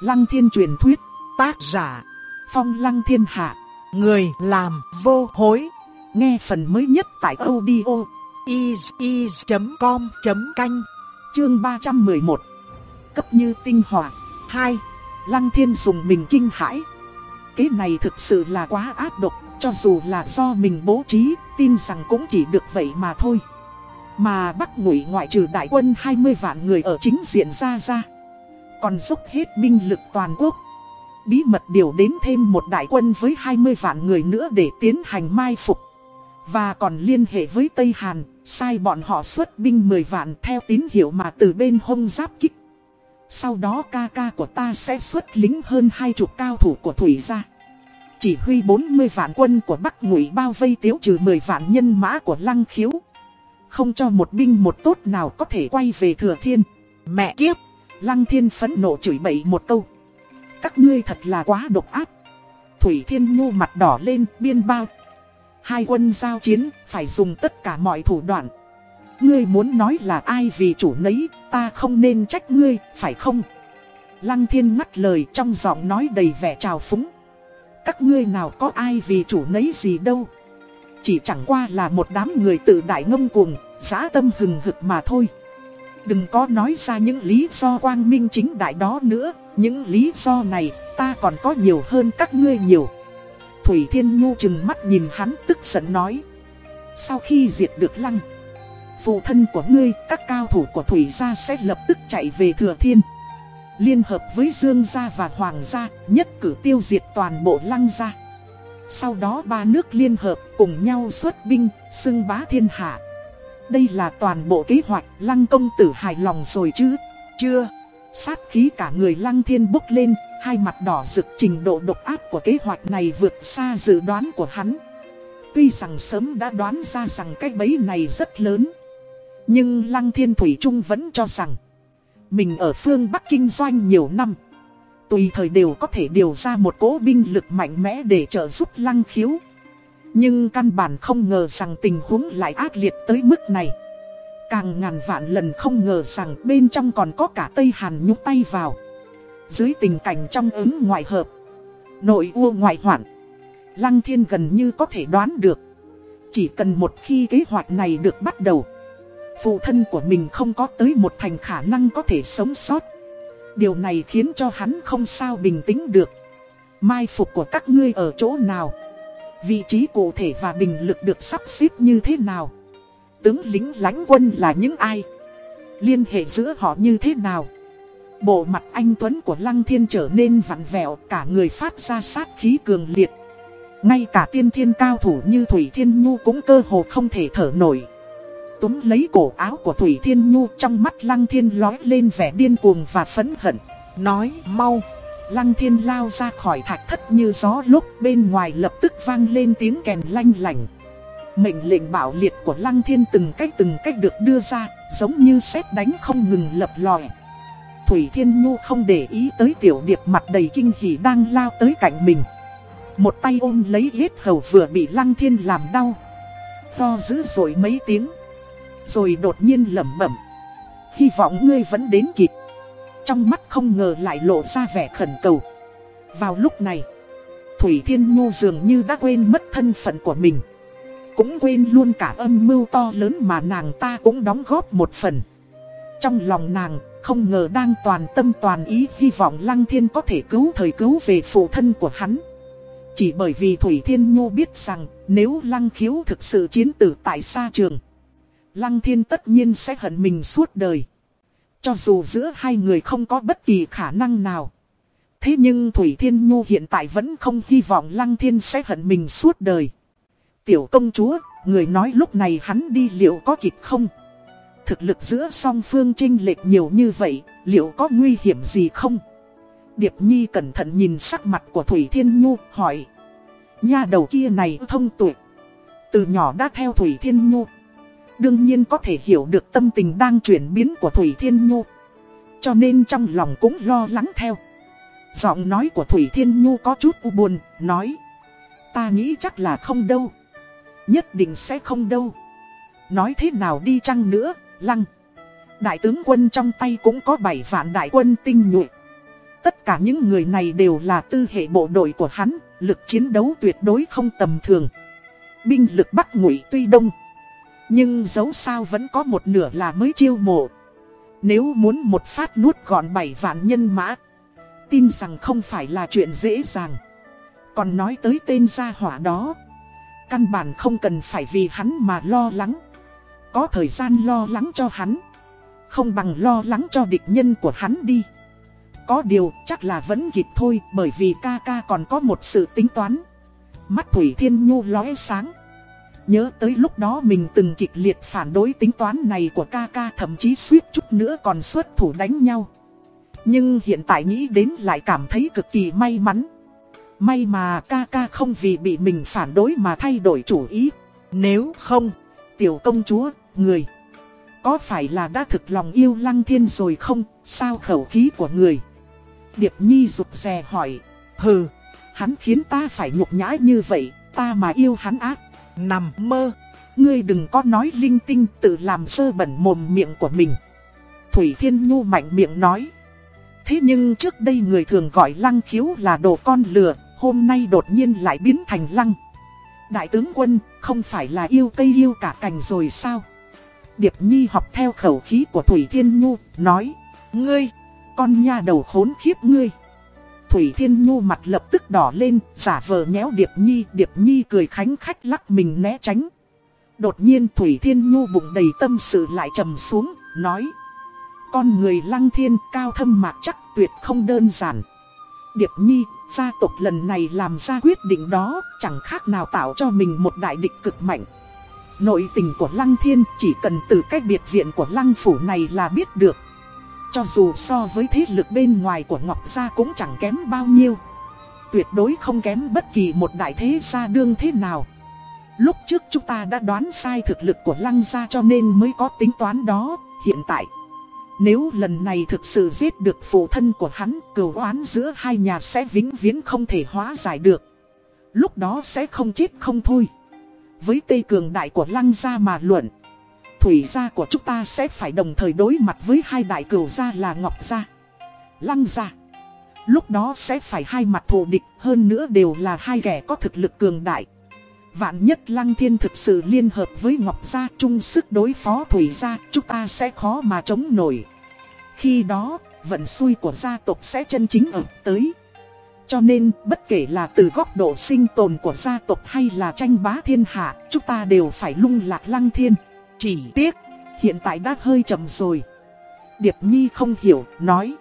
Lăng thiên truyền thuyết, tác giả, phong lăng thiên hạ, người làm vô hối. Nghe phần mới nhất tại audio is.com.canh, chương 311. Cấp như tinh hỏa 2. Lăng thiên dùng mình kinh hãi. Cái này thực sự là quá áp độc, cho dù là do mình bố trí, tin rằng cũng chỉ được vậy mà thôi. Mà Bắc Ngụy ngoại trừ đại quân 20 vạn người ở chính diện ra ra. Còn dốc hết binh lực toàn quốc. Bí mật điều đến thêm một đại quân với 20 vạn người nữa để tiến hành mai phục. Và còn liên hệ với Tây Hàn, sai bọn họ xuất binh 10 vạn theo tín hiệu mà từ bên hông giáp kích. Sau đó ca ca của ta sẽ xuất lính hơn hai chục cao thủ của Thủy gia. Chỉ huy 40 vạn quân của Bắc Ngụy bao vây tiếu trừ 10 vạn nhân mã của Lăng Khiếu. Không cho một binh một tốt nào có thể quay về Thừa Thiên. Mẹ kiếp! Lăng Thiên phẫn nộ chửi bậy một câu. Các ngươi thật là quá độc ác. Thủy Thiên Nhu mặt đỏ lên biên bao. Hai quân giao chiến phải dùng tất cả mọi thủ đoạn. Ngươi muốn nói là ai vì chủ nấy, ta không nên trách ngươi, phải không? Lăng thiên ngắt lời trong giọng nói đầy vẻ trào phúng. Các ngươi nào có ai vì chủ nấy gì đâu. Chỉ chẳng qua là một đám người tự đại ngông cuồng, Giã tâm hừng hực mà thôi. Đừng có nói ra những lý do quang minh chính đại đó nữa, những lý do này ta còn có nhiều hơn các ngươi nhiều. Thủy Thiên Nhu chừng mắt nhìn hắn tức giận nói. Sau khi diệt được lăng, phụ thân của ngươi, các cao thủ của Thủy gia sẽ lập tức chạy về Thừa Thiên. Liên hợp với Dương gia và Hoàng gia, nhất cử tiêu diệt toàn bộ lăng gia. Sau đó ba nước liên hợp cùng nhau xuất binh, xưng bá thiên hạ. Đây là toàn bộ kế hoạch lăng công tử hài lòng rồi chứ? Chưa. Sát khí cả người lăng thiên bốc lên, hai mặt đỏ rực trình độ độc ác của kế hoạch này vượt xa dự đoán của hắn. Tuy rằng sớm đã đoán ra rằng cái bẫy này rất lớn. Nhưng Lăng Thiên Thủy Trung vẫn cho rằng Mình ở phương Bắc Kinh doanh nhiều năm Tùy thời đều có thể điều ra một cố binh lực mạnh mẽ để trợ giúp Lăng Khiếu nhưng căn bản không ngờ rằng tình huống lại ác liệt tới mức này. Càng ngàn vạn lần không ngờ rằng bên trong còn có cả Tây Hàn nhúc tay vào. Dưới tình cảnh trong ứng ngoại hợp, Nội u ngoại hoạn, Lăng Thiên gần như có thể đoán được. Chỉ cần một khi kế hoạch này được bắt đầu, Phụ thân của mình không có tới một thành khả năng có thể sống sót. Điều này khiến cho hắn không sao bình tĩnh được. Mai phục của các ngươi ở chỗ nào? Vị trí cụ thể và bình lực được sắp xếp như thế nào Tướng lính lãnh quân là những ai Liên hệ giữa họ như thế nào Bộ mặt anh Tuấn của Lăng Thiên trở nên vặn vẹo, Cả người phát ra sát khí cường liệt Ngay cả tiên thiên cao thủ như Thủy Thiên Nhu cũng cơ hồ không thể thở nổi túm lấy cổ áo của Thủy Thiên Nhu, trong mắt Lăng Thiên lói lên vẻ điên cuồng và phẫn hận. Nói, mau. Lăng Thiên lao ra khỏi thạch thất như gió lúc bên ngoài lập tức vang lên tiếng kèn lanh lành. Mệnh lệnh bảo liệt của Lăng Thiên từng cách từng cách được đưa ra, giống như sét đánh không ngừng lập lòi. Thủy Thiên Nhu không để ý tới tiểu điệp mặt đầy kinh hỉ đang lao tới cạnh mình. Một tay ôm lấy yết hầu vừa bị Lăng Thiên làm đau. To dữ rồi mấy tiếng. Rồi đột nhiên lẩm bẩm Hy vọng ngươi vẫn đến kịp trong mắt không ngờ lại lộ ra vẻ khẩn cầu. Vào lúc này, Thủy Thiên Nhu dường như đã quên mất thân phận của mình. Cũng quên luôn cả âm mưu to lớn mà nàng ta cũng đóng góp một phần. Trong lòng nàng, không ngờ đang toàn tâm toàn ý hy vọng Lăng Thiên có thể cứu thời cứu về phụ thân của hắn. Chỉ bởi vì Thủy Thiên Nhu biết rằng, nếu Lăng Khiếu thực sự chiến tử tại xa trường, Lăng thiên tất nhiên sẽ hận mình suốt đời. Cho dù giữa hai người không có bất kỳ khả năng nào. Thế nhưng Thủy Thiên Nhu hiện tại vẫn không hy vọng Lăng Thiên sẽ hận mình suốt đời. Tiểu công chúa, người nói lúc này hắn đi liệu có kịp không? Thực lực giữa song phương trinh lệch nhiều như vậy, liệu có nguy hiểm gì không? Điệp Nhi cẩn thận nhìn sắc mặt của Thủy Thiên Nhu, hỏi. Nha đầu kia này thông tuệ. Từ nhỏ đã theo Thủy Thiên Nhu đương nhiên có thể hiểu được tâm tình đang chuyển biến của Thủy Thiên Nhu. Cho nên trong lòng cũng lo lắng theo. Giọng nói của Thủy Thiên Nhu có chút u buồn, nói. Ta nghĩ chắc là không đâu. Nhất định sẽ không đâu. Nói thế nào đi chăng nữa, lăng. Đại tướng quân trong tay cũng có 7 vạn đại quân tinh nhuệ. Tất cả những người này đều là tư hệ bộ đội của hắn, lực chiến đấu tuyệt đối không tầm thường. Binh lực Bắc Ngụy tuy đông, nhưng dấu sao vẫn có một nửa là mới chiêu mộ. Nếu muốn một phát nuốt gọn bảy vạn nhân mã, tin rằng không phải là chuyện dễ dàng. Còn nói tới tên gia hỏa đó, căn bản không cần phải vì hắn mà lo lắng. Có thời gian lo lắng cho hắn, không bằng lo lắng cho địch nhân của hắn đi. Có điều chắc là vẫn kịp thôi bởi vì ca ca còn có một sự tính toán. Mắt Thủy Thiên Nhu lóe sáng. Nhớ tới lúc đó mình từng kịch liệt phản đối tính toán này của ca ca thậm chí suýt chút nữa còn xuất thủ đánh nhau. Nhưng hiện tại nghĩ đến lại cảm thấy cực kỳ may mắn. May mà ca ca không vì bị mình phản đối mà thay đổi chủ ý. Nếu không, tiểu công chúa, người, có phải là đã thực lòng yêu lăng thiên rồi không, sao khẩu khí của người. Điệp Nhi rụt rè hỏi, hừ, hắn khiến ta phải nhục nhã như vậy, ta mà yêu hắn ác, nằm mơ. Ngươi đừng có nói linh tinh tự làm sơ bẩn mồm miệng của mình. Thủy Thiên Nhu mạnh miệng nói. Thế nhưng trước đây người thường gọi lăng khiếu là đồ con lừa, hôm nay đột nhiên lại biến thành lăng. Đại tướng quân, không phải là yêu cây yêu cả cành rồi sao? Điệp Nhi học theo khẩu khí của Thủy Thiên Nhu, nói, ngươi, con nha đầu khốn khiếp ngươi. Thủy Thiên Nhu mặt lập tức đỏ lên, giả vờ nhéo Điệp Nhi, Điệp Nhi cười khánh khách lắc mình né tránh. Đột nhiên Thủy Thiên Nhu bụng đầy tâm sự lại trầm xuống, nói, con người lăng thiên cao thâm mạc chắc tuyệt không đơn giản. Điệp Nhi, gia tộc lần này làm ra quyết định đó, chẳng khác nào tạo cho mình một đại địch cực mạnh. Nội tình của Lăng Thiên chỉ cần từ cách biệt viện của Lăng Phủ này là biết được. Cho dù so với thế lực bên ngoài của Ngọc Gia cũng chẳng kém bao nhiêu. Tuyệt đối không kém bất kỳ một đại thế gia đương thế nào. Lúc trước chúng ta đã đoán sai thực lực của Lăng Gia cho nên mới có tính toán đó, hiện tại. Nếu lần này thực sự giết được phụ thân của hắn, cửu oán giữa hai nhà sẽ vĩnh viễn không thể hóa giải được. Lúc đó sẽ không chết không thôi. Với tây cường đại của lăng gia mà luận, thủy gia của chúng ta sẽ phải đồng thời đối mặt với hai đại cửu gia là ngọc gia, lăng gia. Lúc đó sẽ phải hai mặt thù địch hơn nữa đều là hai kẻ có thực lực cường đại. Vạn nhất Lăng Thiên thực sự liên hợp với Ngọc Gia chung sức đối phó Thủy Gia, chúng ta sẽ khó mà chống nổi. Khi đó, vận xui của gia tộc sẽ chân chính ập tới. Cho nên, bất kể là từ góc độ sinh tồn của gia tộc hay là tranh bá thiên hạ, chúng ta đều phải lung lạc Lăng Thiên. Chỉ tiếc, hiện tại đã hơi chậm rồi. Điệp Nhi không hiểu, nói.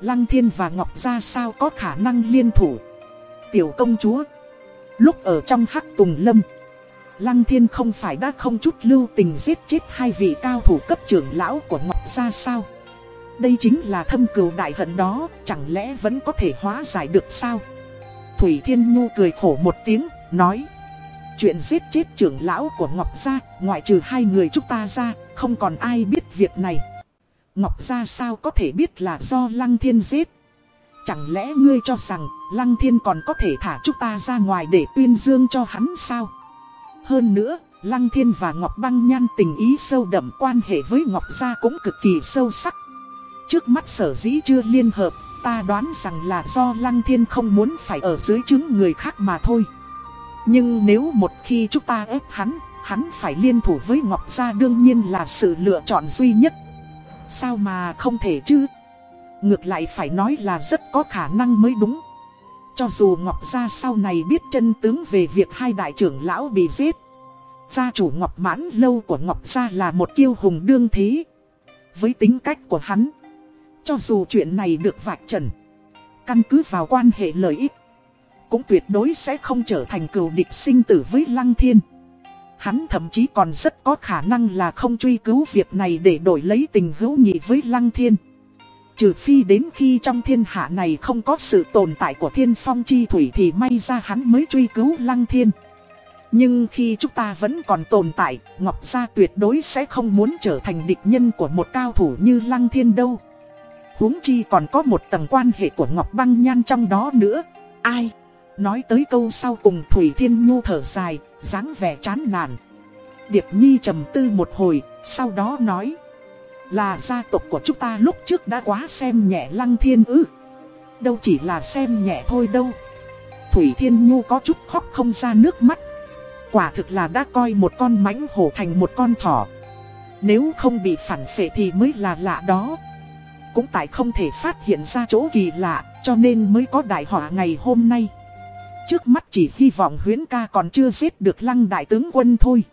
Lăng Thiên và Ngọc Gia sao có khả năng liên thủ. Tiểu công chúa Lúc ở trong hắc tùng lâm Lăng thiên không phải đã không chút lưu tình giết chết hai vị cao thủ cấp trưởng lão của Ngọc Gia sao Đây chính là thâm cừu đại hận đó Chẳng lẽ vẫn có thể hóa giải được sao Thủy Thiên Nhu cười khổ một tiếng Nói Chuyện giết chết trưởng lão của Ngọc Gia Ngoại trừ hai người chúng ta ra Không còn ai biết việc này Ngọc Gia sao có thể biết là do Lăng Thiên giết Chẳng lẽ ngươi cho rằng Lăng Thiên còn có thể thả chúng ta ra ngoài để tuyên dương cho hắn sao? Hơn nữa, Lăng Thiên và Ngọc Băng Nhan tình ý sâu đậm quan hệ với Ngọc Gia cũng cực kỳ sâu sắc. Trước mắt sở dĩ chưa liên hợp, ta đoán rằng là do Lăng Thiên không muốn phải ở dưới chứng người khác mà thôi. Nhưng nếu một khi chúng ta ép hắn, hắn phải liên thủ với Ngọc Gia đương nhiên là sự lựa chọn duy nhất. Sao mà không thể chứ? Ngược lại phải nói là rất có khả năng mới đúng. Cho dù Ngọc Gia sau này biết chân tướng về việc hai đại trưởng lão bị giết. Gia chủ Ngọc Mãn Lâu của Ngọc Gia là một kiêu hùng đương thế. Với tính cách của hắn, cho dù chuyện này được vạch trần, căn cứ vào quan hệ lợi ích, cũng tuyệt đối sẽ không trở thành cựu địch sinh tử với Lăng Thiên. Hắn thậm chí còn rất có khả năng là không truy cứu việc này để đổi lấy tình hữu nghị với Lăng Thiên. Trừ phi đến khi trong thiên hạ này không có sự tồn tại của thiên phong chi thủy thì may ra hắn mới truy cứu lăng thiên. Nhưng khi chúng ta vẫn còn tồn tại, Ngọc Gia tuyệt đối sẽ không muốn trở thành địch nhân của một cao thủ như Lăng Thiên đâu. huống chi còn có một tầng quan hệ của Ngọc Băng Nhan trong đó nữa. Ai? Nói tới câu sau cùng Thủy Thiên Nhu thở dài, dáng vẻ chán nản. Điệp Nhi trầm tư một hồi, sau đó nói. Là gia tộc của chúng ta lúc trước đã quá xem nhẹ lăng thiên ư. đâu chỉ là xem nhẹ thôi đâu. Thủy Thiên Nhu có chút khóc không ra nước mắt. Quả thực là đã coi một con mãnh hổ thành một con thỏ. Nếu không bị phản phệ thì mới là lạ đó. Cũng tại không thể phát hiện ra chỗ kỳ lạ, cho nên mới có đại họa ngày hôm nay. Trước mắt chỉ hy vọng huyến ca còn chưa giết được lăng đại tướng quân thôi.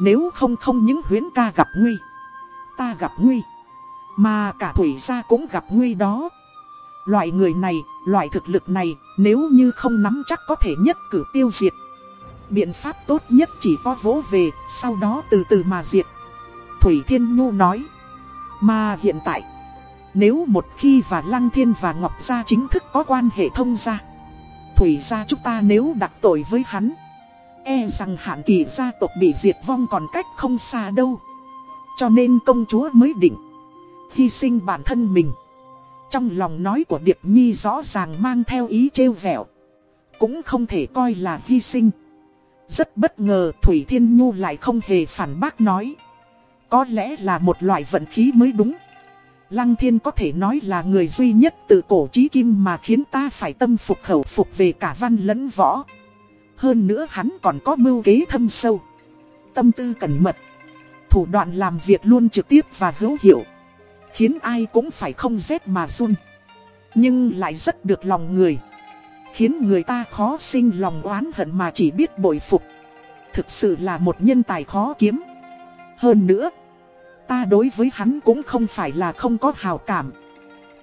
Nếu không không những huyến ca gặp nguy, ta gặp nguy, mà cả thủy gia cũng gặp nguy đó. Loại người này, loại thực lực này, nếu như không nắm chắc có thể nhất cử tiêu diệt. Biện pháp tốt nhất chỉ có vỗ về, sau đó từ từ mà diệt. Thủy Thiên Nhu nói. Mà hiện tại, nếu một khi và Lăng Thiên và Ngọc Gia chính thức có quan hệ thông gia, Thủy gia chúng ta nếu đặt tội với hắn, e rằng hạn kỳ gia tộc bị diệt vong còn cách không xa đâu. Cho nên công chúa mới định hy sinh bản thân mình. Trong lòng nói của Điệp Nhi rõ ràng mang theo ý trêu vẹo. Cũng không thể coi là hy sinh. Rất bất ngờ Thủy Thiên Nhu lại không hề phản bác nói. Có lẽ là một loại vận khí mới đúng. Lăng Thiên có thể nói là người duy nhất từ cổ chí kim mà khiến ta phải tâm phục khẩu phục về cả văn lẫn võ. Hơn nữa hắn còn có mưu kế thâm sâu. Tâm tư cẩn mật. Thủ đoạn làm việc luôn trực tiếp và hữu hiệu. Khiến ai cũng phải không rét mà run. Nhưng lại rất được lòng người. Khiến người ta khó sinh lòng oán hận mà chỉ biết bội phục. Thực sự là một nhân tài khó kiếm. Hơn nữa, ta đối với hắn cũng không phải là không có hào cảm.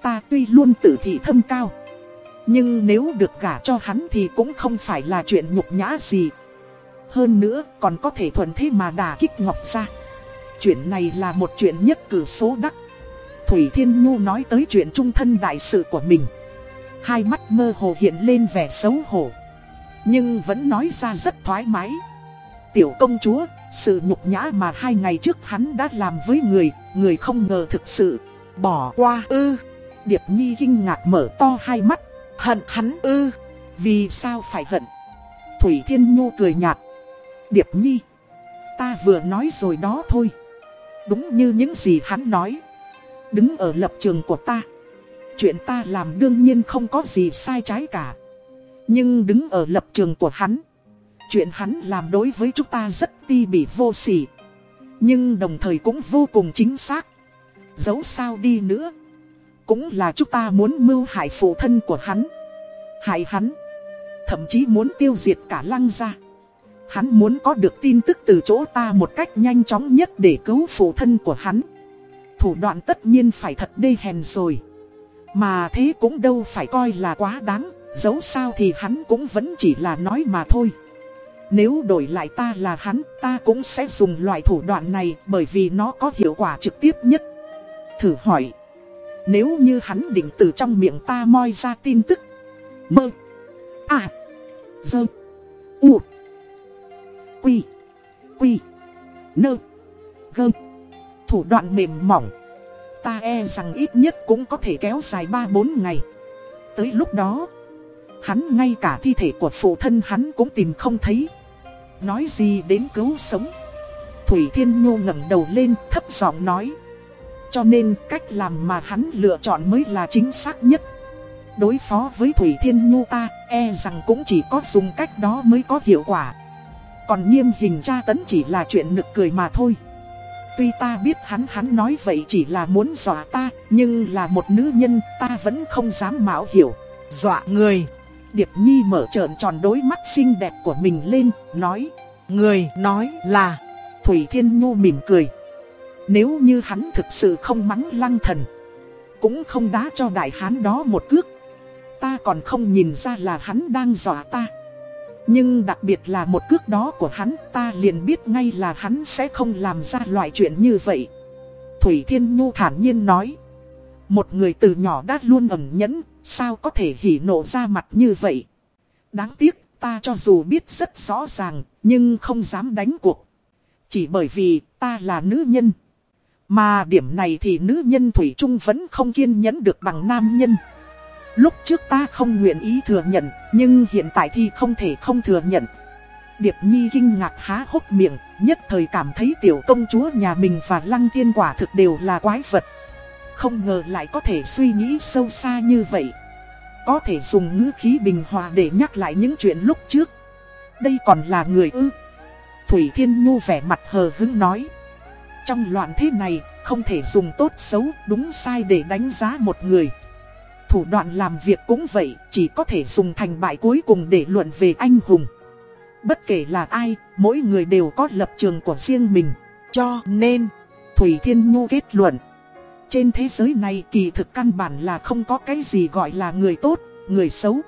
Ta tuy luôn tự thị thâm cao. Nhưng nếu được gả cho hắn thì cũng không phải là chuyện nhục nhã gì. Hơn nữa còn có thể thuận thế mà đả kích Ngọc ra. Chuyện này là một chuyện nhất cử số đắc. Thủy Thiên Nhu nói tới chuyện trung thân đại sự của mình. Hai mắt mơ hồ hiện lên vẻ xấu hổ. Nhưng vẫn nói ra rất thoải mái. Tiểu công chúa, sự nhục nhã mà hai ngày trước hắn đã làm với người, người không ngờ thực sự, bỏ qua ư. Điệp Nhi kinh ngạc mở to hai mắt, hận hắn ư, vì sao phải hận. Thủy Thiên Nhu cười nhạt, Điệp Nhi, ta vừa nói rồi đó thôi. Đúng như những gì hắn nói, đứng ở lập trường của ta. Chuyện ta làm đương nhiên không có gì sai trái cả. Nhưng đứng ở lập trường của hắn Chuyện hắn làm đối với chúng ta rất ti bỉ vô sỉ. Nhưng đồng thời cũng vô cùng chính xác. Dẫu sao đi nữa, Cũng là chúng ta muốn mưu hại phụ thân của hắn. Hại hắn, Thậm chí muốn tiêu diệt cả lăng gia. Hắn muốn có được tin tức từ chỗ ta một cách nhanh chóng nhất để cứu phụ thân của hắn. Thủ đoạn tất nhiên phải thật đê hèn rồi. Mà thế cũng đâu phải coi là quá đáng, Dẫu sao thì hắn cũng vẫn chỉ là nói mà thôi nếu đổi lại ta là hắn, ta cũng sẽ dùng loại thủ đoạn này bởi vì nó có hiệu quả trực tiếp nhất. Thử hỏi, nếu như hắn định từ trong miệng ta moi ra tin tức, mơ, à, dơ, u, quy, quy, nơ, gơ, thủ đoạn mềm mỏng, ta e rằng ít nhất cũng có thể kéo dài 3-4 ngày. Tới lúc đó, hắn ngay cả thi thể của phụ thân hắn cũng tìm không thấy. Nói gì đến cứu sống? Thủy Thiên Nhu ngẩng đầu lên, thấp giọng nói. Cho nên cách làm mà hắn lựa chọn mới là chính xác nhất. Đối phó với Thủy Thiên Nhu ta e rằng cũng chỉ có dùng cách đó mới có hiệu quả. Còn nghiêm hình tra tấn chỉ là chuyện nực cười mà thôi. Tuy ta biết hắn hắn nói vậy chỉ là muốn dọa ta, Nhưng là một nữ nhân, ta vẫn không dám mạo hiểu Dọa người. Điệp Nhi mở trợn tròn đôi mắt xinh đẹp của mình lên, nói. Người nói là, Thủy Thiên Nhu mỉm cười. Nếu như hắn thực sự không mắng lăng thần, cũng không đá cho đại hán đó một cước. Ta còn không nhìn ra là hắn đang dọa ta. Nhưng đặc biệt là một cước đó của hắn ta liền biết ngay là hắn sẽ không làm ra loại chuyện như vậy. Thủy Thiên Nhu thản nhiên nói. Một người từ nhỏ đã luôn ẩn nhẫn, sao có thể hỉ nộ ra mặt như vậy? Đáng tiếc, ta cho dù biết rất rõ ràng, nhưng không dám đánh cuộc. Chỉ bởi vì ta là nữ nhân. Mà điểm này thì nữ nhân Thủy Trung vẫn không kiên nhẫn được bằng nam nhân. Lúc trước ta không nguyện ý thừa nhận, nhưng hiện tại thì không thể không thừa nhận. Điệp Nhi kinh ngạc há hốc miệng, nhất thời cảm thấy tiểu công chúa nhà mình và lăng tiên quả thực đều là quái vật. Không ngờ lại có thể suy nghĩ sâu xa như vậy. Có thể dùng ngữ khí bình hòa để nhắc lại những chuyện lúc trước. Đây còn là người ư? Thủy Thiên Nhu vẻ mặt hờ hứng nói. Trong loạn thế này, không thể dùng tốt xấu, đúng sai để đánh giá một người. Thủ đoạn làm việc cũng vậy, Chỉ có thể dùng thành bại cuối cùng để luận về anh hùng. Bất kể là ai, Mỗi người đều có lập trường của riêng mình. Cho nên, Thủy Thiên Nhu kết luận trên thế giới này kỳ thực căn bản là không có cái gì gọi là người tốt, người xấu.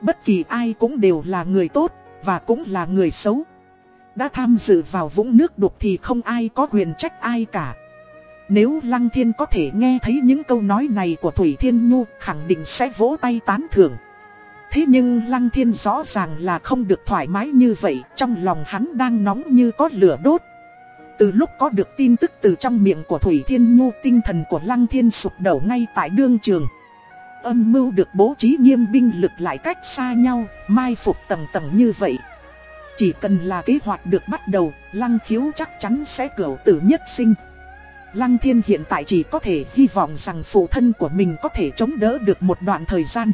Bất kỳ ai cũng đều là người tốt và cũng là người xấu. Đã tham dự vào vũng nước đục thì không ai có quyền trách ai cả. Nếu Lăng Thiên có thể nghe thấy những câu nói này của Thủy Thiên Nhu khẳng định sẽ vỗ tay tán thưởng. Thế nhưng Lăng Thiên rõ ràng là không được thoải mái như vậy Trong lòng hắn đang nóng như có lửa đốt từ lúc có được tin tức từ trong miệng của Thủy Thiên Nhu tinh thần của Lăng Thiên sụp đổ ngay tại đương trường. Âm mưu được bố trí nghiêm binh lực lại cách xa nhau, mai phục tầng tầng như vậy. Chỉ cần là kế hoạch được bắt đầu, Lăng Khiếu chắc chắn sẽ cửu tử nhất sinh. Lăng Thiên hiện tại chỉ có thể hy vọng rằng phụ thân của mình có thể chống đỡ được một đoạn thời gian.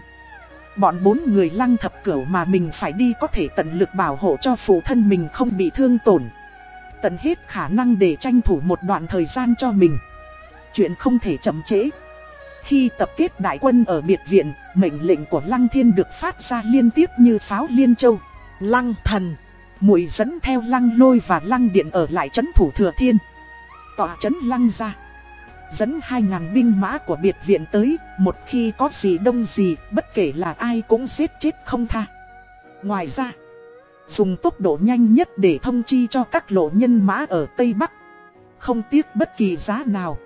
Bọn bốn người lăng thập cửu mà mình phải đi có thể tận lực bảo hộ cho phụ thân mình không bị thương tổn tận hết khả năng để tranh thủ một đoạn thời gian cho mình. Chuyện không thể chậm trễ. Khi tập kết đại quân ở biệt viện, mệnh lệnh của Lăng Thiên được phát ra liên tiếp như pháo liên châu. Lăng thần, muội dẫn theo Lăng lôi và Lăng điện ở lại chấn thủ thừa thiên. Tọa chấn Lăng ra. Dẫn 2.000 binh mã của biệt viện tới, một khi có gì đông gì, bất kể là ai cũng giết chết không tha. Ngoài ra... Dùng tốc độ nhanh nhất để thông chi cho các lộ nhân mã ở Tây Bắc. Không tiếc bất kỳ giá nào.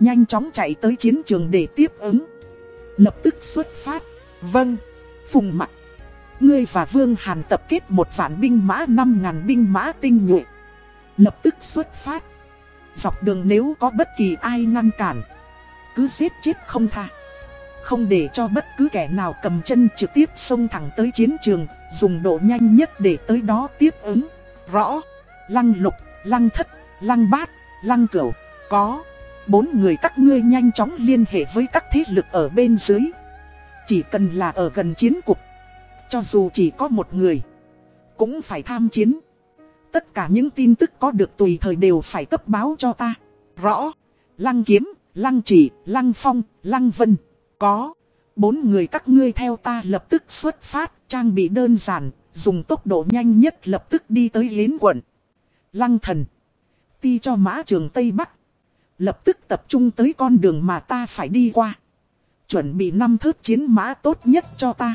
Nhanh chóng chạy tới chiến trường để tiếp ứng. Lập tức xuất phát. Vâng Phùng mặt Ngươi và Vương Hàn tập kết một vạn binh mã 5.000 binh mã tinh nhuệ. Lập tức xuất phát. Dọc đường nếu có bất kỳ ai ngăn cản, Cứ giết chết không tha không để cho bất cứ kẻ nào cầm chân trực tiếp xông thẳng tới chiến trường, dùng độ nhanh nhất để tới đó tiếp ứng. Rõ, lăng lục, lăng thất, lăng bát, lăng cửu, có. Bốn người các ngươi nhanh chóng liên hệ với các thế lực ở bên dưới. Chỉ cần là ở gần chiến cục, cho dù chỉ có một người, cũng phải tham chiến. Tất cả những tin tức có được tùy thời đều phải cấp báo cho ta. Rõ, lăng kiếm, lăng chỉ, lăng phong, lăng vân. Có. Bốn người các ngươi theo ta lập tức xuất phát, trang bị đơn giản, dùng tốc độ nhanh nhất lập tức đi tới Yến quận. Lăng thần. Ti cho mã trường Tây Bắc. Lập tức tập trung tới con đường mà ta phải đi qua. Chuẩn bị năm thước chiến mã tốt nhất cho ta.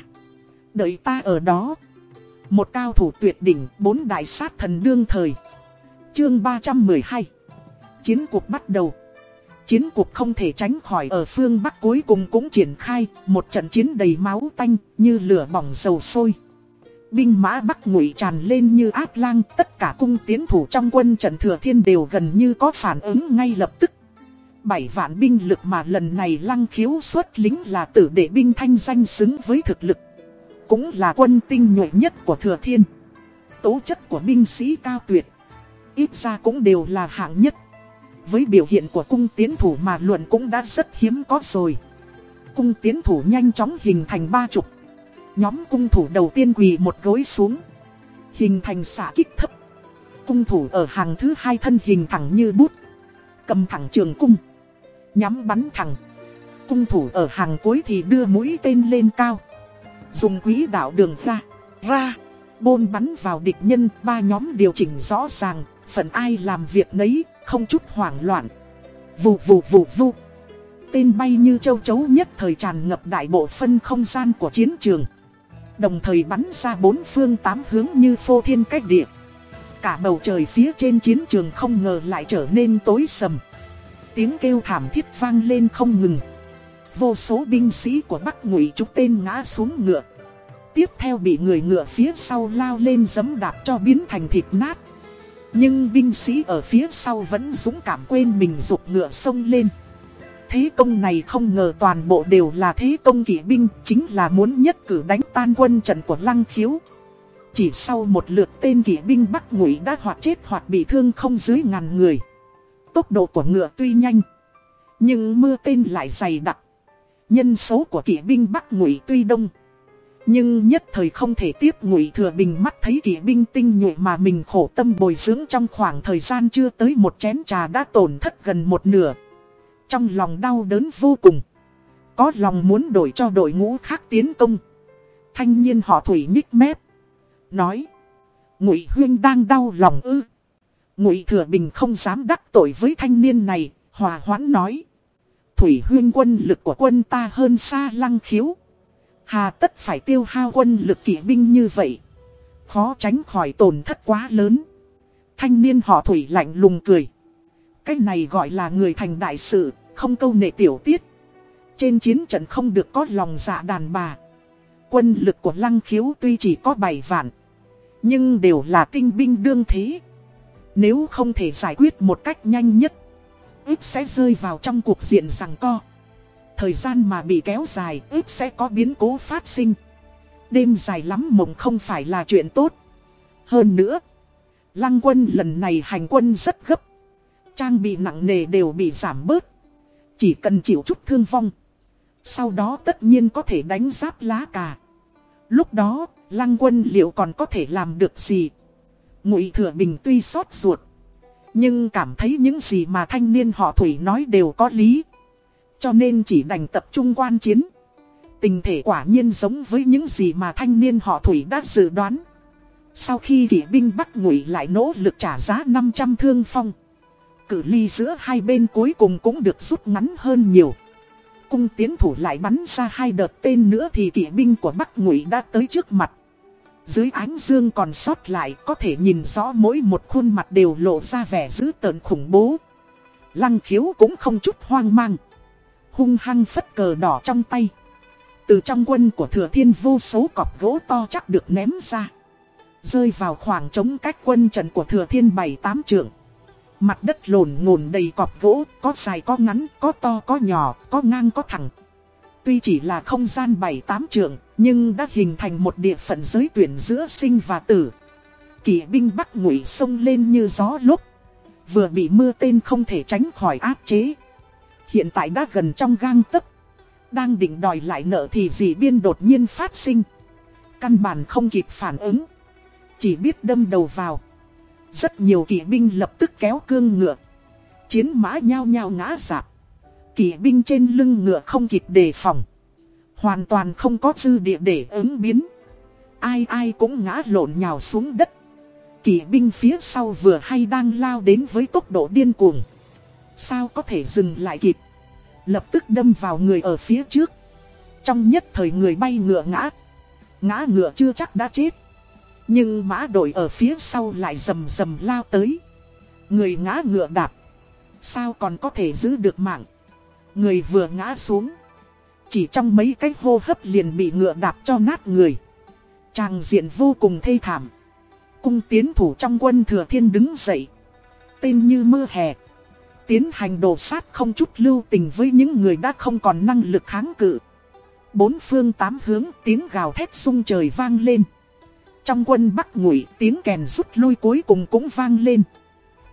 Đợi ta ở đó. Một cao thủ tuyệt đỉnh, bốn đại sát thần đương thời. Chương 312. Chiến cuộc bắt đầu. Chiến cuộc không thể tránh khỏi ở phương Bắc cuối cùng cũng triển khai, một trận chiến đầy máu tanh, như lửa bỏng dầu sôi. Binh mã Bắc ngụy tràn lên như ác lang, tất cả cung tiến thủ trong quân trận thừa thiên đều gần như có phản ứng ngay lập tức. Bảy vạn binh lực mà lần này lăng khiếu xuất lính là tử đệ binh thanh danh xứng với thực lực. Cũng là quân tinh nhuệ nhất của thừa thiên. Tố chất của binh sĩ cao tuyệt. Ít ra cũng đều là hạng nhất. Với biểu hiện của cung tiến thủ mà luận cũng đã rất hiếm có rồi. Cung tiến thủ nhanh chóng hình thành ba chục Nhóm cung thủ đầu tiên quỳ một gối xuống. Hình thành xạ kích thấp. Cung thủ ở hàng thứ hai thân hình thẳng như bút. Cầm thẳng trường cung. Nhắm bắn thẳng. Cung thủ ở hàng cuối thì đưa mũi tên lên cao. Dùng quý đạo đường ra Ra, Bôn bắn vào địch nhân. Ba nhóm điều chỉnh rõ ràng phần ai làm việc nấy không chút hoảng loạn. Vù vù vù vù. Tên bay như châu chấu nhất thời tràn ngập đại bộ phân không gian của chiến trường. Đồng thời bắn ra bốn phương tám hướng như phô thiên cách địa. Cả bầu trời phía trên chiến trường không ngờ lại trở nên tối sầm. Tiếng kêu thảm thiết vang lên không ngừng. Vô số binh sĩ của Bắc Ngụy trúc tên ngã xuống ngựa. Tiếp theo bị người ngựa phía sau lao lên giấm đạp cho biến thành thịt nát. Nhưng binh sĩ ở phía sau vẫn dũng cảm quên mình dục ngựa sông lên. Thế công này không ngờ toàn bộ đều là thế công kỵ binh, chính là muốn nhất cử đánh tan quân trận của Lăng Khiếu. Chỉ sau một lượt tên kỵ binh Bắc Ngụy đã hoặc chết hoặc bị thương không dưới ngàn người. Tốc độ của ngựa tuy nhanh, nhưng mưa tên lại dày đặc. Nhân số của kỵ binh Bắc Ngụy tuy đông. Nhưng nhất thời không thể tiếp Ngụy Thừa Bình mắt thấy kỵ binh tinh nhuệ mà mình khổ tâm bồi dưỡng trong khoảng thời gian chưa tới một chén trà đã tổn thất gần một nửa. Trong lòng đau đớn vô cùng. Có lòng muốn đổi cho đội ngũ khác tiến công. Thanh niên họ Thủy nhích mép. Nói. Ngụy Huyên đang đau lòng ư. Ngụy Thừa Bình không dám đắc tội với thanh niên này. Hòa hoãn nói. Thủy Huyên quân lực của quân ta hơn xa lăng khiếu. Hà tất phải tiêu hao quân lực kỵ binh như vậy. Khó tránh khỏi tổn thất quá lớn. Thanh niên họ Thủy lạnh lùng cười. Cái này gọi là người thành đại sự, không câu nệ tiểu tiết. Trên chiến trận không được có lòng dạ đàn bà. Quân lực của lăng khiếu tuy chỉ có 7 vạn. Nhưng đều là tinh binh đương thế. Nếu không thể giải quyết một cách nhanh nhất. ít sẽ rơi vào trong cuộc diện rằng co. Thời gian mà bị kéo dài ít sẽ có biến cố phát sinh. Đêm dài lắm mộng không phải là chuyện tốt. Hơn nữa. Lăng quân lần này hành quân rất gấp. Trang bị nặng nề đều bị giảm bớt. Chỉ cần chịu chút thương vong. Sau đó tất nhiên có thể đánh giáp lá cà. Lúc đó, lăng quân liệu còn có thể làm được gì? Ngụy Thừa Bình tuy xót ruột. Nhưng cảm thấy những gì mà thanh niên họ Thủy nói đều có lý. Cho nên chỉ đành tập trung quan chiến. Tình thể quả nhiên giống với những gì mà thanh niên họ Thủy đã dự đoán. Sau khi kỵ binh Bắc Ngụy lại nỗ lực trả giá 500 thương phong. Cự ly giữa hai bên cuối cùng cũng được rút ngắn hơn nhiều cung tiến thủ lại bắn ra hai đợt tên nữa thì kỵ binh của Bắc Ngụy đã tới trước mặt. Dưới ánh dương còn sót lại có thể nhìn rõ mỗi một khuôn mặt đều lộ ra vẻ dữ tợn khủng bố. Lăng khiếu cũng không chút hoang mang. Hung hăng phất cờ đỏ trong tay. Từ trong quân của thừa thiên vô số cọp gỗ to chắc được ném ra. Rơi vào khoảng trống cách quân trận của thừa thiên bảy tám trượng. Mặt đất lồn ngồn đầy cọp gỗ, có dài có ngắn, có to có nhỏ, có ngang có thẳng. Tuy chỉ là không gian 7-8 trường, nhưng đã hình thành một địa phận giới tuyển giữa sinh và tử. Kỵ binh bắc ngụy sông lên như gió lúc. Vừa bị mưa tên không thể tránh khỏi áp chế. Hiện tại đã gần trong gang tấc. Đang định đòi lại nợ thì dị biên đột nhiên phát sinh. Căn bản không kịp phản ứng. Chỉ biết đâm đầu vào. Rất nhiều kỵ binh lập tức kéo cương ngựa. Chiến mã nhao nhao ngã dạp. Kỵ binh trên lưng ngựa không kịp đề phòng. Hoàn toàn không có dư địa để ứng biến. Ai ai cũng ngã lộn nhào xuống đất. Kỵ binh phía sau vừa hay đang lao đến với tốc độ điên cuồng. Sao có thể dừng lại kịp. Lập tức đâm vào người ở phía trước. Trong nhất thời người bay ngựa ngã. Ngã ngựa chưa chắc đã chết. Nhưng mã đội ở phía sau lại rầm rầm lao tới. Người ngã ngựa đạp. Sao còn có thể giữ được mạng. Người vừa ngã xuống. Chỉ trong mấy cái hô hấp liền bị ngựa đạp cho nát người. Tràng diện vô cùng thê thảm. Cung tiến thủ trong quân thừa thiên đứng dậy. Tên như mưa hè. Tiến hành đồ sát không chút lưu tình với những người đã không còn năng lực kháng cự. Bốn phương tám hướng tiếng gào thét sung trời vang lên. Trong quân Bắc Ngụy, tiếng kèn rút lui cuối cùng cũng vang lên.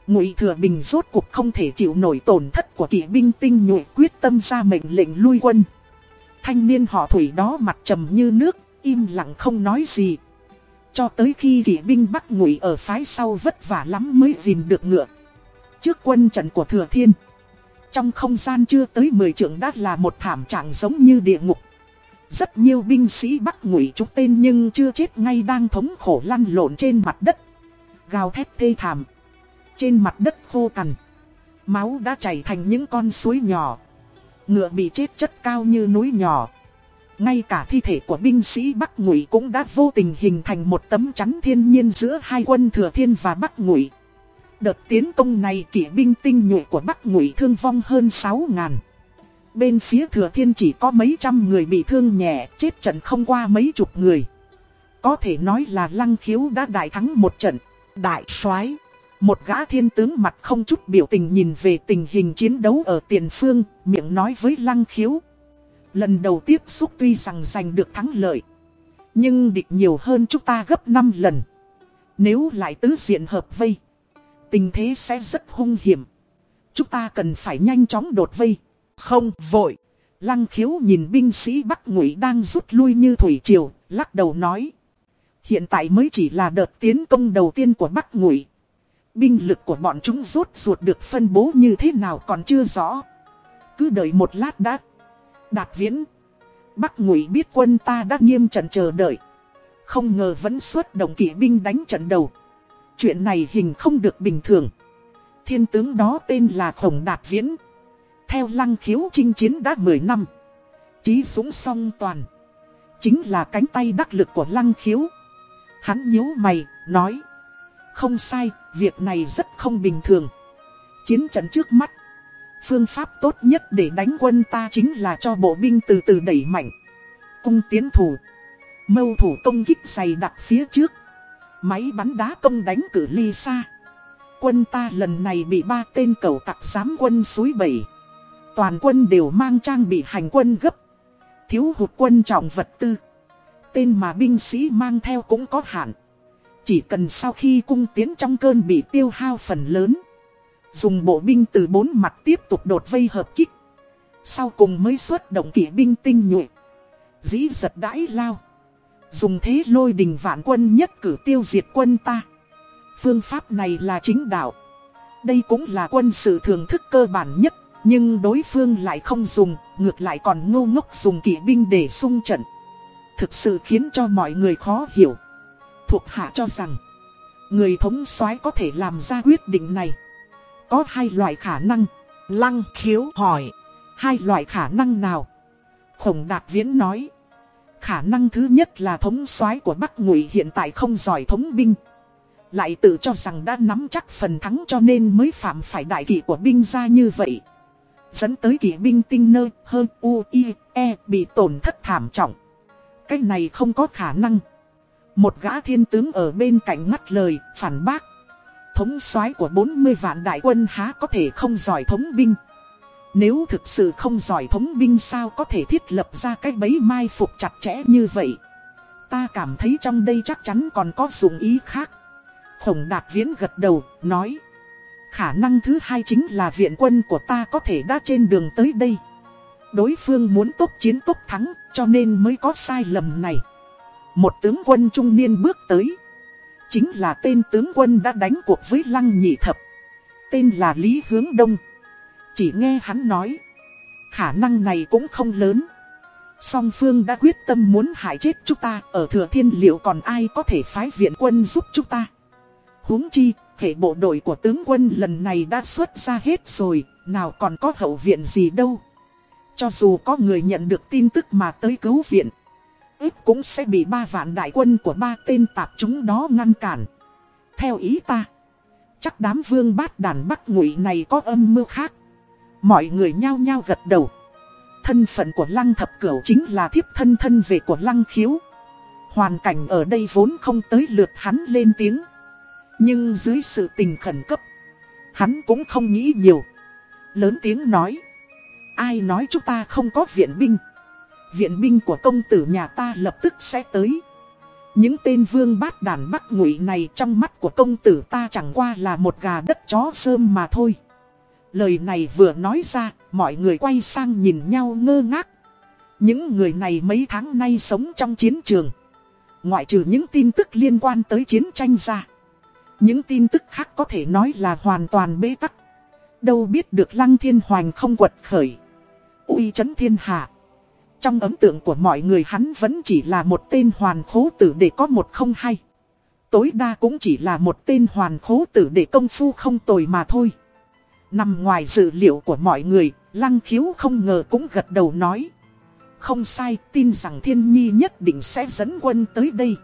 Ngụy Thừa Bình rốt cuộc không thể chịu nổi tổn thất của kỵ binh tinh nhuệ quyết tâm ra mệnh lệnh lui quân. Thanh niên họ Thủy đó mặt trầm như nước, im lặng không nói gì. Cho tới khi kỵ binh Bắc Ngụy ở phái sau vất vả lắm mới dìm được ngựa. Trước quân trận của Thừa Thiên. Trong không gian chưa tới 10 trượng đã là một thảm trạng giống như địa ngục. Rất nhiều binh sĩ bắt ngụy trúng tên nhưng chưa chết ngay đang thống khổ lăn lộn trên mặt đất. Gào thét thê thảm. Trên mặt đất khô cằn. Máu đã chảy thành những con suối nhỏ. Ngựa bị chết chất cao như núi nhỏ. Ngay cả thi thể của binh sĩ Bắc Ngụy cũng đã vô tình hình thành một tấm chắn thiên nhiên giữa hai quân Thừa Thiên và Bắc Ngụy. Đợt tiến công này kỵ binh tinh nhuệ của Bắc Ngụy thương vong hơn 6 ngàn bên phía thừa thiên chỉ có mấy trăm người bị thương nhẹ, chết trận không qua mấy chục người. Có thể nói là lăng khiếu đã đại thắng một trận, đại soái Một gã thiên tướng mặt không chút biểu tình nhìn về tình hình chiến đấu ở tiền phương, miệng nói với lăng khiếu. Lần đầu tiếp xúc tuy rằng giành được thắng lợi, nhưng địch nhiều hơn chúng ta gấp 5 lần. Nếu lại tứ diện hợp vây, tình thế sẽ rất hung hiểm. Chúng ta cần phải nhanh chóng đột vây. Không vội. Lăng khiếu nhìn binh sĩ Bắc Ngụy đang rút lui như thủy triều, lắc đầu nói. Hiện tại mới chỉ là đợt tiến công đầu tiên của Bắc Ngụy. Binh lực của bọn chúng rốt ruột được phân bố như thế nào còn chưa rõ. Cứ đợi một lát đã. Đạt viễn. Bắc Ngụy biết quân ta đã nghiêm trận chờ đợi. Không ngờ vẫn xuất động kỵ binh đánh trận đầu. Chuyện này hình không được bình thường. Thiên tướng đó tên là Khổng Đạt Viễn. Theo lăng khiếu chinh chiến đã 10 năm. Chí súng song toàn. Chính là cánh tay đắc lực của lăng khiếu. Hắn nhíu mày, nói. Không sai, việc này rất không bình thường. Chiến trận trước mắt. Phương pháp tốt nhất để đánh quân ta chính là cho bộ binh từ từ đẩy mạnh. Cung tiến thủ. Mâu thủ công kích dày đặc phía trước. Máy bắn đá công đánh cử ly xa. Quân ta lần này bị ba tên cầu tặc giám quân suối bẩy. Toàn quân đều mang trang bị hành quân gấp. Thiếu hụt quân trọng vật tư. Tên mà binh sĩ mang theo cũng có hạn. Chỉ cần sau khi cung tiến trong cơn bị tiêu hao phần lớn. Dùng bộ binh từ bốn mặt tiếp tục đột vây hợp kích. Sau cùng mới xuất động kỵ binh tinh nhuệ. Dĩ giật đãi lao. Dùng thế lôi đình vạn quân nhất cử tiêu diệt quân ta. Phương pháp này là chính đạo. Đây cũng là quân sự thường thức cơ bản nhất. Nhưng đối phương lại không dùng, ngược lại còn ngu ngốc dùng kỵ binh để xung trận. Thực sự khiến cho mọi người khó hiểu. Thuộc hạ cho rằng, người thống soái có thể làm ra quyết định này. Có hai loại khả năng. Lăng khiếu hỏi, hai loại khả năng nào? Khổng Đạt Viễn nói, khả năng thứ nhất là thống soái của Bắc Ngụy hiện tại không giỏi thống binh. Lại tự cho rằng đã nắm chắc phần thắng cho nên mới phạm phải đại kỵ của binh ra như vậy. Dẫn tới kỵ binh tinh nơ hơn U, I, E bị tổn thất thảm trọng. Cái này không có khả năng. Một gã thiên tướng ở bên cạnh ngắt lời, phản bác. Thống soái của 40 vạn đại quân há có thể không giỏi thống binh. Nếu thực sự không giỏi thống binh sao có thể thiết lập ra cái bẫy mai phục chặt chẽ như vậy. Ta cảm thấy trong đây chắc chắn còn có dụng ý khác. Khổng Đạt Viễn gật đầu, nói. Khả năng thứ hai chính là viện quân của ta có thể đã trên đường tới đây. Đối phương muốn tốt chiến tốt thắng, cho nên mới có sai lầm này. Một tướng quân trung niên bước tới. Chính là tên tướng quân đã đánh cuộc với Lăng Nhị Thập. Tên là Lý Hướng Đông. Chỉ nghe hắn nói. Khả năng này cũng không lớn. Song Phương đã quyết tâm muốn hại chết chúng ta. Ở Thừa Thiên liệu còn ai có thể phái viện quân giúp chúng ta. huống chi, hệ bộ đội của tướng quân lần này đã xuất ra hết rồi. Nào còn có hậu viện gì đâu. Cho dù có người nhận được tin tức mà tới cứu viện ít cũng sẽ bị ba vạn đại quân của ba tên tạp chúng đó ngăn cản. Theo ý ta, chắc đám vương bát đàn bắc ngụy này có âm mưu khác. Mọi người nhao nhao gật đầu. Thân phận của lăng thập cửu chính là thiếp thân thân về của lăng khiếu. Hoàn cảnh ở đây vốn không tới lượt hắn lên tiếng. Nhưng dưới sự tình khẩn cấp, hắn cũng không nghĩ nhiều. Lớn tiếng nói, ai nói chúng ta không có viện binh viện binh của công tử nhà ta lập tức sẽ tới. Những tên vương bát đàn bắc ngụy này trong mắt của công tử ta chẳng qua là một gà đất chó sơm mà thôi. Lời này vừa nói ra, mọi người quay sang nhìn nhau ngơ ngác. Những người này mấy tháng nay sống trong chiến trường. Ngoại trừ những tin tức liên quan tới chiến tranh ra. Những tin tức khác có thể nói là hoàn toàn bế tắc. Đâu biết được Lăng Thiên Hoành không quật khởi. uy chấn thiên hạ. Trong ấn tượng của mọi người hắn vẫn chỉ là một tên hoàn khố tử để có một không hay. Tối đa cũng chỉ là một tên hoàn khố tử để công phu không tồi mà thôi. Nằm ngoài dự liệu của mọi người, Lăng Khiếu không ngờ cũng gật đầu nói. Không sai, tin rằng Thiên Nhi nhất định sẽ dẫn quân tới đây.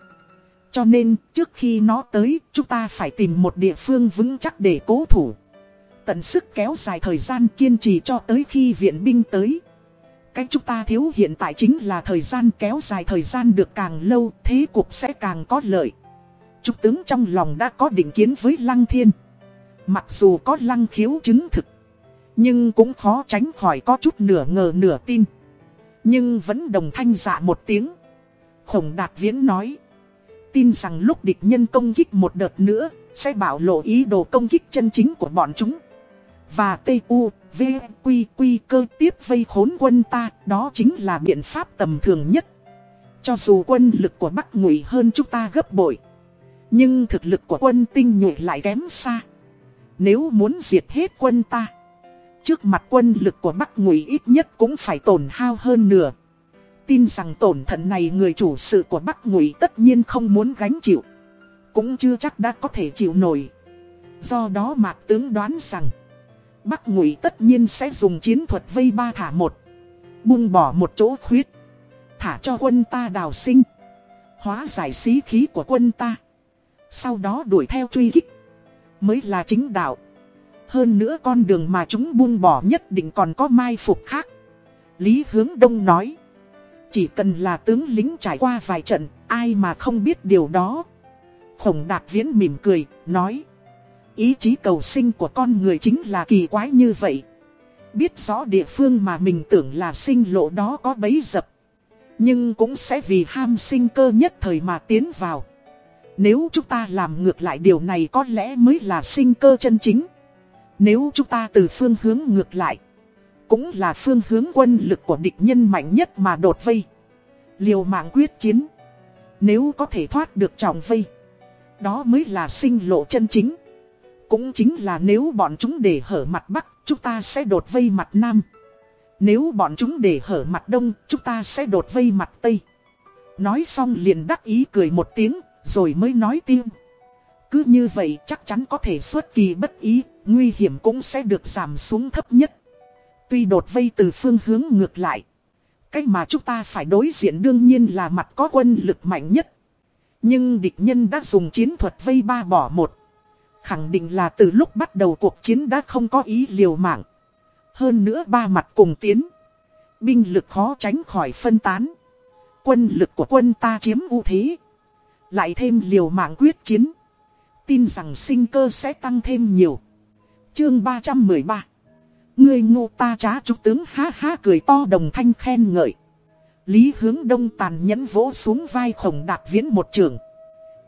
Cho nên, trước khi nó tới, chúng ta phải tìm một địa phương vững chắc để cố thủ. Tận sức kéo dài thời gian kiên trì cho tới khi viện binh tới. Cái chúng ta thiếu hiện tại chính là thời gian kéo dài thời gian được càng lâu, thế cục sẽ càng có lợi. Trúc tướng trong lòng đã có định kiến với Lăng Thiên. Mặc dù có Lăng khiếu chứng thực, nhưng cũng khó tránh khỏi có chút nửa ngờ nửa tin. Nhưng vẫn đồng thanh dạ một tiếng. Khổng Đạt Viễn nói, tin rằng lúc địch nhân công kích một đợt nữa, sẽ bảo lộ ý đồ công kích chân chính của bọn chúng. và T U V Quy Quy cơ tiếp vây khốn quân ta, đó chính là biện pháp tầm thường nhất. Cho dù quân lực của Bắc Ngụy hơn chúng ta gấp bội, nhưng thực lực của quân tinh nhuệ lại kém xa. Nếu muốn diệt hết quân ta, trước mặt quân lực của Bắc Ngụy ít nhất cũng phải tổn hao hơn nửa. Tin rằng tổn thận này người chủ sự của Bắc Ngụy tất nhiên không muốn gánh chịu. Cũng chưa chắc đã có thể chịu nổi. Do đó Mạc Tướng đoán rằng Bắc Ngụy tất nhiên sẽ dùng chiến thuật vây ba thả một Buông bỏ một chỗ khuyết Thả cho quân ta đào sinh Hóa giải xí khí của quân ta Sau đó đuổi theo truy kích Mới là chính đạo Hơn nữa con đường mà chúng buông bỏ nhất định còn có mai phục khác Lý Hướng Đông nói Chỉ cần là tướng lính trải qua vài trận Ai mà không biết điều đó Khổng Đạt Viễn mỉm cười, nói Ý chí cầu sinh của con người chính là kỳ quái như vậy. Biết rõ địa phương mà mình tưởng là sinh lộ đó có bấy dập. Nhưng cũng sẽ vì ham sinh cơ nhất thời mà tiến vào. Nếu chúng ta làm ngược lại điều này có lẽ mới là sinh cơ chân chính. Nếu chúng ta từ phương hướng ngược lại, cũng là phương hướng quân lực của địch nhân mạnh nhất mà đột vây. Liều mạng quyết chiến, nếu có thể thoát được trọng vây, đó mới là sinh lộ chân chính. Cũng chính là nếu bọn chúng để hở mặt Bắc, chúng ta sẽ đột vây mặt Nam. Nếu bọn chúng để hở mặt Đông, chúng ta sẽ đột vây mặt Tây. Nói xong liền đắc ý cười một tiếng, rồi mới nói tiêm Cứ như vậy chắc chắn có thể xuất kỳ bất ý, nguy hiểm cũng sẽ được giảm xuống thấp nhất. Tuy đột vây từ phương hướng ngược lại. Cách mà chúng ta phải đối diện đương nhiên là mặt có quân lực mạnh nhất. Nhưng địch nhân đã dùng chiến thuật vây ba bỏ một. Khẳng định là từ lúc bắt đầu cuộc chiến đã không có ý liều mạng. Hơn nữa ba mặt cùng tiến. Binh lực khó tránh khỏi phân tán. Quân lực của quân ta chiếm ưu thế. Lại thêm liều mạng quyết chiến. Tin rằng sinh cơ sẽ tăng thêm nhiều. Chương 313 người ngô ta trá trúc tướng ha ha cười to đồng thanh khen ngợi. Lý hướng đông tàn nhẫn vỗ xuống vai khổng đạt viễn một trường.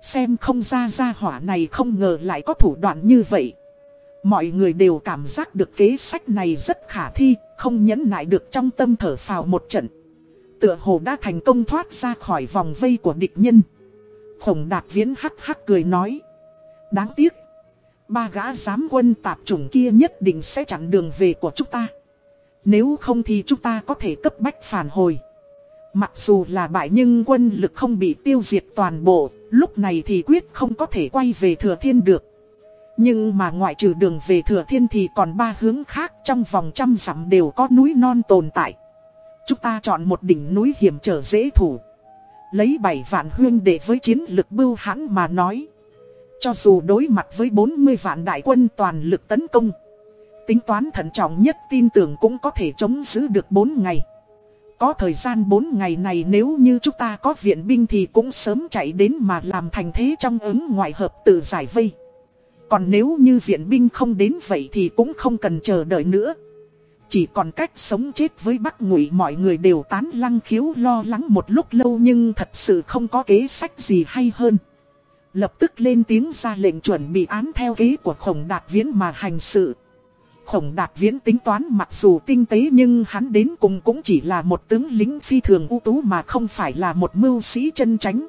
Xem không ra ra hỏa này không ngờ lại có thủ đoạn như vậy. Mọi người đều cảm giác được kế sách này rất khả thi, không nhẫn nại được trong tâm thở phào một trận. Tựa hồ đã thành công thoát ra khỏi vòng vây của địch nhân. Khổng đạt viễn hắc hắc cười nói. Đáng tiếc, ba gã giám quân tạp chủng kia nhất định sẽ chặn đường về của chúng ta. Nếu không thì chúng ta có thể cấp bách phản hồi. Mặc dù là bại nhưng quân lực không bị tiêu diệt toàn bộ, lúc này thì quyết không có thể quay về thừa thiên được. Nhưng mà ngoại trừ đường về thừa thiên thì còn ba hướng khác trong vòng trăm dặm đều có núi non tồn tại. Chúng ta chọn một đỉnh núi hiểm trở dễ thủ. Lấy bảy vạn huyên để với chiến lực bưu hãn mà nói. Cho dù đối mặt với 40 vạn đại quân toàn lực tấn công. Tính toán thận trọng nhất tin tưởng cũng có thể chống giữ được 4 ngày. Có thời gian 4 ngày này nếu như chúng ta có viện binh thì cũng sớm chạy đến mà làm thành thế trong ứng ngoại hợp tự giải vây. Còn nếu như viện binh không đến vậy thì cũng không cần chờ đợi nữa. Chỉ còn cách sống chết với Bắc Ngụy, mọi người đều tán lăng khiếu lo lắng một lúc lâu nhưng thật sự không có kế sách gì hay hơn. Lập tức lên tiếng ra lệnh chuẩn bị án theo kế của khổng đạt viễn mà hành sự. Khổng đạt viễn tính toán mặc dù tinh tế nhưng hắn đến cùng cũng chỉ là một tướng lính phi thường ưu tú mà không phải là một mưu sĩ chân tránh.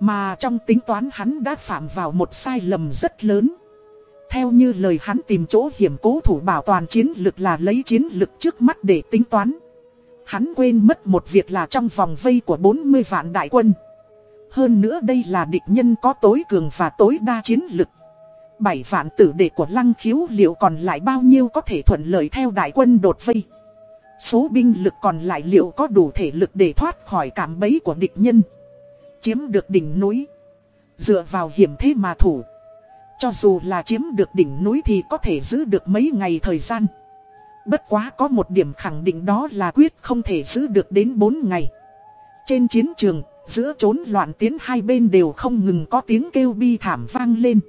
Mà trong tính toán hắn đã phạm vào một sai lầm rất lớn. Theo như lời hắn tìm chỗ hiểm cố thủ bảo toàn chiến lực là lấy chiến lực trước mắt để tính toán. Hắn quên mất một việc là trong vòng vây của 40 vạn đại quân. Hơn nữa đây là địch nhân có tối cường và tối đa chiến lực. Bảy vạn tử đệ của lăng khiếu liệu còn lại bao nhiêu có thể thuận lợi theo đại quân đột vây. Số binh lực còn lại liệu có đủ thể lực để thoát khỏi cảm bấy của địch nhân. Chiếm được đỉnh núi. Dựa vào hiểm thế mà thủ. Cho dù là chiếm được đỉnh núi thì có thể giữ được mấy ngày thời gian. Bất quá có một điểm khẳng định đó là quyết không thể giữ được đến 4 ngày. Trên chiến trường, giữa chốn loạn tiến hai bên đều không ngừng có tiếng kêu bi thảm vang lên.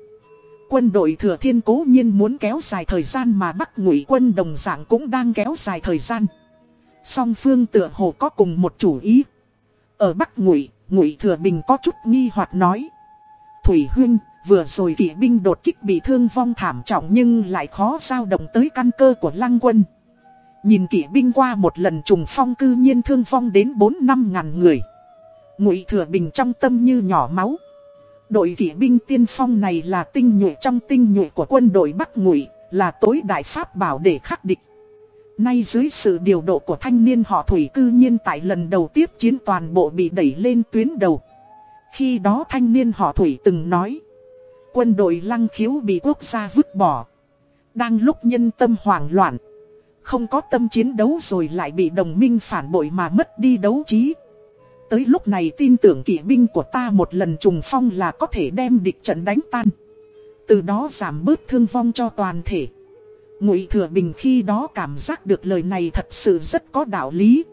Quân đội thừa thiên cố nhiên muốn kéo dài thời gian mà Bắc ngụy quân đồng dạng cũng đang kéo dài thời gian. Song phương tựa hồ có cùng một chủ ý. Ở Bắc ngụy, ngụy thừa bình có chút nghi hoặc nói. Thủy huynh, Vừa rồi kỵ binh đột kích bị thương vong thảm trọng nhưng lại khó dao động tới căn cơ của lăng quân. Nhìn kỵ binh qua một lần trùng phong cư nhiên thương vong đến 4-5 ngàn người. Ngụy Thừa Bình trong tâm như nhỏ máu. Đội kỵ binh tiên phong này là tinh nhuệ trong tinh nhuệ của quân đội Bắc Ngụy, là tối đại pháp bảo để khắc địch. Nay dưới sự điều độ của thanh niên họ Thủy cư nhiên tại lần đầu tiếp chiến toàn bộ bị đẩy lên tuyến đầu. Khi đó thanh niên họ Thủy từng nói, quân đội lăng khiếu bị quốc gia vứt bỏ. Đang lúc nhân tâm hoảng loạn, không có tâm chiến đấu rồi lại bị đồng minh phản bội mà mất đi đấu trí. Tới lúc này tin tưởng kỵ binh của ta một lần trùng phong là có thể đem địch trận đánh tan. Từ đó giảm bớt thương vong cho toàn thể. Ngụy Thừa Bình khi đó cảm giác được lời này thật sự rất có đạo lý.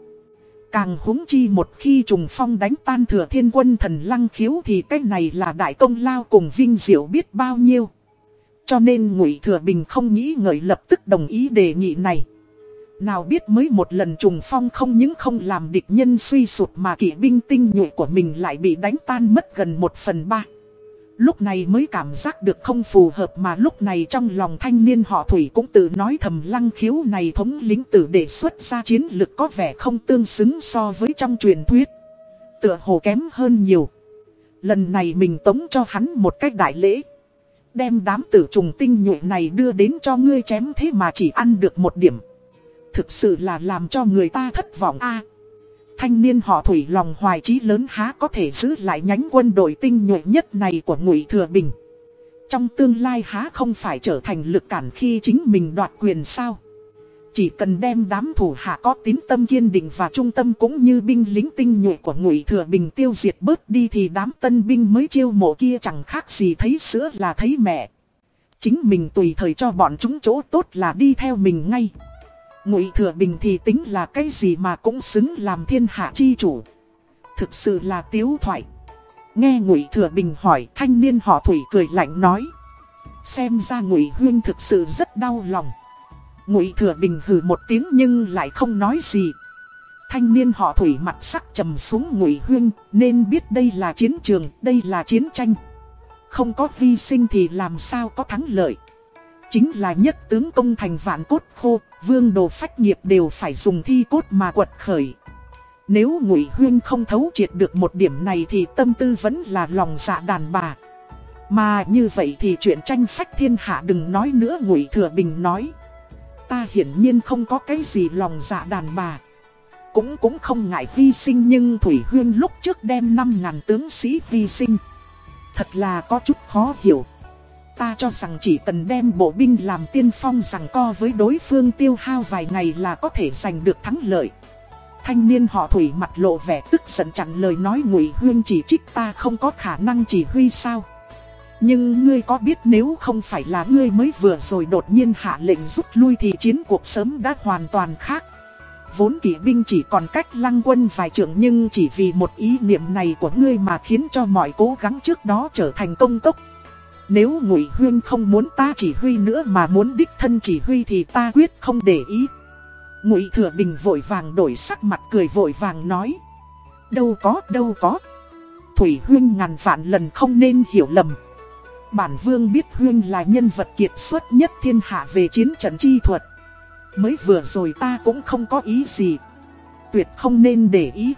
Càng húng chi một khi trùng phong đánh tan thừa thiên quân thần lăng khiếu thì cái này là đại công lao cùng vinh diệu biết bao nhiêu. Cho nên Ngụy Thừa Bình không nghĩ ngợi lập tức đồng ý đề nghị này. Nào biết mới một lần trùng phong không những không làm địch nhân suy sụp mà kỵ binh tinh nhuệ của mình lại bị đánh tan mất gần một phần ba. Lúc này mới cảm giác được không phù hợp mà lúc này trong lòng thanh niên họ Thủy cũng tự nói thầm lăng khiếu này thống lính tử đề xuất ra chiến lực có vẻ không tương xứng so với trong truyền thuyết. Tựa hồ kém hơn nhiều. Lần này mình tống cho hắn một cách đại lễ. Đem đám tử trùng tinh nhuệ này đưa đến cho ngươi chém thế mà chỉ ăn được một điểm. Thực sự là làm cho người ta thất vọng a Thanh niên họ thủy lòng hoài chí lớn há có thể giữ lại nhánh quân đội tinh nhuệ nhất này của Ngụy Thừa Bình. Trong tương lai há không phải trở thành lực cản khi chính mình đoạt quyền sao. Chỉ cần đem đám thủ hạ có tín tâm kiên định và trung tâm cũng như binh lính tinh nhuệ của Ngụy Thừa Bình tiêu diệt bớt đi thì đám tân binh mới chiêu mộ kia chẳng khác gì thấy sữa là thấy mẹ. Chính mình tùy thời cho bọn chúng chỗ tốt là đi theo mình ngay. Ngụy Thừa Bình thì tính là cái gì mà cũng xứng làm thiên hạ chi chủ. Thực sự là tiếu thoại. Nghe Ngụy Thừa Bình hỏi thanh niên họ Thủy cười lạnh nói. Xem ra Ngụy Huyên thực sự rất đau lòng. Ngụy Thừa Bình hừ một tiếng nhưng lại không nói gì. Thanh niên họ Thủy mặt sắc trầm xuống Ngụy Huyên nên biết đây là chiến trường, đây là chiến tranh. Không có hy sinh thì làm sao có thắng lợi. Chính là nhất tướng công thành vạn cốt khô, vương đồ phách nghiệp đều phải dùng thi cốt mà quật khởi. Nếu ngụy Huyên không thấu triệt được một điểm này thì tâm tư vẫn là lòng dạ đàn bà. Mà như vậy thì chuyện tranh phách thiên hạ đừng nói nữa ngụy Thừa Bình nói. Ta hiển nhiên không có cái gì lòng dạ đàn bà. Cũng cũng không ngại hy sinh nhưng Thủy Huyên lúc trước đem 5.000 tướng sĩ hy sinh. Thật là có chút khó hiểu. Ta cho rằng chỉ cần đem bộ binh làm tiên phong rằng co với đối phương tiêu hao vài ngày là có thể giành được thắng lợi. Thanh niên họ thủy mặt lộ vẻ tức giận chặn lời nói ngụy huyên chỉ trích ta không có khả năng chỉ huy sao. Nhưng ngươi có biết nếu không phải là ngươi mới vừa rồi đột nhiên hạ lệnh rút lui thì chiến cuộc sớm đã hoàn toàn khác. Vốn kỵ binh chỉ còn cách lăng quân vài trưởng nhưng chỉ vì một ý niệm này của ngươi mà khiến cho mọi cố gắng trước đó trở thành công tốc. Nếu Ngụy Huyên không muốn ta chỉ huy nữa mà muốn đích thân chỉ huy thì ta quyết không để ý. Ngụy Thừa Bình vội vàng đổi sắc mặt cười vội vàng nói. Đâu có, đâu có. Thủy Huyên ngàn vạn lần không nên hiểu lầm. Bản Vương biết Huyên là nhân vật kiệt xuất nhất thiên hạ về chiến trận chi thuật. Mới vừa rồi ta cũng không có ý gì. Tuyệt không nên để ý.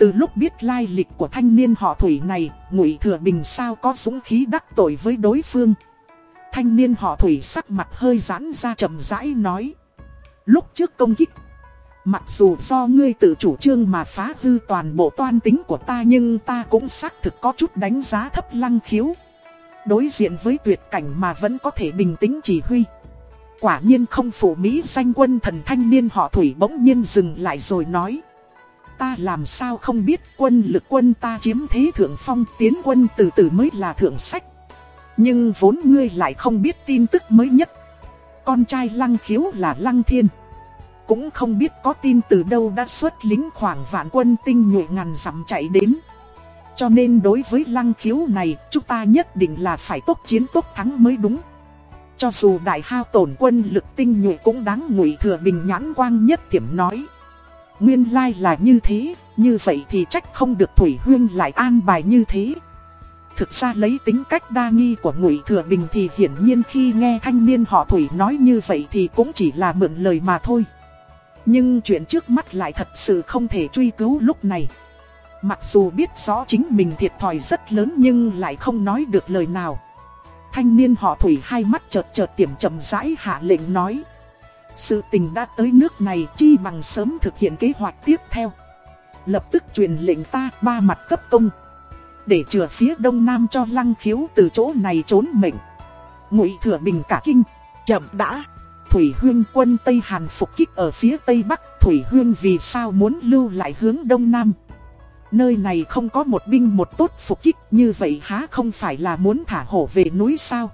Từ lúc biết lai lịch của thanh niên họ Thủy này, Ngụy Thừa Bình sao có dũng khí đắc tội với đối phương. Thanh niên họ Thủy sắc mặt hơi giãn ra chậm rãi nói. Lúc trước công kích, mặc dù do ngươi tự chủ trương mà phá hư toàn bộ toan tính của ta nhưng ta cũng xác thực có chút đánh giá thấp lăng khiếu. Đối diện với tuyệt cảnh mà vẫn có thể bình tĩnh chỉ huy. Quả nhiên không phủ Mỹ danh quân thần thanh niên họ Thủy bỗng nhiên dừng lại rồi nói ta làm sao không biết quân lực quân ta chiếm thế thượng phong, tiến quân từ từ mới là thượng sách. Nhưng vốn ngươi lại không biết tin tức mới nhất. Con trai lăng khiếu là lăng thiên. Cũng không biết có tin từ đâu đã xuất lính khoảng vạn quân tinh nhuệ ngàn dặm chạy đến. Cho nên đối với lăng khiếu này, chúng ta nhất định là phải tốt chiến tốt thắng mới đúng. Cho dù đại hao tổn quân lực tinh nhuệ cũng đáng ngụy thừa bình nhãn quang nhất tiểm nói. Nguyên lai là như thế, như vậy thì trách không được Thủy Huyên lại an bài như thế. Thực ra lấy tính cách đa nghi của Ngụy Thừa Bình thì hiển nhiên khi nghe thanh niên họ Thủy nói như vậy thì cũng chỉ là mượn lời mà thôi. Nhưng chuyện trước mắt lại thật sự không thể truy cứu lúc này. Mặc dù biết rõ chính mình thiệt thòi rất lớn nhưng lại không nói được lời nào. Thanh niên họ Thủy hai mắt chợt chợt tiềm chậm rãi hạ lệnh nói. Sự tình đã tới nước này, chi bằng sớm thực hiện kế hoạch tiếp theo. Lập tức truyền lệnh ta, ba mặt cấp công. Để chừa phía đông nam cho lăng khiếu từ chỗ này trốn mệnh. Ngụy thừa bình cả kinh. Chậm đã. Thủy Huyên quân Tây Hàn phục kích ở phía Tây Bắc. Thủy Huyên vì sao muốn lưu lại hướng đông nam. Nơi này không có một binh một tốt phục kích, như vậy há không phải là muốn thả hổ về núi sao.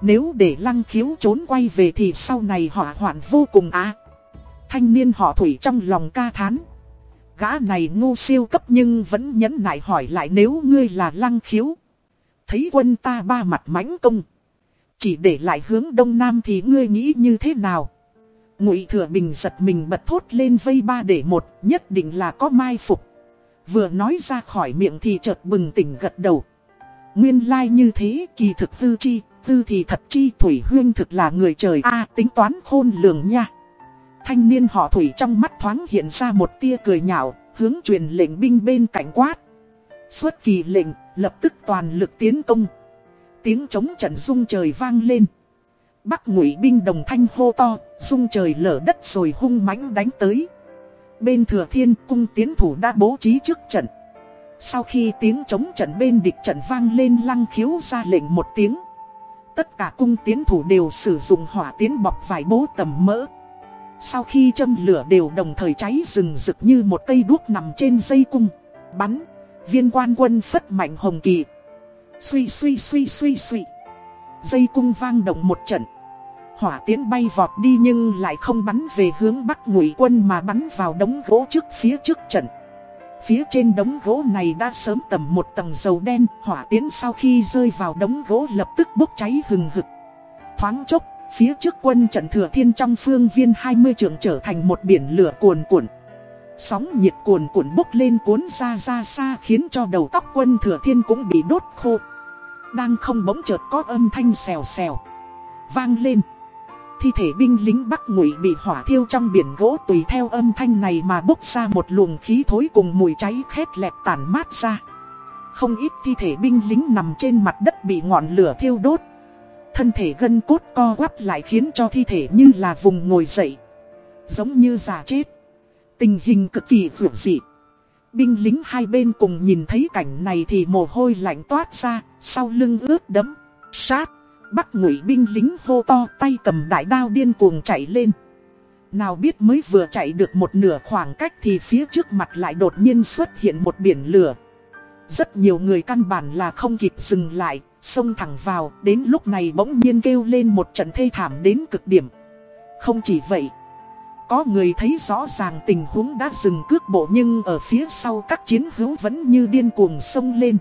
Nếu để lăng khiếu trốn quay về thì sau này họ hoạn vô cùng á. Thanh niên họ thủy trong lòng ca thán. Gã này ngu siêu cấp nhưng vẫn nhẫn nại hỏi lại nếu ngươi là lăng khiếu. Thấy quân ta ba mặt mãnh công. Chỉ để lại hướng đông nam thì ngươi nghĩ như thế nào? Ngụy thừa bình giật mình bật thốt lên vây ba để một nhất định là có mai phục. Vừa nói ra khỏi miệng thì chợt bừng tỉnh gật đầu. Nguyên lai like như thế kỳ thực tư chi, tư thì thật chi Thủy Huyên thực là người trời a tính toán khôn lường nha. Thanh niên họ Thủy trong mắt thoáng hiện ra một tia cười nhạo, hướng truyền lệnh binh bên cạnh quát. Xuất kỳ lệnh, lập tức toàn lực tiến công. Tiếng chống trận rung trời vang lên. Bắc ngụy binh đồng thanh hô to, rung trời lở đất rồi hung mãnh đánh tới. Bên thừa thiên cung tiến thủ đã bố trí trước trận. Sau khi tiếng chống trận bên địch trận vang lên lăng khiếu ra lệnh một tiếng. Tất cả cung tiến thủ đều sử dụng hỏa tiến bọc vải bố tầm mỡ. Sau khi châm lửa đều đồng thời cháy rừng rực như một cây đuốc nằm trên dây cung. Bắn, viên quan quân phất mạnh hồng kỳ. Suy suy suy suy suy. Dây cung vang động một trận. Hỏa tiến bay vọt đi nhưng lại không bắn về hướng bắc ngụy quân mà bắn vào đống gỗ trước phía trước trận. Phía trên đống gỗ này đã sớm tầm một tầng dầu đen, hỏa tiến sau khi rơi vào đống gỗ lập tức bốc cháy hừng hực. Thoáng chốc, phía trước quân trận thừa thiên trong phương viên 20 trường trở thành một biển lửa cuồn cuộn. Sóng nhiệt cuồn cuộn bốc lên cuốn ra ra xa khiến cho đầu tóc quân thừa thiên cũng bị đốt khô. Đang không bỗng chợt có âm thanh xèo xèo. Vang lên. Thi thể binh lính Bắc Ngụy bị hỏa thiêu trong biển gỗ tùy theo âm thanh này mà bốc ra một luồng khí thối cùng mùi cháy khét lẹt tản mát ra. Không ít thi thể binh lính nằm trên mặt đất bị ngọn lửa thiêu đốt. Thân thể gân cốt co quắp lại khiến cho thi thể như là vùng ngồi dậy. Giống như già chết. Tình hình cực kỳ vượt dị. Binh lính hai bên cùng nhìn thấy cảnh này thì mồ hôi lạnh toát ra, sau lưng ướt đẫm, sát. Bắc ngụy binh lính hô to tay cầm đại đao điên cuồng chạy lên. Nào biết mới vừa chạy được một nửa khoảng cách thì phía trước mặt lại đột nhiên xuất hiện một biển lửa. Rất nhiều người căn bản là không kịp dừng lại, xông thẳng vào, đến lúc này bỗng nhiên kêu lên một trận thê thảm đến cực điểm. Không chỉ vậy, có người thấy rõ ràng tình huống đã dừng cước bộ nhưng ở phía sau các chiến hữu vẫn như điên cuồng xông lên.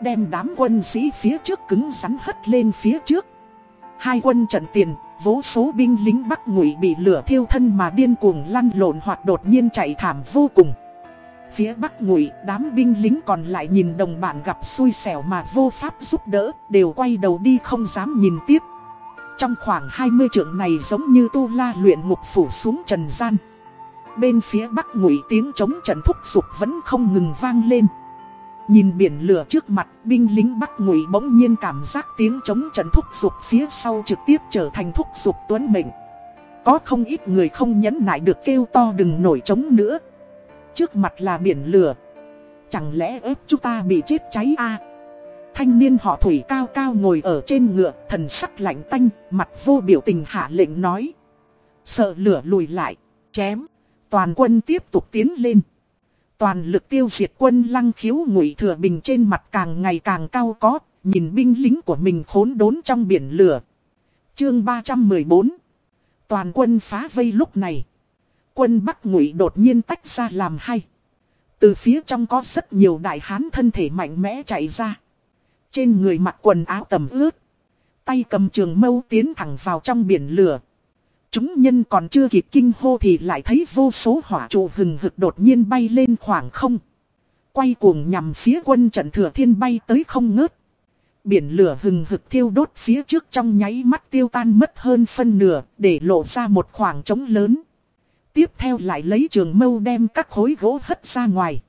Đem đám quân sĩ phía trước cứng rắn hất lên phía trước Hai quân trận tiền, vô số binh lính Bắc Ngụy bị lửa thiêu thân mà điên cuồng lăn lộn hoặc đột nhiên chạy thảm vô cùng Phía Bắc Ngụy, đám binh lính còn lại nhìn đồng bạn gặp xui xẻo mà vô pháp giúp đỡ, đều quay đầu đi không dám nhìn tiếp. Trong khoảng 20 trượng này giống như tu la luyện ngục phủ xuống trần gian. Bên phía Bắc Ngụy tiếng chống trận thúc giục vẫn không ngừng vang lên. Nhìn biển lửa trước mặt, binh lính Bắc Ngụy bỗng nhiên cảm giác tiếng chống trận thúc dục phía sau trực tiếp trở thành thúc dục tuấn mệnh. Có không ít người không nhẫn nại được kêu to đừng nổi trống nữa. Trước mặt là biển lửa. Chẳng lẽ ép chúng ta bị chết cháy a? Thanh niên họ thủy cao cao ngồi ở trên ngựa, thần sắc lạnh tanh, mặt vô biểu tình hạ lệnh nói. Sợ lửa lùi lại, chém, toàn quân tiếp tục tiến lên. Toàn lực tiêu diệt quân lăng khiếu ngụy thừa bình trên mặt càng ngày càng cao có, nhìn binh lính của mình khốn đốn trong biển lửa. Chương 314 Toàn quân phá vây lúc này. Quân Bắc ngụy đột nhiên tách ra làm hay. Từ phía trong có rất nhiều đại hán thân thể mạnh mẽ chạy ra. Trên người mặc quần áo tầm ướt. Tay cầm trường mâu tiến thẳng vào trong biển lửa. Chúng nhân còn chưa kịp kinh hô thì lại thấy vô số hỏa trụ hừng hực đột nhiên bay lên khoảng không. Quay cuồng nhằm phía quân trận thừa thiên bay tới không ngớt. Biển lửa hừng hực thiêu đốt phía trước trong nháy mắt tiêu tan mất hơn phân nửa để lộ ra một khoảng trống lớn. Tiếp theo lại lấy trường mâu đem các khối gỗ hất ra ngoài.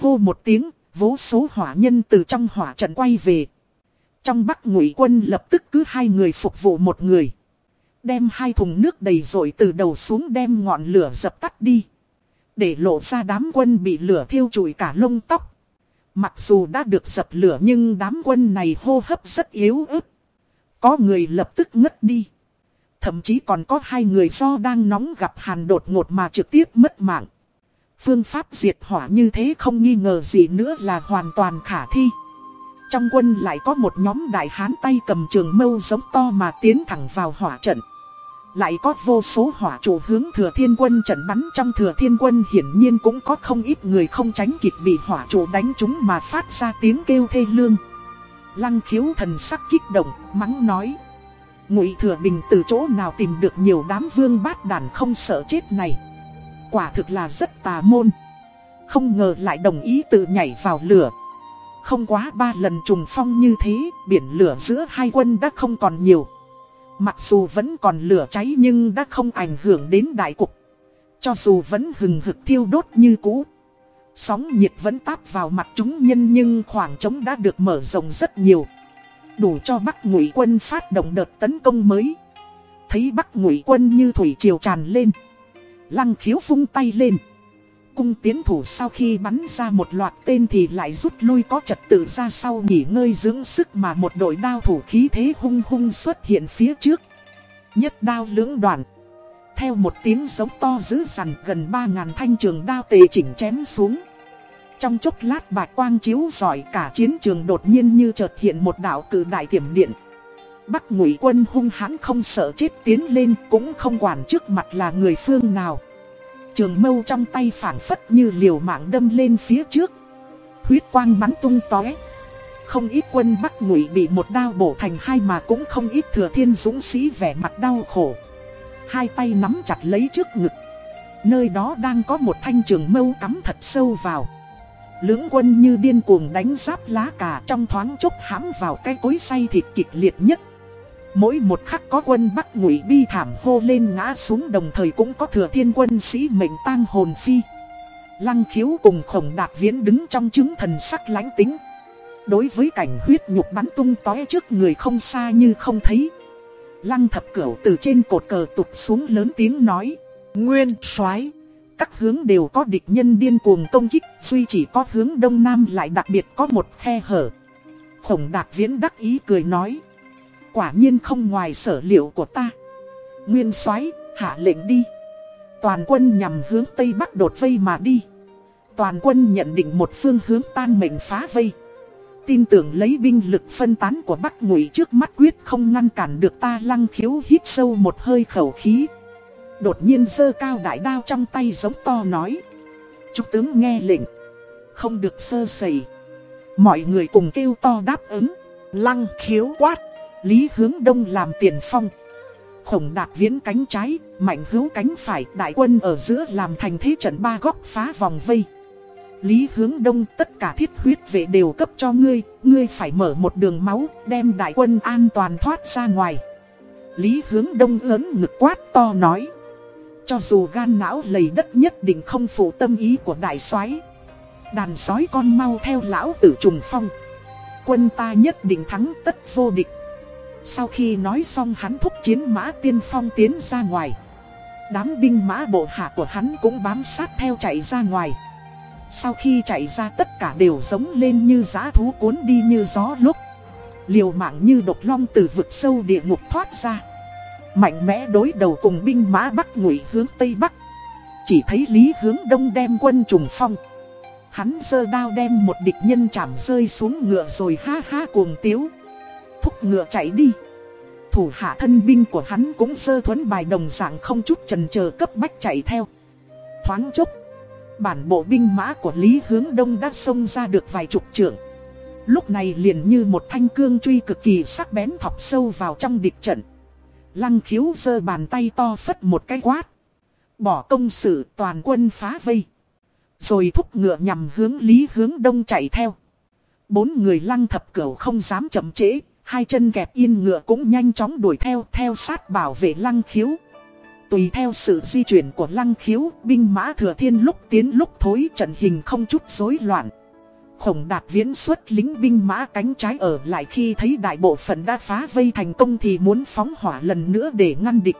Hô một tiếng, vô số hỏa nhân từ trong hỏa trận quay về. Trong bắc ngụy quân lập tức cứ hai người phục vụ một người. Đem hai thùng nước đầy rồi từ đầu xuống đem ngọn lửa dập tắt đi. Để lộ ra đám quân bị lửa thiêu trụi cả lông tóc. Mặc dù đã được dập lửa nhưng đám quân này hô hấp rất yếu ớt. Có người lập tức ngất đi. Thậm chí còn có hai người do đang nóng gặp hàn đột ngột mà trực tiếp mất mạng. Phương pháp diệt hỏa như thế không nghi ngờ gì nữa là hoàn toàn khả thi. Trong quân lại có một nhóm đại hán tay cầm trường mâu giống to mà tiến thẳng vào hỏa trận. Lại có vô số hỏa chủ hướng thừa thiên quân trận bắn trong thừa thiên quân hiển nhiên cũng có không ít người không tránh kịp bị hỏa chủ đánh chúng mà phát ra tiếng kêu thê lương. Lăng khiếu thần sắc kích động, mắng nói. Ngụy thừa bình từ chỗ nào tìm được nhiều đám vương bát đàn không sợ chết này. Quả thực là rất tà môn. Không ngờ lại đồng ý tự nhảy vào lửa. Không quá ba lần trùng phong như thế, biển lửa giữa hai quân đã không còn nhiều. Mặc dù vẫn còn lửa cháy nhưng đã không ảnh hưởng đến đại cục. Cho dù vẫn hừng hực thiêu đốt như cũ. Sóng nhiệt vẫn táp vào mặt chúng nhân nhưng khoảng trống đã được mở rộng rất nhiều. Đủ cho Bắc Ngụy quân phát động đợt tấn công mới. Thấy Bắc Ngụy quân như thủy triều tràn lên. Lăng khiếu vung tay lên. Cung tiến thủ sau khi bắn ra một loạt tên thì lại rút lui có trật tự ra sau nghỉ ngơi dưỡng sức mà một đội đao thủ khí thế hung hung xuất hiện phía trước. Nhất đao lưỡng đoạn. Theo một tiếng giống to dữ dằn gần 3.000 thanh trường đao tề chỉnh chém xuống. Trong chốc lát bạch quang chiếu giỏi cả chiến trường đột nhiên như chợt hiện một đạo cử đại tiềm điện. Bắc ngụy quân hung hãn không sợ chết tiến lên cũng không quản trước mặt là người phương nào. Trường mâu trong tay phảng phất như liều mạng đâm lên phía trước. Huyết quang bắn tung tóe. Không ít quân Bắc ngụy bị một đao bổ thành hai mà cũng không ít thừa thiên dũng sĩ vẻ mặt đau khổ. Hai tay nắm chặt lấy trước ngực. Nơi đó đang có một thanh trường mâu cắm thật sâu vào. Lưỡng quân như điên cuồng đánh giáp lá cà trong thoáng chốc hãm vào cái cối say thịt kịch liệt nhất. Mỗi một khắc có quân Bắc ngụy bi thảm hô lên ngã xuống đồng thời cũng có thừa thiên quân sĩ mệnh tang hồn phi. Lăng khiếu cùng khổng đạt viễn đứng trong chứng thần sắc lãnh tính. Đối với cảnh huyết nhục bắn tung tói trước người không xa như không thấy. Lăng thập cửu từ trên cột cờ tụt xuống lớn tiếng nói. Nguyên soái Các hướng đều có địch nhân điên cuồng công kích, duy chỉ có hướng đông nam lại đặc biệt có một khe hở. Khổng đạt viễn đắc ý cười nói. Quả nhiên không ngoài sở liệu của ta. Nguyên soái, hạ lệnh đi. Toàn quân nhằm hướng Tây Bắc đột vây mà đi. Toàn quân nhận định một phương hướng tan mệnh phá vây. Tin tưởng lấy binh lực phân tán của Bắc Ngụy trước mắt quyết không ngăn cản được ta lăng khiếu hít sâu một hơi khẩu khí. Đột nhiên dơ cao đại đao trong tay giống to nói. Trúc tướng nghe lệnh. Không được sơ sẩy. Mọi người cùng kêu to đáp ứng. Lăng khiếu quát. Lý hướng đông làm tiền phong. Khổng đạt viễn cánh trái, mạnh hữu cánh phải, đại quân ở giữa làm thành thế trận ba góc phá vòng vây. Lý hướng đông tất cả thiết huyết vệ đều cấp cho ngươi, ngươi phải mở một đường máu, đem đại quân an toàn thoát ra ngoài. Lý hướng đông ớn ngực quát to nói. Cho dù gan não lầy đất nhất định không phụ tâm ý của đại soái Đàn sói con mau theo lão tử trùng phong. Quân ta nhất định thắng tất vô địch. Sau khi nói xong hắn thúc chiến mã tiên phong tiến ra ngoài. Đám binh mã bộ hạ của hắn cũng bám sát theo chạy ra ngoài. Sau khi chạy ra tất cả đều giống lên như giã thú cuốn đi như gió lúc. Liều mạng như độc long từ vực sâu địa ngục thoát ra. Mạnh mẽ đối đầu cùng binh mã bắc ngụy hướng tây bắc. Chỉ thấy Lý hướng đông đem quân trùng phong. Hắn giơ đao đem một địch nhân chạm rơi xuống ngựa rồi ha ha cuồng tiếu thúc ngựa chạy đi. Thủ hạ thân binh của hắn cũng sơ thuấn bài đồng dạng không chút trần chờ cấp bách chạy theo. Thoáng chốc, bản bộ binh mã của Lý Hướng Đông đã xông ra được vài chục trượng. Lúc này liền như một thanh cương truy cực kỳ sắc bén thọc sâu vào trong địch trận. Lăng khiếu giơ bàn tay to phất một cái quát. Bỏ công sự toàn quân phá vây. Rồi thúc ngựa nhằm hướng Lý hướng đông chạy theo. Bốn người lăng thập cửu không dám chậm trễ, hai chân kẹp yên ngựa cũng nhanh chóng đuổi theo, theo sát bảo vệ lăng khiếu. Tùy theo sự di chuyển của lăng khiếu, binh mã thừa thiên lúc tiến lúc thối trận hình không chút rối loạn. Khổng đạt viễn xuất lính binh mã cánh trái ở lại khi thấy đại bộ phận đã phá vây thành công thì muốn phóng hỏa lần nữa để ngăn địch.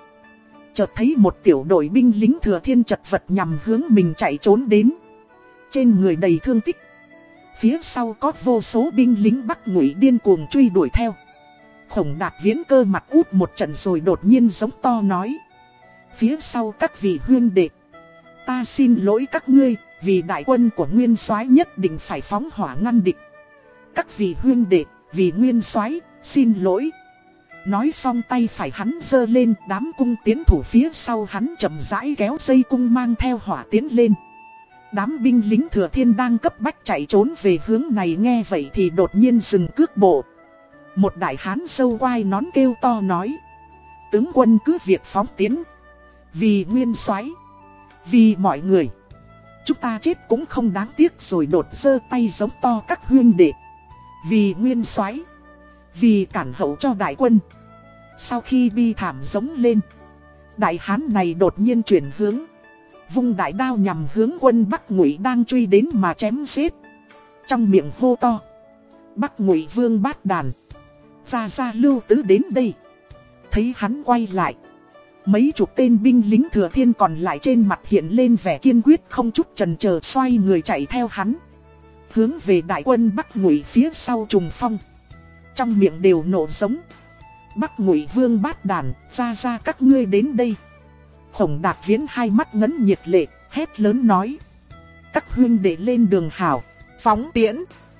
Chợt thấy một tiểu đội binh lính thừa thiên chật vật nhằm hướng mình chạy trốn đến. Trên người đầy thương tích. Phía sau có vô số binh lính bắt ngụy điên cuồng truy đuổi theo. Khổng đạt viễn cơ mặt út một trận rồi đột nhiên giống to nói. Phía sau các vị huyên đệ. Ta xin lỗi các ngươi, vì đại quân của Nguyên soái nhất định phải phóng hỏa ngăn địch. Các vị huyên đệ, vì Nguyên soái xin lỗi. Nói xong tay phải hắn giơ lên, đám cung tiến thủ phía sau hắn chậm rãi kéo dây cung mang theo hỏa tiến lên. Đám binh lính thừa thiên đang cấp bách chạy trốn về hướng này nghe vậy thì đột nhiên dừng cước bộ. Một đại hán sâu quai nón kêu to nói. Tướng quân cứ việc phóng tiến. Vì nguyên soái, Vì mọi người. Chúng ta chết cũng không đáng tiếc rồi đột sơ tay giống to các huyên đệ. Vì nguyên soái, Vì cản hậu cho đại quân. Sau khi bi thảm giống lên. Đại hán này đột nhiên chuyển hướng vung đại đao nhằm hướng quân Bắc Ngụy đang truy đến mà chém giết. Trong miệng hô to. Bắc Ngụy Vương bát đàn. Ra ra lưu tứ đến đây. Thấy hắn quay lại. Mấy chục tên binh lính thừa thiên còn lại trên mặt hiện lên vẻ kiên quyết không chút chần chờ xoay người chạy theo hắn. Hướng về đại quân Bắc Ngụy phía sau trùng phong. Trong miệng đều nổ giống. Bắc Ngụy Vương bát đàn, ra ra các ngươi đến đây. Khổng đạt viễn hai mắt ngấn nhiệt lệ, hét lớn nói. Các huyên đệ lên đường hào phóng tiễn.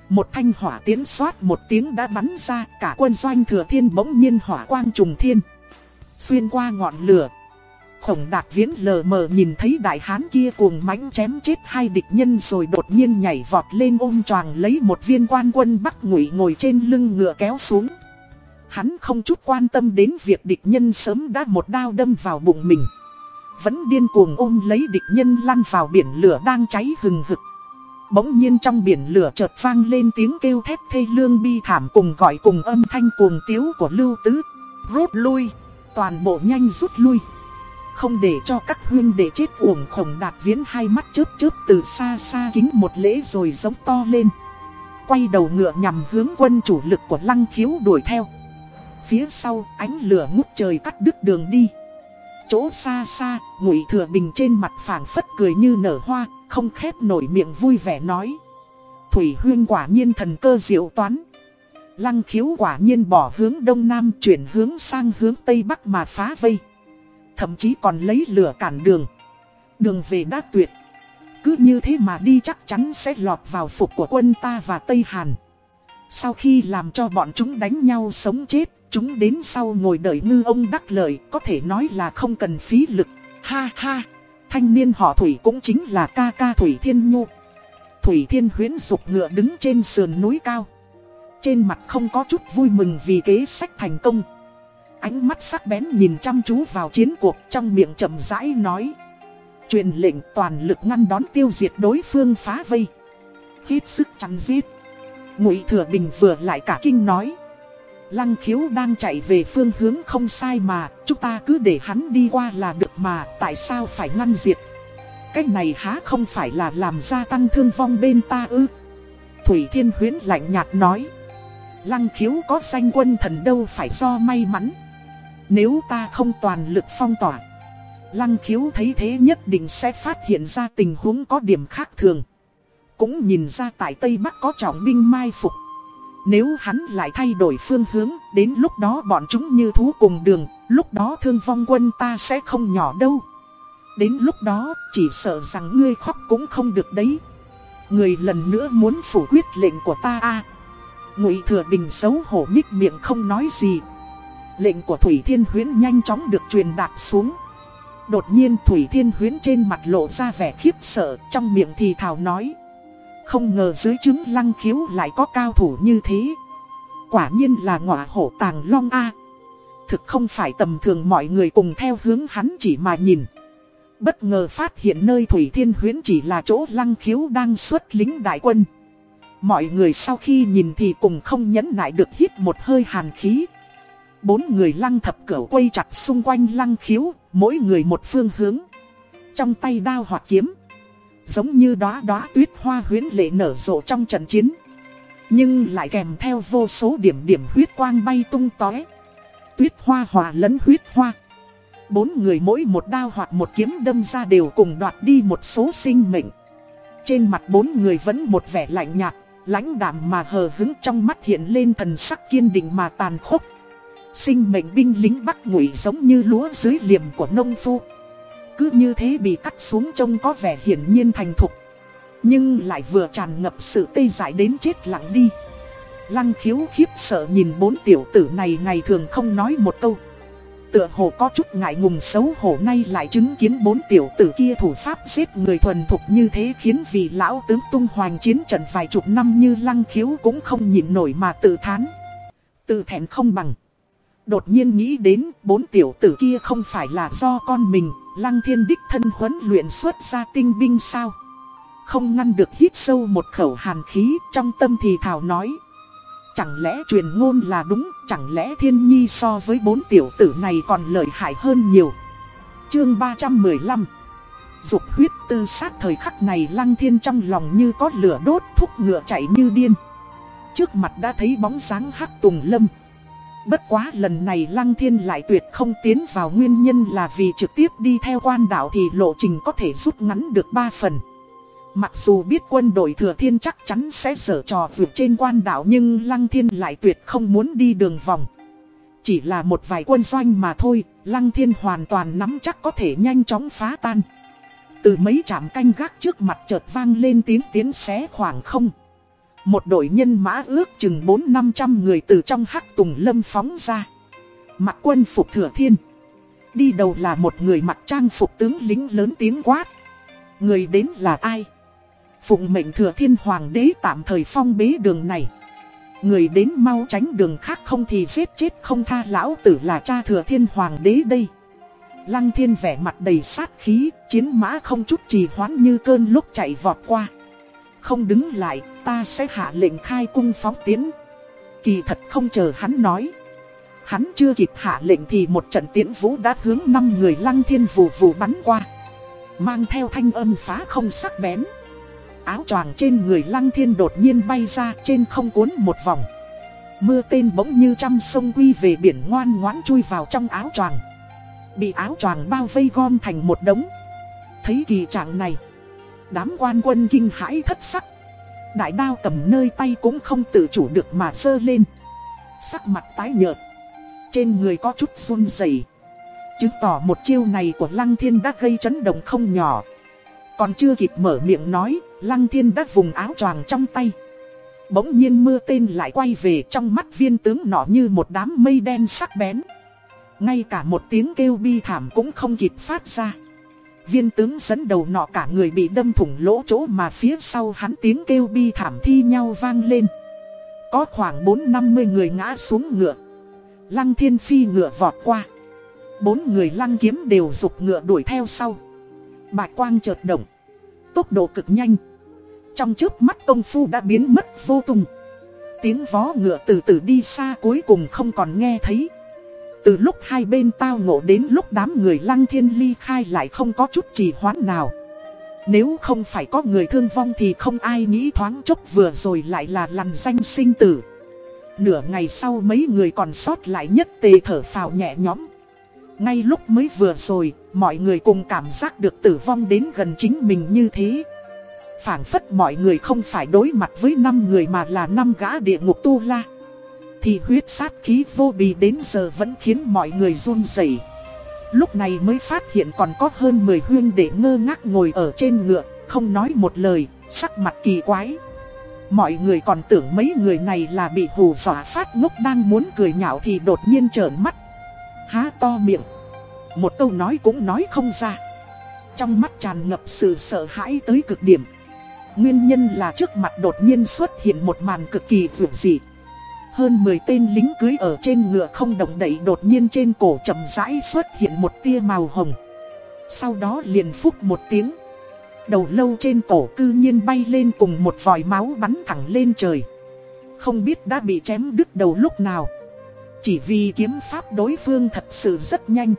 Một thanh hỏa tiễn xoát một tiếng đã bắn ra, cả quân doanh thừa thiên bỗng nhiên hỏa quang trùng thiên. Xuyên qua ngọn lửa. Khổng đạt viễn lờ mờ nhìn thấy đại hán kia cuồng mãnh chém chết hai địch nhân rồi đột nhiên nhảy vọt lên ôm choàng lấy một viên quan quân bắc ngụy ngồi trên lưng ngựa kéo xuống. Hắn không chút quan tâm đến việc địch nhân sớm đã một đao đâm vào bụng mình vẫn điên cuồng ôm lấy địch nhân lăn vào biển lửa đang cháy hừng hực. Bỗng nhiên trong biển lửa chợt vang lên tiếng kêu thét thê lương bi thảm cùng gọi cùng âm thanh cuồng tiếu của Lưu Tứ. Rút lui, toàn bộ nhanh rút lui. Không để cho các huyên để chết uổng khổng đạt viễn hai mắt chớp chớp từ xa xa kính một lễ rồi giống to lên. Quay đầu ngựa nhằm hướng quân chủ lực của lăng khiếu đuổi theo. Phía sau ánh lửa ngút trời cắt đứt đường đi chỗ xa xa, ngụy thừa bình trên mặt phảng phất cười như nở hoa, không khép nổi miệng vui vẻ nói. Thủy huyên quả nhiên thần cơ diệu toán. Lăng khiếu quả nhiên bỏ hướng đông nam chuyển hướng sang hướng tây bắc mà phá vây. Thậm chí còn lấy lửa cản đường. Đường về đã tuyệt. Cứ như thế mà đi chắc chắn sẽ lọt vào phục của quân ta và Tây Hàn. Sau khi làm cho bọn chúng đánh nhau sống chết, Chúng đến sau ngồi đợi ngư ông đắc lợi có thể nói là không cần phí lực. Ha ha, thanh niên họ Thủy cũng chính là ca ca Thủy Thiên Nhu. Thủy Thiên huyến dục ngựa đứng trên sườn núi cao. Trên mặt không có chút vui mừng vì kế sách thành công. Ánh mắt sắc bén nhìn chăm chú vào chiến cuộc trong miệng chậm rãi nói. Truyền lệnh toàn lực ngăn đón tiêu diệt đối phương phá vây. Hết sức chăn giết. Ngụy Thừa Bình vừa lại cả kinh nói. Lăng khiếu đang chạy về phương hướng không sai mà, chúng ta cứ để hắn đi qua là được mà, tại sao phải ngăn diệt? Cách này há không phải là làm gia tăng thương vong bên ta ư? Thủy Thiên Huyến lạnh nhạt nói. Lăng khiếu có danh quân thần đâu phải do may mắn. Nếu ta không toàn lực phong tỏa, Lăng khiếu thấy thế nhất định sẽ phát hiện ra tình huống có điểm khác thường. Cũng nhìn ra tại Tây Bắc có trọng binh mai phục. Nếu hắn lại thay đổi phương hướng, đến lúc đó bọn chúng như thú cùng đường, lúc đó thương vong quân ta sẽ không nhỏ đâu. Đến lúc đó, chỉ sợ rằng ngươi khóc cũng không được đấy. Người lần nữa muốn phủ quyết lệnh của ta a Ngụy Thừa Bình xấu hổ nhích miệng không nói gì. Lệnh của Thủy Thiên Huyến nhanh chóng được truyền đạt xuống. Đột nhiên Thủy Thiên Huyến trên mặt lộ ra vẻ khiếp sợ, trong miệng thì thào nói. Không ngờ dưới trứng lăng khiếu lại có cao thủ như thế Quả nhiên là ngọa hổ tàng long A Thực không phải tầm thường mọi người cùng theo hướng hắn chỉ mà nhìn Bất ngờ phát hiện nơi Thủy Thiên Huyến chỉ là chỗ lăng khiếu đang xuất lính đại quân. Mọi người sau khi nhìn thì cùng không nhẫn nại được hít một hơi hàn khí. Bốn người lăng thập cửu quay chặt xung quanh lăng khiếu, mỗi người một phương hướng. Trong tay đao hoặc kiếm. Giống như đóa đóa tuyết hoa huyến lệ nở rộ trong trận chiến. Nhưng lại kèm theo vô số điểm điểm huyết quang bay tung tóe. Tuyết hoa hòa lẫn huyết hoa. Bốn người mỗi một đao hoặc một kiếm đâm ra đều cùng đoạt đi một số sinh mệnh. Trên mặt bốn người vẫn một vẻ lạnh nhạt, lãnh đạm mà hờ hứng trong mắt hiện lên thần sắc kiên định mà tàn khốc. Sinh mệnh binh lính Bắc Ngụy giống như lúa dưới liềm của nông phu. Cứ như thế bị cắt xuống trông có vẻ hiển nhiên thành thục. Nhưng lại vừa tràn ngập sự tê dại đến chết lặng đi. Lăng khiếu khiếp sợ nhìn bốn tiểu tử này ngày thường không nói một câu. Tựa hồ có chút ngại ngùng xấu hổ nay lại chứng kiến bốn tiểu tử kia thủ pháp giết người thuần thục như thế khiến vị lão tướng tung hoàng chiến trận vài chục năm như lăng khiếu cũng không nhịn nổi mà tự thán. Tự thẹn không bằng. Đột nhiên nghĩ đến bốn tiểu tử kia không phải là do con mình, lăng thiên đích thân huấn luyện xuất ra tinh binh sao. Không ngăn được hít sâu một khẩu hàn khí trong tâm thì thảo nói. Chẳng lẽ truyền ngôn là đúng, chẳng lẽ thiên nhi so với bốn tiểu tử này còn lợi hại hơn nhiều. Chương 315 Dục huyết tư sát thời khắc này lăng thiên trong lòng như có lửa đốt thúc ngựa chạy như điên. Trước mặt đã thấy bóng dáng hắc tùng lâm. Bất quá lần này Lăng Thiên lại tuyệt không tiến vào nguyên nhân là vì trực tiếp đi theo quan đạo thì lộ trình có thể rút ngắn được 3 phần. Mặc dù biết quân đội thừa thiên chắc chắn sẽ sở trò vượt trên quan đạo nhưng Lăng Thiên lại tuyệt không muốn đi đường vòng. Chỉ là một vài quân doanh mà thôi, Lăng Thiên hoàn toàn nắm chắc có thể nhanh chóng phá tan. Từ mấy trạm canh gác trước mặt chợt vang lên tiếng tiến xé khoảng không. Một đội nhân mã ước chừng 4-500 người từ trong hắc tùng lâm phóng ra. Mặc quân phục thừa thiên. Đi đầu là một người mặc trang phục tướng lính lớn tiếng quát. Người đến là ai? Phụng mệnh thừa thiên hoàng đế tạm thời phong bế đường này. Người đến mau tránh đường khác không thì giết chết không tha lão tử là cha thừa thiên hoàng đế đây. Lăng thiên vẻ mặt đầy sát khí, chiến mã không chút trì hoãn như cơn lúc chạy vọt qua. Không đứng lại, ta sẽ hạ lệnh khai cung phóng tiến. Kỳ thật không chờ hắn nói. Hắn chưa kịp hạ lệnh thì một trận tiễn vũ đã hướng năm người lăng thiên vù vù bắn qua. Mang theo thanh âm phá không sắc bén. Áo choàng trên người lăng thiên đột nhiên bay ra trên không cuốn một vòng. Mưa tên bỗng như trăm sông quy về biển ngoan ngoãn chui vào trong áo choàng. Bị áo choàng bao vây gom thành một đống. Thấy kỳ trạng này. Đám quan quân kinh hãi thất sắc. Đại đao cầm nơi tay cũng không tự chủ được mà sơ lên. Sắc mặt tái nhợt. Trên người có chút run rẩy Chứng tỏ một chiêu này của Lăng Thiên đã gây chấn động không nhỏ. Còn chưa kịp mở miệng nói, Lăng Thiên đã vùng áo choàng trong tay. Bỗng nhiên mưa tên lại quay về trong mắt viên tướng nọ như một đám mây đen sắc bén. Ngay cả một tiếng kêu bi thảm cũng không kịp phát ra. Viên tướng dẫn đầu nọ cả người bị đâm thủng lỗ chỗ mà phía sau hắn tiếng kêu bi thảm thi nhau vang lên. Có khoảng 4-50 người ngã xuống ngựa. Lăng thiên phi ngựa vọt qua. Bốn người lăng kiếm đều dục ngựa đuổi theo sau. Bạch quang chợt động. Tốc độ cực nhanh. Trong trước mắt công phu đã biến mất vô tung. Tiếng vó ngựa từ từ đi xa cuối cùng không còn nghe thấy. Từ lúc hai bên tao ngộ đến lúc đám người lăng thiên ly khai lại không có chút trì hoãn nào. Nếu không phải có người thương vong thì không ai nghĩ thoáng chốc vừa rồi lại là lằn danh sinh tử. Nửa ngày sau mấy người còn sót lại nhất tề thở phào nhẹ nhõm. Ngay lúc mới vừa rồi, mọi người cùng cảm giác được tử vong đến gần chính mình như thế. phảng phất mọi người không phải đối mặt với năm người mà là năm gã địa ngục tu la. Thì huyết sát khí vô bì đến giờ vẫn khiến mọi người run rẩy. Lúc này mới phát hiện còn có hơn 10 huyên để ngơ ngác ngồi ở trên ngựa, không nói một lời, sắc mặt kỳ quái. Mọi người còn tưởng mấy người này là bị hù dọa phát ngốc đang muốn cười nhạo thì đột nhiên trợn mắt. Há to miệng. Một câu nói cũng nói không ra. Trong mắt tràn ngập sự sợ hãi tới cực điểm. Nguyên nhân là trước mặt đột nhiên xuất hiện một màn cực kỳ vượt dịp. Hơn 10 tên lính cưới ở trên ngựa không động đậy đột nhiên trên cổ chậm rãi xuất hiện một tia màu hồng. Sau đó liền phúc một tiếng. Đầu lâu trên cổ cư nhiên bay lên cùng một vòi máu bắn thẳng lên trời. Không biết đã bị chém đứt đầu lúc nào. Chỉ vì kiếm pháp đối phương thật sự rất nhanh.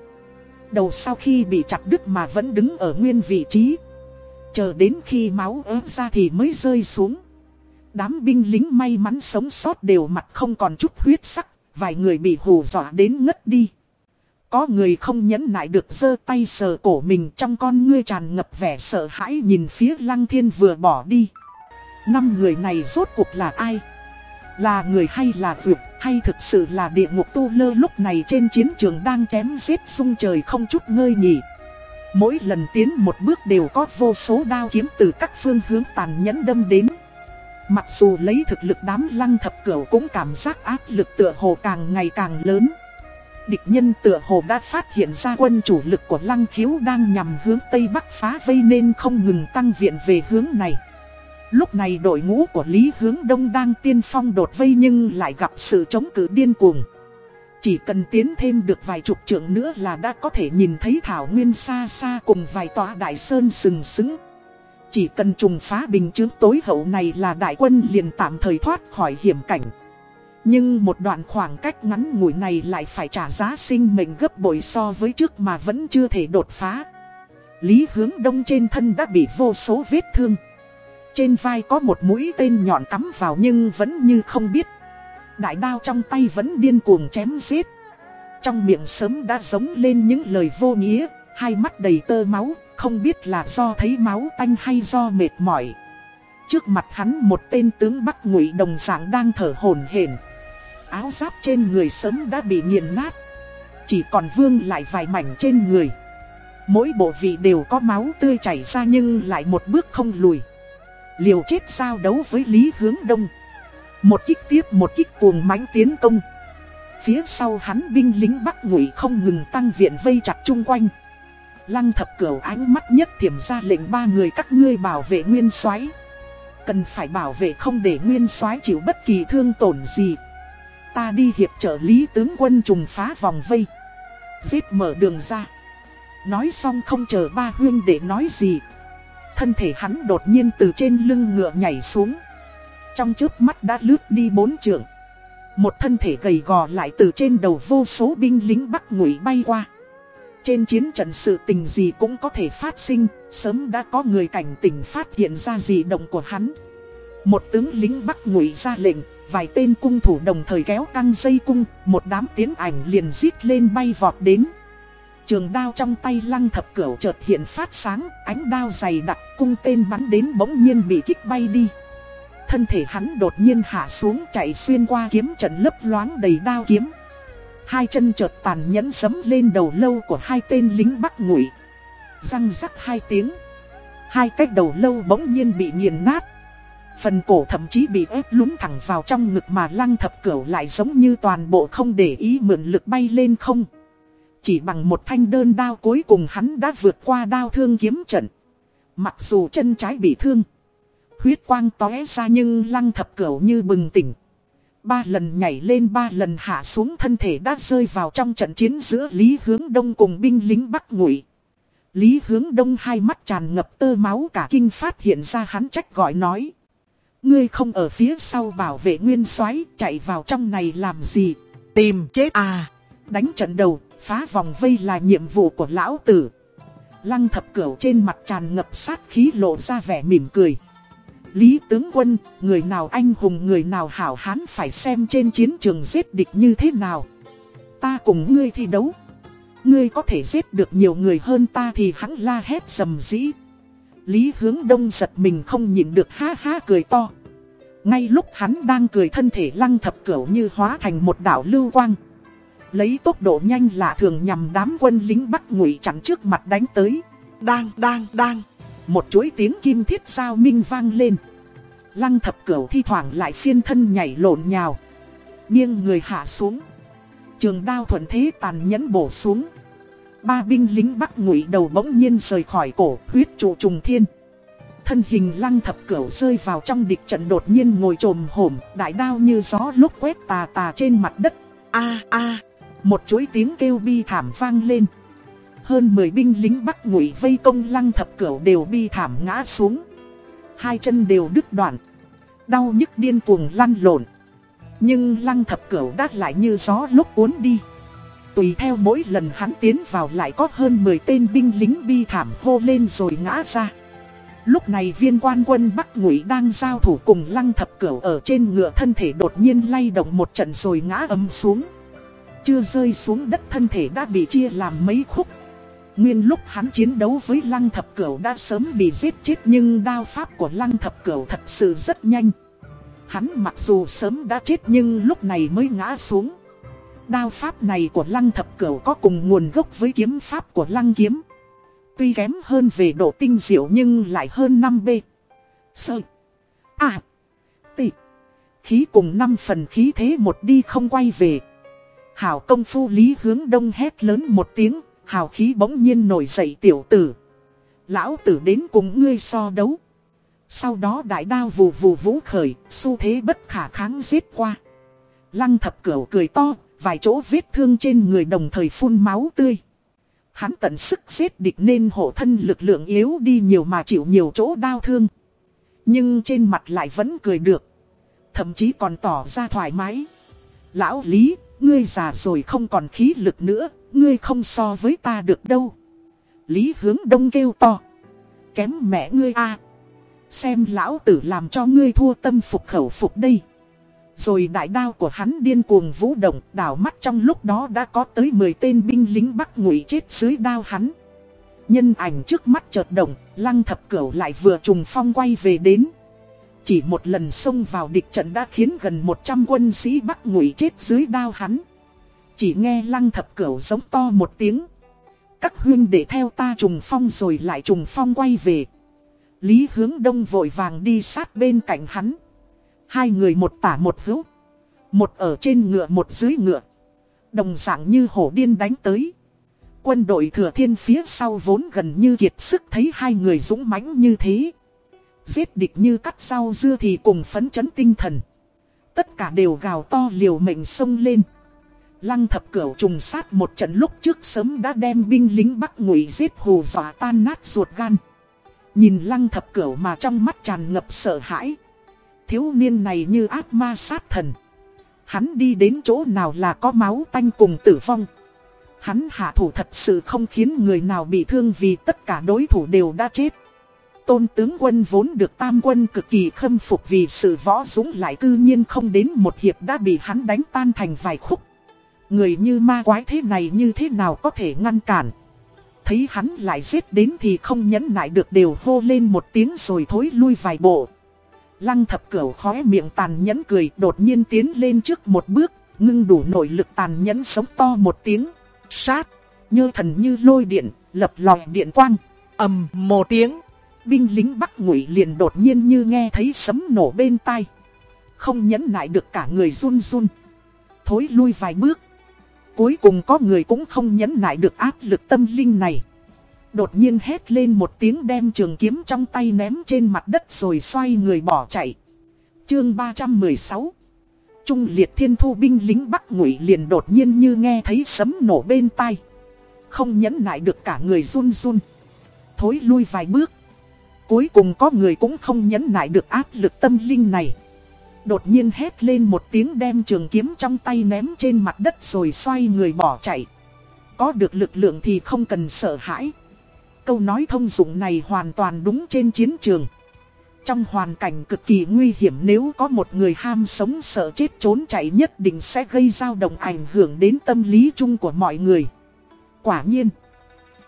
Đầu sau khi bị chặt đứt mà vẫn đứng ở nguyên vị trí. Chờ đến khi máu ớt ra thì mới rơi xuống. Đám binh lính may mắn sống sót đều mặt không còn chút huyết sắc, Vài người bị hù dọa đến ngất đi có người không nhẫn nại được giơ tay sờ cổ mình trong con ngươi tràn ngập vẻ sợ hãi nhìn phía lăng thiên vừa bỏ đi. Năm người này rốt cuộc là ai? Là người hay là vượt hay thực sự là địa ngục tu lơ lúc này trên chiến trường đang chém giết sung trời không chút ngơi nghỉ. Mỗi lần tiến một bước đều có vô số đao kiếm từ các phương hướng tàn nhẫn đâm đến. Mặc dù lấy thực lực đám lăng thập cửu cũng cảm giác áp lực tựa hồ càng ngày càng lớn. Địch nhân tựa hồ đã phát hiện ra quân chủ lực của lăng khiếu đang nhằm hướng Tây Bắc phá vây nên không ngừng tăng viện về hướng này. Lúc này đội ngũ của Lý Hướng Đông đang tiên phong đột vây nhưng lại gặp sự chống cự điên cuồng. Chỉ cần tiến thêm được vài chục trượng nữa là đã có thể nhìn thấy Thảo Nguyên xa xa cùng vài tòa đại sơn sừng sững. Chỉ cần trùng phá bình chứng tối hậu này là đại quân liền tạm thời thoát khỏi hiểm cảnh. Nhưng một đoạn khoảng cách ngắn ngủi này lại phải trả giá sinh mệnh gấp bội so với trước mà vẫn chưa thể đột phá. Lý hướng đông trên thân đã bị vô số vết thương. Trên vai có một mũi tên nhọn cắm vào nhưng vẫn như không biết. Đại đao trong tay vẫn điên cuồng chém giết. Trong miệng sớm đã giống lên những lời vô nghĩa, hai mắt đầy tơ máu, không biết là do thấy máu tanh hay do mệt mỏi. Trước mặt hắn một tên tướng Bắc Ngụy đồng dạng đang thở hổn hển, áo giáp trên người sớm đã bị nghiền nát. Chỉ còn vương lại vài mảnh trên người. Mỗi bộ vị đều có máu tươi chảy ra nhưng lại một bước không lùi. Liều chết sao đấu với Lý Hướng Đông. Một kích tiếp một kích cuồng mãnh tiến công. Phía sau hắn binh lính Bắc Ngụy không ngừng tăng viện vây chặt chung quanh. Lăng thập cửu ánh mắt nhất thiểm ra lệnh ba người các ngươi bảo vệ nguyên soái. Cần phải bảo vệ không để nguyên soái chịu bất kỳ thương tổn gì. Ta đi hiệp trợ lý tướng quân trùng phá vòng vây. Giết mở đường ra. Nói xong không chờ ba huyên để nói gì. Thân thể hắn đột nhiên từ trên lưng ngựa nhảy xuống. Trong trước mắt đã lướt đi bốn trượng. Một thân thể gầy gò lại từ trên đầu vô số binh lính bắc ngụy bay qua. Trên chiến trận sự tình gì cũng có thể phát sinh Sớm đã có người cảnh tỉnh phát hiện ra dị động của hắn Một tướng lính bắc ngụy ra lệnh Vài tên cung thủ đồng thời kéo căng dây cung, một đám tiến ảnh liền giết lên bay vọt đến. Trường đao trong tay lăng thập cửu chợt hiện phát sáng, ánh đao dày đặc cung tên bắn đến bỗng nhiên bị kích bay đi. Thân thể hắn đột nhiên hạ xuống chạy xuyên qua kiếm trận lấp loáng đầy đao kiếm. Hai chân chợt tàn nhẫn sấm lên đầu lâu của hai tên lính Bắc ngụy. Răng rắc hai tiếng. Hai cách đầu lâu bỗng nhiên bị nghiền nát. Phần cổ thậm chí bị ép lún thẳng vào trong ngực mà lăng thập cửu lại giống như toàn bộ không để ý mượn lực bay lên không. Chỉ bằng một thanh đơn đao cuối cùng hắn đã vượt qua đao thương kiếm trận. Mặc dù chân trái bị thương. Huyết quang tóe ra nhưng lăng thập cửu như bừng tỉnh. Ba lần nhảy lên ba lần hạ xuống thân thể đã rơi vào trong trận chiến giữa Lý Hướng Đông cùng binh lính Bắc Ngụy. Lý Hướng Đông hai mắt tràn ngập tơ máu cả kinh phát hiện ra hắn trách gọi nói. Ngươi không ở phía sau bảo vệ nguyên soái chạy vào trong này làm gì? Tìm chết à! Đánh trận đầu, phá vòng vây là nhiệm vụ của lão tử. Lăng thập cửu trên mặt tràn ngập sát khí lộ ra vẻ mỉm cười. Lý tướng quân, người nào anh hùng người nào hảo hán phải xem trên chiến trường giết địch như thế nào. Ta cùng ngươi thi đấu. Ngươi có thể giết được nhiều người hơn ta thì hắn la hét sầm dĩ. Lý hướng đông giật mình không nhịn được ha ha cười to. Ngay lúc hắn đang cười thân thể lăng thập cửu như hóa thành một đảo lưu quang. Lấy tốc độ nhanh lạ thường nhằm đám quân lính bắt ngụy chắn trước mặt đánh tới. Đang, đang, đang. Một chuỗi tiếng kim thiết sao minh vang lên. Lăng thập cửu thi thoảng lại phiên thân nhảy lộn nhào. Nghiêng người hạ xuống. Trường đao thuận thế tàn nhẫn bổ xuống. Ba binh lính bắc ngụy đầu bỗng nhiên rời khỏi cổ huyết trụ trùng thiên. Thân hình lăng thập cửu rơi vào trong địch trận đột nhiên ngồi trồm hổm, đại đao như gió lúc quét tà tà trên mặt đất. A a, một chuỗi tiếng kêu bi thảm vang lên hơn 10 binh lính Bắc Ngụy vây công lăng thập cửu đều bi thảm ngã xuống. Hai chân đều đứt đoạn. Đau nhức điên cuồng lăn lộn. Nhưng lăng thập cửu đát lại như gió lúc cuốn đi. Tùy theo mỗi lần hắn tiến vào lại có hơn 10 tên binh lính bi thảm hô lên rồi ngã ra. Lúc này viên quan quân Bắc Ngụy đang giao thủ cùng lăng thập cửu ở trên ngựa thân thể đột nhiên lay động một trận rồi ngã ấm xuống. Chưa rơi xuống đất thân thể đã bị chia làm mấy khúc. Nguyên lúc hắn chiến đấu với lăng thập cửu đã sớm bị giết chết nhưng đao pháp của lăng thập cửu thật sự rất nhanh. Hắn mặc dù sớm đã chết nhưng lúc này mới ngã xuống. Đao pháp này của lăng thập cửu có cùng nguồn gốc với kiếm pháp của lăng kiếm. Tuy kém hơn về độ tinh diệu nhưng lại hơn 5B. Sơ. À. Tị. Khí cùng 5 phần khí thế một đi không quay về. Hảo công phu lý hướng đông hét lớn một tiếng, hào khí bỗng nhiên nổi dậy tiểu tử. Lão tử đến cùng ngươi so đấu. Sau đó đại đao vù vù vũ khởi, xu thế bất khả kháng giết qua. Lăng thập cửu cười to, vài chỗ vết thương trên người đồng thời phun máu tươi. Hắn tận sức giết địch nên hộ thân lực lượng yếu đi nhiều mà chịu nhiều chỗ đau thương. Nhưng trên mặt lại vẫn cười được. Thậm chí còn tỏ ra thoải mái. Lão Lý, ngươi già rồi không còn khí lực nữa, ngươi không so với ta được đâu. Lý hướng đông kêu to. Kém mẹ ngươi a Xem lão tử làm cho ngươi thua tâm phục khẩu phục đây. Rồi đại đao của hắn điên cuồng vũ động, đảo mắt trong lúc đó đã có tới 10 tên binh lính Bắc Ngụy chết dưới đao hắn. Nhân ảnh trước mắt chợt động, lăng thập cửu lại vừa trùng phong quay về đến. Chỉ một lần xông vào địch trận đã khiến gần 100 quân sĩ Bắc Ngụy chết dưới đao hắn. Chỉ nghe lăng thập cửu giống to một tiếng. Các huyên để theo ta trùng phong rồi lại trùng phong quay về. Lý hướng đông vội vàng đi sát bên cạnh hắn. Hai người một tả một hữu. Một ở trên ngựa một dưới ngựa. Đồng dạng như hổ điên đánh tới. Quân đội thừa thiên phía sau vốn gần như kiệt sức thấy hai người dũng mãnh như thế. Giết địch như cắt rau dưa thì cùng phấn chấn tinh thần. Tất cả đều gào to liều mệnh sông lên. Lăng thập cửu trùng sát một trận lúc trước sớm đã đem binh lính Bắc ngụy giết hù dọa tan nát ruột gan. Nhìn lăng thập cửu mà trong mắt tràn ngập sợ hãi thiếu niên này như ác ma sát thần. Hắn đi đến chỗ nào là có máu tanh cùng tử vong. Hắn hạ thủ thật sự không khiến người nào bị thương vì tất cả đối thủ đều đã chết. Tôn tướng quân vốn được tam quân cực kỳ khâm phục vì sự võ dũng lại cư nhiên không đến một hiệp đã bị hắn đánh tan thành vài khúc. Người như ma quái thế này như thế nào có thể ngăn cản. Thấy hắn lại giết đến thì không nhẫn nại được đều hô lên một tiếng rồi thối lui vài bộ. Lăng thập cửu khóe miệng tàn nhẫn cười đột nhiên tiến lên trước một bước, ngưng đủ nội lực tàn nhẫn sống to một tiếng. Sát, như thần như lôi điện, lập lòi điện quang, ầm một tiếng. Binh lính Bắc Ngụy liền đột nhiên như nghe thấy sấm nổ bên tai. Không nhẫn nại được cả người run run. Thối lui vài bước. Cuối cùng có người cũng không nhẫn nại được áp lực tâm linh này. Đột nhiên hét lên một tiếng đem trường kiếm trong tay ném trên mặt đất rồi xoay người bỏ chạy. Chương 316 Trung liệt thiên thu binh lính Bắc ngụy liền đột nhiên như nghe thấy sấm nổ bên tai. Không nhẫn nại được cả người run run. Thối lui vài bước. Cuối cùng có người cũng không nhẫn nại được áp lực tâm linh này. Đột nhiên hét lên một tiếng đem trường kiếm trong tay ném trên mặt đất rồi xoay người bỏ chạy. Có được lực lượng thì không cần sợ hãi. Câu nói thông dụng này hoàn toàn đúng trên chiến trường. Trong hoàn cảnh cực kỳ nguy hiểm nếu có một người ham sống sợ chết trốn chạy nhất định sẽ gây dao động ảnh hưởng đến tâm lý chung của mọi người. Quả nhiên,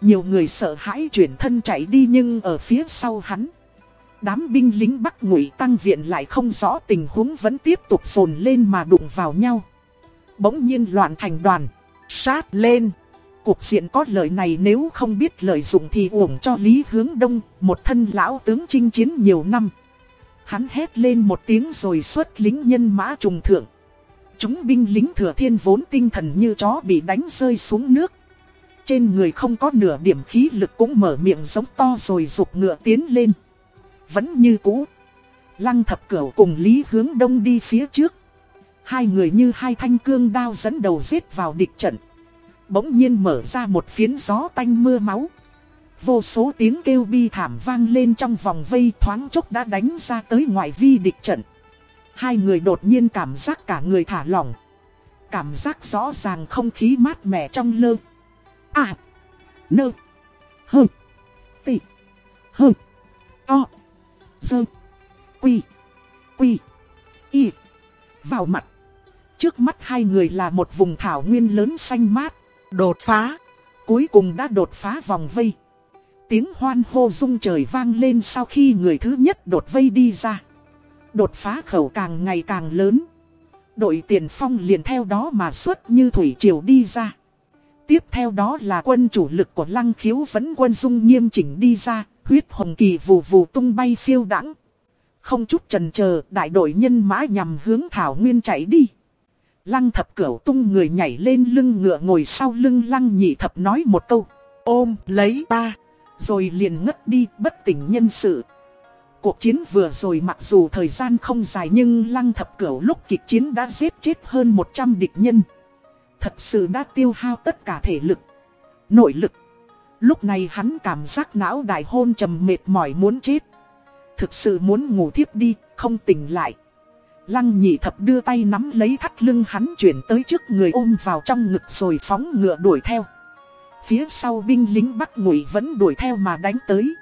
nhiều người sợ hãi chuyển thân chạy đi nhưng ở phía sau hắn. Đám binh lính Bắc ngụy tăng viện lại không rõ tình huống vẫn tiếp tục sồn lên mà đụng vào nhau. Bỗng nhiên loạn thành đoàn, sát lên. Cuộc diện có lợi này nếu không biết lợi dụng thì uổng cho Lý Hướng Đông, một thân lão tướng chinh chiến nhiều năm. Hắn hét lên một tiếng rồi xuất lính nhân mã trùng thượng. Chúng binh lính thừa thiên vốn tinh thần như chó bị đánh rơi xuống nước. Trên người không có nửa điểm khí lực cũng mở miệng giống to rồi rục ngựa tiến lên. Vẫn như cũ. Lăng thập cửu cùng Lý Hướng Đông đi phía trước. Hai người như hai thanh cương đao dẫn đầu giết vào địch trận. bỗng nhiên mở ra một phiến gió tanh mưa máu. Vô số tiếng kêu bi thảm vang lên trong vòng vây thoáng chốc đã đánh ra tới ngoại vi địch trận. Hai người đột nhiên cảm giác cả người thả lỏng. Cảm giác rõ ràng không khí mát mẻ trong lơ. À. Nơ. Hơ. Tị. Hơ. To. Dơ. Quy. Quy. Y. Vào mặt. Trước mắt hai người là một vùng thảo nguyên lớn xanh mát. Đột phá. Cuối cùng đã đột phá vòng vây. Tiếng hoan hô rung trời vang lên sau khi người thứ nhất đột vây đi ra. Đột phá khẩu càng ngày càng lớn. Đội tiền phong liền theo đó mà xuất như thủy triều đi ra. Tiếp theo đó là quân chủ lực của lăng khiếu vẫn quân dung nghiêm chỉnh đi ra, huyết hồng kỳ vù vù tung bay phiêu đãng Không chút trần chờ đại đội nhân mã nhằm hướng Thảo Nguyên chạy đi. Lăng thập cửu tung người nhảy lên lưng ngựa ngồi sau lưng lăng nhị thập nói một câu. Ôm lấy ta. Rồi liền ngất đi bất tỉnh nhân sự. Cuộc chiến vừa rồi mặc dù thời gian không dài nhưng lăng thập cửu lúc kịch chiến đã giết chết hơn 100 địch nhân. Thật sự đã tiêu hao tất cả thể lực, nội lực. Lúc này hắn cảm giác não đại hôn trầm mệt mỏi muốn chết. Thực sự muốn ngủ thiếp đi, không tỉnh lại. Lăng nhị thập đưa tay nắm lấy thắt lưng hắn chuyển tới trước người ôm vào trong ngực rồi phóng ngựa đuổi theo. Phía sau binh lính Bắc Ngụy vẫn đuổi theo mà đánh tới.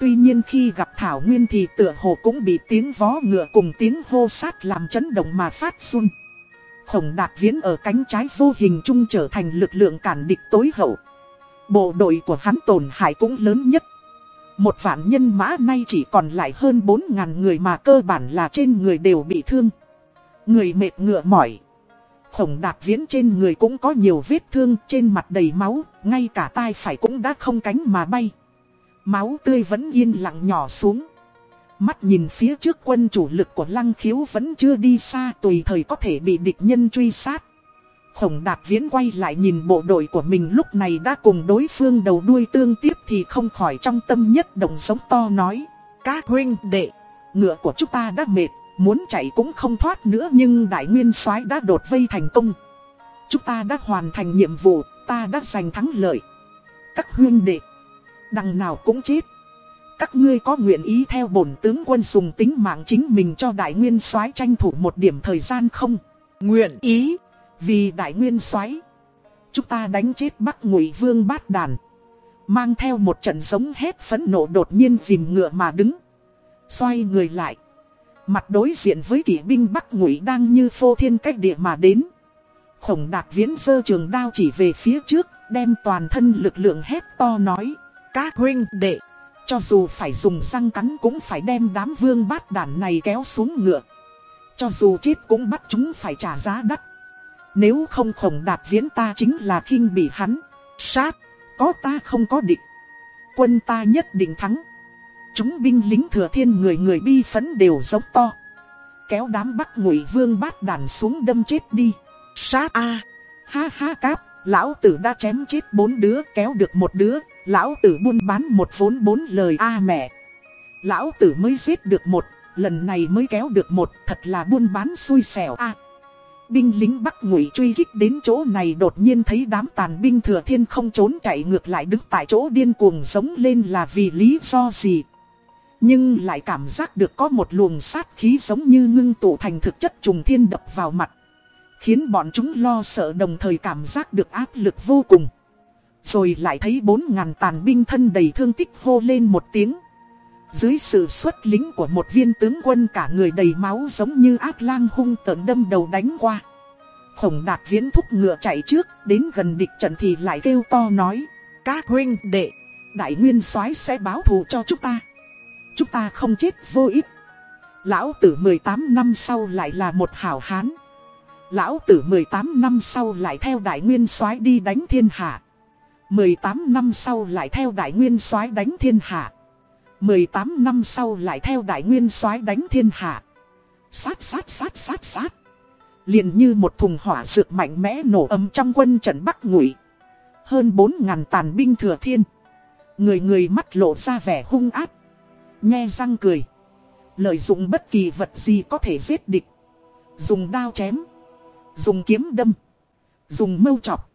Tuy nhiên khi gặp Thảo Nguyên thì tựa hồ cũng bị tiếng vó ngựa cùng tiếng hô sát làm chấn động mà phát run. Khổng đạt viễn ở cánh trái vô hình trung trở thành lực lượng cản địch tối hậu. Bộ đội của hắn tổn hại cũng lớn nhất. Một vạn nhân mã nay chỉ còn lại hơn 4.000 người mà cơ bản là trên người đều bị thương. Người mệt ngựa mỏi. Khổng đạt viễn trên người cũng có nhiều vết thương trên mặt đầy máu, ngay cả tai phải cũng đã không cánh mà bay. Máu tươi vẫn yên lặng nhỏ xuống. Mắt nhìn phía trước quân chủ lực của lăng khiếu vẫn chưa đi xa tùy thời có thể bị địch nhân truy sát. Khổng đạt viễn quay lại nhìn bộ đội của mình lúc này đã cùng đối phương đầu đuôi tương tiếp thì không khỏi trong tâm nhất động sống to nói. Các huynh đệ, ngựa của chúng ta đã mệt, muốn chạy cũng không thoát nữa nhưng đại nguyên soái đã đột vây thành công. Chúng ta đã hoàn thành nhiệm vụ, ta đã giành thắng lợi. Các huynh đệ, đằng nào cũng chết. Các ngươi có nguyện ý theo bổn tướng quân dùng tính mạng chính mình cho đại nguyên soái tranh thủ một điểm thời gian không? Nguyện ý. Vì đại nguyên soái Chúng ta đánh chết Bắc Ngụy Vương bát đàn Mang theo một trận giống hết phẫn nộ đột nhiên dìm ngựa mà đứng Xoay người lại Mặt đối diện với kỵ binh Bắc Ngụy đang như phô thiên cách địa mà đến Khổng đạt viễn sơ trường đao chỉ về phía trước, Đem toàn thân lực lượng hét to nói, Các huynh đệ cho dù phải dùng răng cắn cũng phải đem đám vương bát đàn này kéo xuống ngựa Cho dù chết cũng bắt chúng phải trả giá đắt nếu không khổng đạt viễn ta chính là khinh bị hắn. Sát, có ta không có địch. Quân ta nhất định thắng. Chúng binh lính thừa thiên người người bi phấn đều giống to. Kéo đám bắc ngụy vương bát đàn xuống đâm chết đi. Sát a Ha ha cáp, lão tử đã chém chết bốn đứa kéo được một đứa. Lão tử buôn bán một vốn bốn lời a mẹ. Lão tử mới giết được một, lần này mới kéo được một, thật là buôn bán xui xẻo a Binh lính Bắc Ngụy truy kích đến chỗ này đột nhiên thấy đám tàn binh thừa thiên không trốn chạy ngược lại đứng tại chỗ điên cuồng giống lên là vì lý do gì. Nhưng lại cảm giác được có một luồng sát khí giống như ngưng tụ thành thực chất trùng thiên đập vào mặt. Khiến bọn chúng lo sợ đồng thời cảm giác được áp lực vô cùng. Rồi lại thấy bốn ngàn tàn binh thân đầy thương tích hô lên một tiếng. Dưới sự xuất lính của một viên tướng quân cả người đầy máu giống như ác lang hung tợn đâm đầu đánh qua. Khổng đạt viễn thúc ngựa chạy trước, đến gần địch trận thì lại kêu to nói. Các huynh đệ, đại nguyên soái sẽ báo thù cho chúng ta. Chúng ta không chết vô ích. Lão tử 18 năm sau lại là một hảo hán. Lão tử 18 năm sau lại theo đại nguyên soái đi đánh thiên hạ. 18 năm sau lại theo đại nguyên soái đánh thiên hạ. 18 năm sau lại theo đại nguyên soái đánh thiên hạ. Sát sát sát sát sát. liền như một thùng hỏa dược mạnh mẽ nổ ấm trong quân trận Bắc Ngụy. Hơn 4.000 tàn binh thừa thiên. Người người mắt lộ ra vẻ hung ác. Nhe răng cười. Lợi dụng bất kỳ vật gì có thể giết địch. Dùng đao chém. Dùng kiếm đâm. Dùng mâu chọc.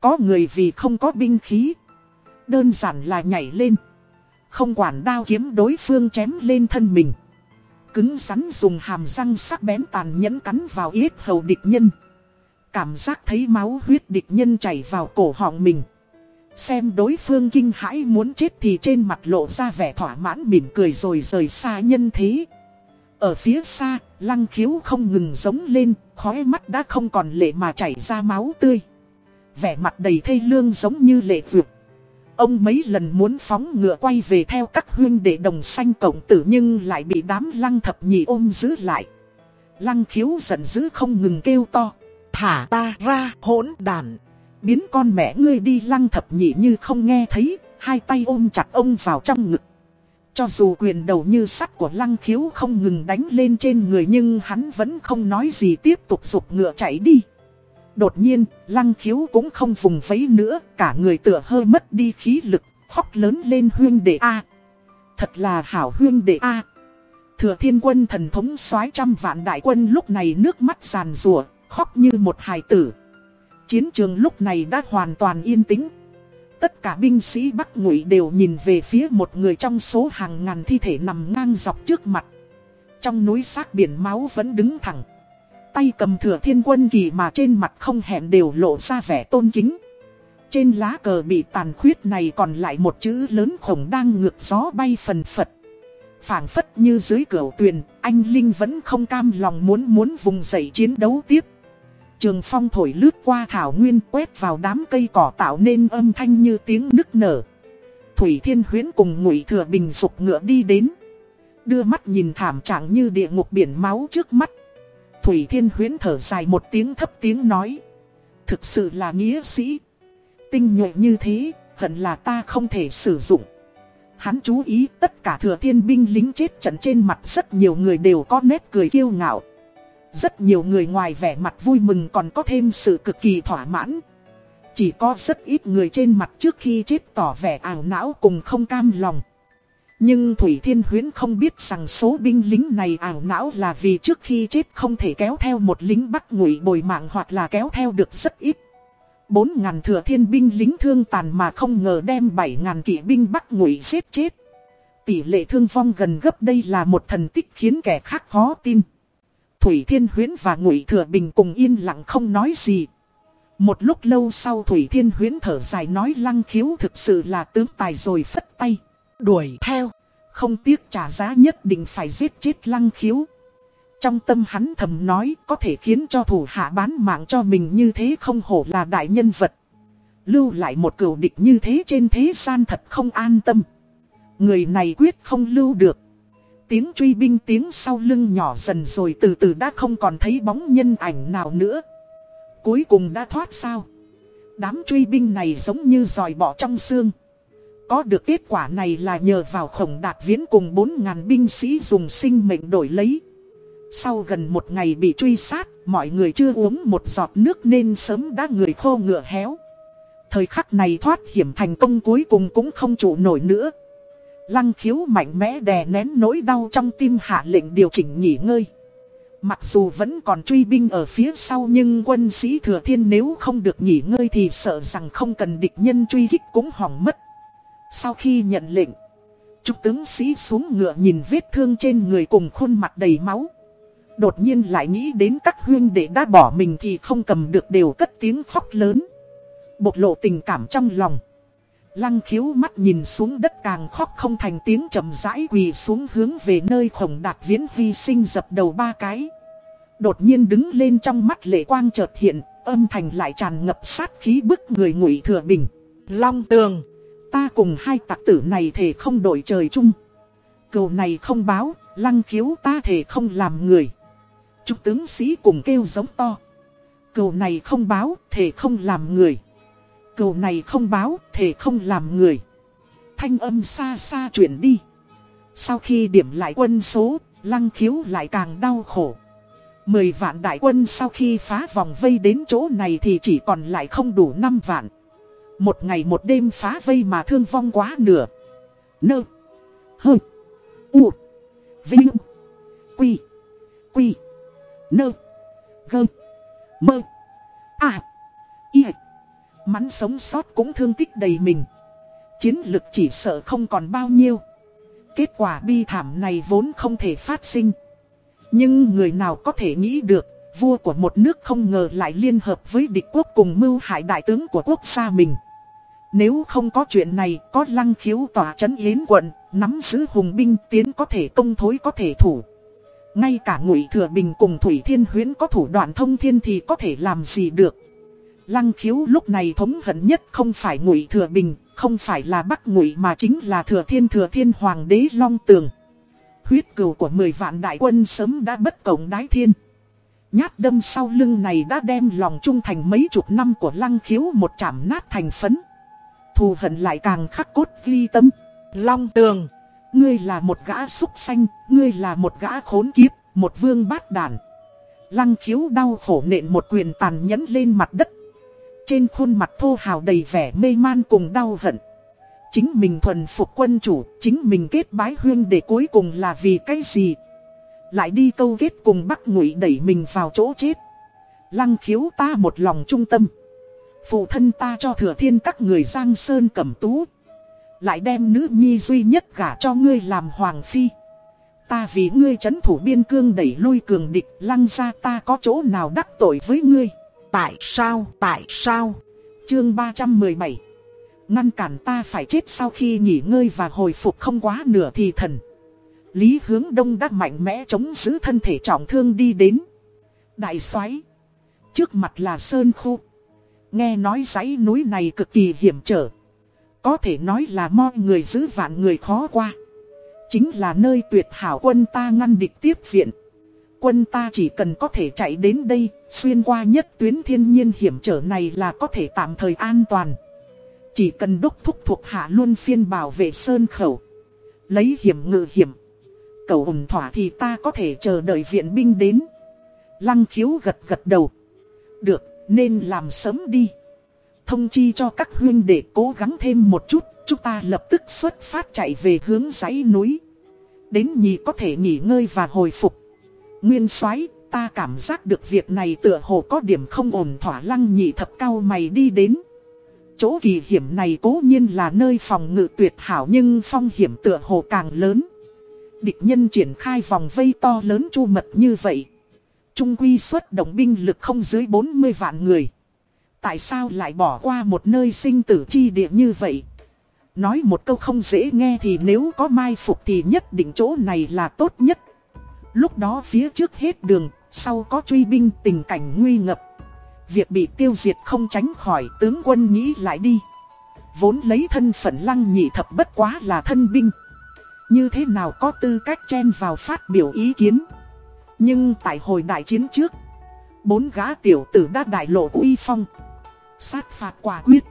Có người vì không có binh khí. Đơn giản là nhảy lên. Không quản đao kiếm đối phương chém lên thân mình. Cứng rắn dùng hàm răng sắc bén tàn nhẫn cắn vào yết hầu địch nhân. Cảm giác thấy máu huyết địch nhân chảy vào cổ họng mình. Xem đối phương kinh hãi muốn chết thì trên mặt lộ ra vẻ thỏa mãn mỉm cười rồi rời xa nhân thế. Ở phía xa, lăng khiếu không ngừng giống lên, khóe mắt đã không còn lệ mà chảy ra máu tươi. Vẻ mặt đầy thê lương giống như lệ vượt. Ông mấy lần muốn phóng ngựa quay về theo các huyên đệ đồng xanh cộng tử nhưng lại bị đám lăng thập nhị ôm giữ lại. Lăng khiếu giận dữ không ngừng kêu to. Thả ta ra hỗn đàn. Biến con mẹ ngươi đi lăng thập nhị như không nghe thấy, hai tay ôm chặt ông vào trong ngực. Cho dù quyền đầu như sắt của lăng khiếu không ngừng đánh lên trên người nhưng hắn vẫn không nói gì tiếp tục dục ngựa chạy đi. Đột nhiên, lăng khiếu cũng không vùng vấy nữa, cả người tựa hơi mất đi khí lực, khóc lớn lên huyên đệ A. Thật là hảo huyên đệ A. Thừa thiên quân thần thống soái trăm vạn đại quân lúc này nước mắt giàn rùa, khóc như một hài tử. Chiến trường lúc này đã hoàn toàn yên tĩnh. Tất cả binh sĩ Bắc Ngụy đều nhìn về phía một người trong số hàng ngàn thi thể nằm ngang dọc trước mặt. Trong núi xác biển máu vẫn đứng thẳng. Tay cầm thừa thiên quân kỳ mà trên mặt không hẹn đều lộ ra vẻ tôn kính. Trên lá cờ bị tàn khuyết này còn lại một chữ lớn khổng đang ngược gió bay phần phật. phảng phất như dưới cửa tuyền, anh Linh vẫn không cam lòng muốn muốn vùng dậy chiến đấu tiếp. Trường phong thổi lướt qua thảo nguyên quét vào đám cây cỏ tạo nên âm thanh như tiếng nức nở. Thủy Thiên Huyến cùng Ngụy Thừa Bình sục ngựa đi đến. Đưa mắt nhìn thảm trạng như địa ngục biển máu trước mắt. Thủy Thiên Huyến thở dài một tiếng thấp tiếng nói. Thực sự là nghĩa sĩ. Tinh nhuệ như thế, hận là ta không thể sử dụng. Hắn chú ý tất cả thừa thiên binh lính chết trận trên mặt rất nhiều người đều có nét cười kiêu ngạo. Rất nhiều người ngoài vẻ mặt vui mừng còn có thêm sự cực kỳ thỏa mãn. Chỉ có rất ít người trên mặt trước khi chết tỏ vẻ ảo não cùng không cam lòng. Nhưng Thủy Thiên Huyến không biết rằng số binh lính này ảo não là vì trước khi chết không thể kéo theo một lính bắt ngụy bồi mạng hoặc là kéo theo được rất ít. Bốn ngàn thừa thiên binh lính thương tàn mà không ngờ đem bảy ngàn kỵ binh bắt ngụy giết chết. Tỷ lệ thương vong gần gấp đây là một thần tích khiến kẻ khác khó tin. Thủy Thiên Huyến và Ngụy Thừa Bình cùng yên lặng không nói gì. Một lúc lâu sau Thủy Thiên Huyến thở dài nói lăng khiếu thực sự là tướng tài rồi phất tay. Đuổi theo, không tiếc trả giá nhất định phải giết chết lăng khiếu. Trong tâm hắn thầm nói có thể khiến cho thủ hạ bán mạng cho mình như thế không hổ là đại nhân vật. Lưu lại một cửu địch như thế trên thế gian thật không an tâm. Người này quyết không lưu được. Tiếng truy binh tiếng sau lưng nhỏ dần rồi từ từ đã không còn thấy bóng nhân ảnh nào nữa. Cuối cùng đã thoát sao. Đám truy binh này giống như dòi bỏ trong xương. Có được kết quả này là nhờ vào khổng đạt viễn cùng 4.000 binh sĩ dùng sinh mệnh đổi lấy. Sau gần một ngày bị truy sát, mọi người chưa uống một giọt nước nên sớm đã người khô ngựa héo. Thời khắc này thoát hiểm thành công cuối cùng cũng không trụ nổi nữa. Lăng khiếu mạnh mẽ đè nén nỗi đau trong tim hạ lệnh điều chỉnh nghỉ ngơi. Mặc dù vẫn còn truy binh ở phía sau nhưng quân sĩ thừa thiên nếu không được nghỉ ngơi thì sợ rằng không cần địch nhân truy kích cũng hỏng mất. Sau khi nhận lệnh, trung tướng sĩ xuống ngựa nhìn vết thương trên người cùng khuôn mặt đầy máu. Đột nhiên lại nghĩ đến các huyên đệ đã bỏ mình thì không cầm được đều cất tiếng khóc lớn. Bộc lộ tình cảm trong lòng. Lăng khiếu mắt nhìn xuống đất càng khóc không thành tiếng chậm rãi quỳ xuống hướng về nơi khổng đạt viễn hy sinh dập đầu ba cái. Đột nhiên đứng lên trong mắt lệ quang chợt hiện, âm thanh lại tràn ngập sát khí bức người ngụy thừa bình. Long tường, ta cùng hai tặc tử này thể không đổi trời chung. Cầu này không báo, lăng khiếu ta thể không làm người. Trung tướng sĩ cùng kêu giống to. Cầu này không báo, thể không làm người cầu này không báo, thể không làm người. Thanh âm xa xa chuyển đi. Sau khi điểm lại quân số, lăng khiếu lại càng đau khổ. Mười vạn đại quân sau khi phá vòng vây đến chỗ này thì chỉ còn lại không đủ năm vạn. Một ngày một đêm phá vây mà thương vong quá nửa. Nơ. Hơ. U. Vinh. Quy. Quy. Nơ. Gơ. Mơ. À. Y. mắn sống sót cũng thương tích đầy mình. Chiến lực chỉ sợ không còn bao nhiêu. Kết quả bi thảm này vốn không thể phát sinh. Nhưng người nào có thể nghĩ được, vua của một nước không ngờ lại liên hợp với địch quốc cùng mưu hại đại tướng của quốc gia mình. Nếu không có chuyện này, có lăng khiếu tỏa chấn yến quận, nắm giữ hùng binh tiến có thể công thối có thể thủ. Ngay cả ngụy Thừa Bình cùng Thủy Thiên Huyến có thủ đoạn thông thiên thì có thể làm gì được. Lăng khiếu lúc này thống hận nhất không phải ngụy Thừa Bình, không phải là Bắc ngụy mà chính là Thừa Thiên Thừa Thiên Hoàng đế Long Tường. Huyết cừu của 10 vạn đại quân sớm đã bất cổng đái thiên. Nhát đâm sau lưng này đã đem lòng trung thành mấy chục năm của lăng khiếu một chảm nát thành phấn. Thù hận lại càng khắc cốt ghi tâm. Long Tường Ngươi là một gã súc xanh, ngươi là một gã khốn kiếp, một vương bát đàn. Lăng khiếu đau khổ nện một quyền tàn nhẫn lên mặt đất. Trên khuôn mặt thô hào đầy vẻ mê man cùng đau hận. Chính mình thuần phục quân chủ, chính mình kết bái huyên để cuối cùng là vì cái gì? Lại đi câu kết cùng bắc ngụy đẩy mình vào chỗ chết. Lăng khiếu ta một lòng trung tâm. Phụ thân ta cho thừa thiên các người giang sơn cẩm tú. Lại đem nữ nhi duy nhất gả cho ngươi làm hoàng phi. Ta vì ngươi chấn thủ biên cương đẩy lui cường địch lăng ra ta có chỗ nào đắc tội với ngươi? Tại sao, tại sao? Chương 317 Ngăn cản ta phải chết sau khi nghỉ ngơi và hồi phục không quá nửa thì thần. Lý hướng đông đã mạnh mẽ chống giữ thân thể trọng thương đi đến. Đại xoáy Trước mặt là sơn khu. Nghe nói dãy núi này cực kỳ hiểm trở có thể nói là mo người giữ vạn người khó qua. Chính là nơi tuyệt hảo quân ta ngăn địch tiếp viện. Quân ta chỉ cần có thể chạy đến đây, xuyên qua nhất tuyến thiên nhiên hiểm trở này là có thể tạm thời an toàn. Chỉ cần đốc thúc thuộc hạ luôn phiên bảo vệ sơn khẩu. Lấy hiểm ngự hiểm. Cầu ủng thỏa thì ta có thể chờ đợi viện binh đến. Lăng khiếu gật gật đầu. Được, nên làm sớm đi thông chi cho các huyên để cố gắng thêm một chút, chúng ta lập tức xuất phát chạy về hướng dãy núi. Đến nhì có thể nghỉ ngơi và hồi phục. Nguyên soái ta cảm giác được việc này tựa hồ có điểm không ổn thỏa lăng nhị thập cao mày đi đến. Chỗ kỳ hiểm này cố nhiên là nơi phòng ngự tuyệt hảo nhưng phong hiểm tựa hồ càng lớn. Địch nhân triển khai vòng vây to lớn chu mật như vậy. Trung quy xuất động binh lực không dưới 40 vạn người. Tại sao lại bỏ qua một nơi sinh tử chi địa như vậy? Nói một câu không dễ nghe thì nếu có mai phục thì nhất định chỗ này là tốt nhất. Lúc đó phía trước hết đường, sau có truy binh tình cảnh nguy ngập. Việc bị tiêu diệt không tránh khỏi tướng quân nghĩ lại đi. Vốn lấy thân phận lăng nhị thập bất quá là thân binh. Như thế nào có tư cách chen vào phát biểu ý kiến. Nhưng tại hồi đại chiến trước, bốn gã tiểu tử đã đại lộ uy phong. Sát phạt quả quyết.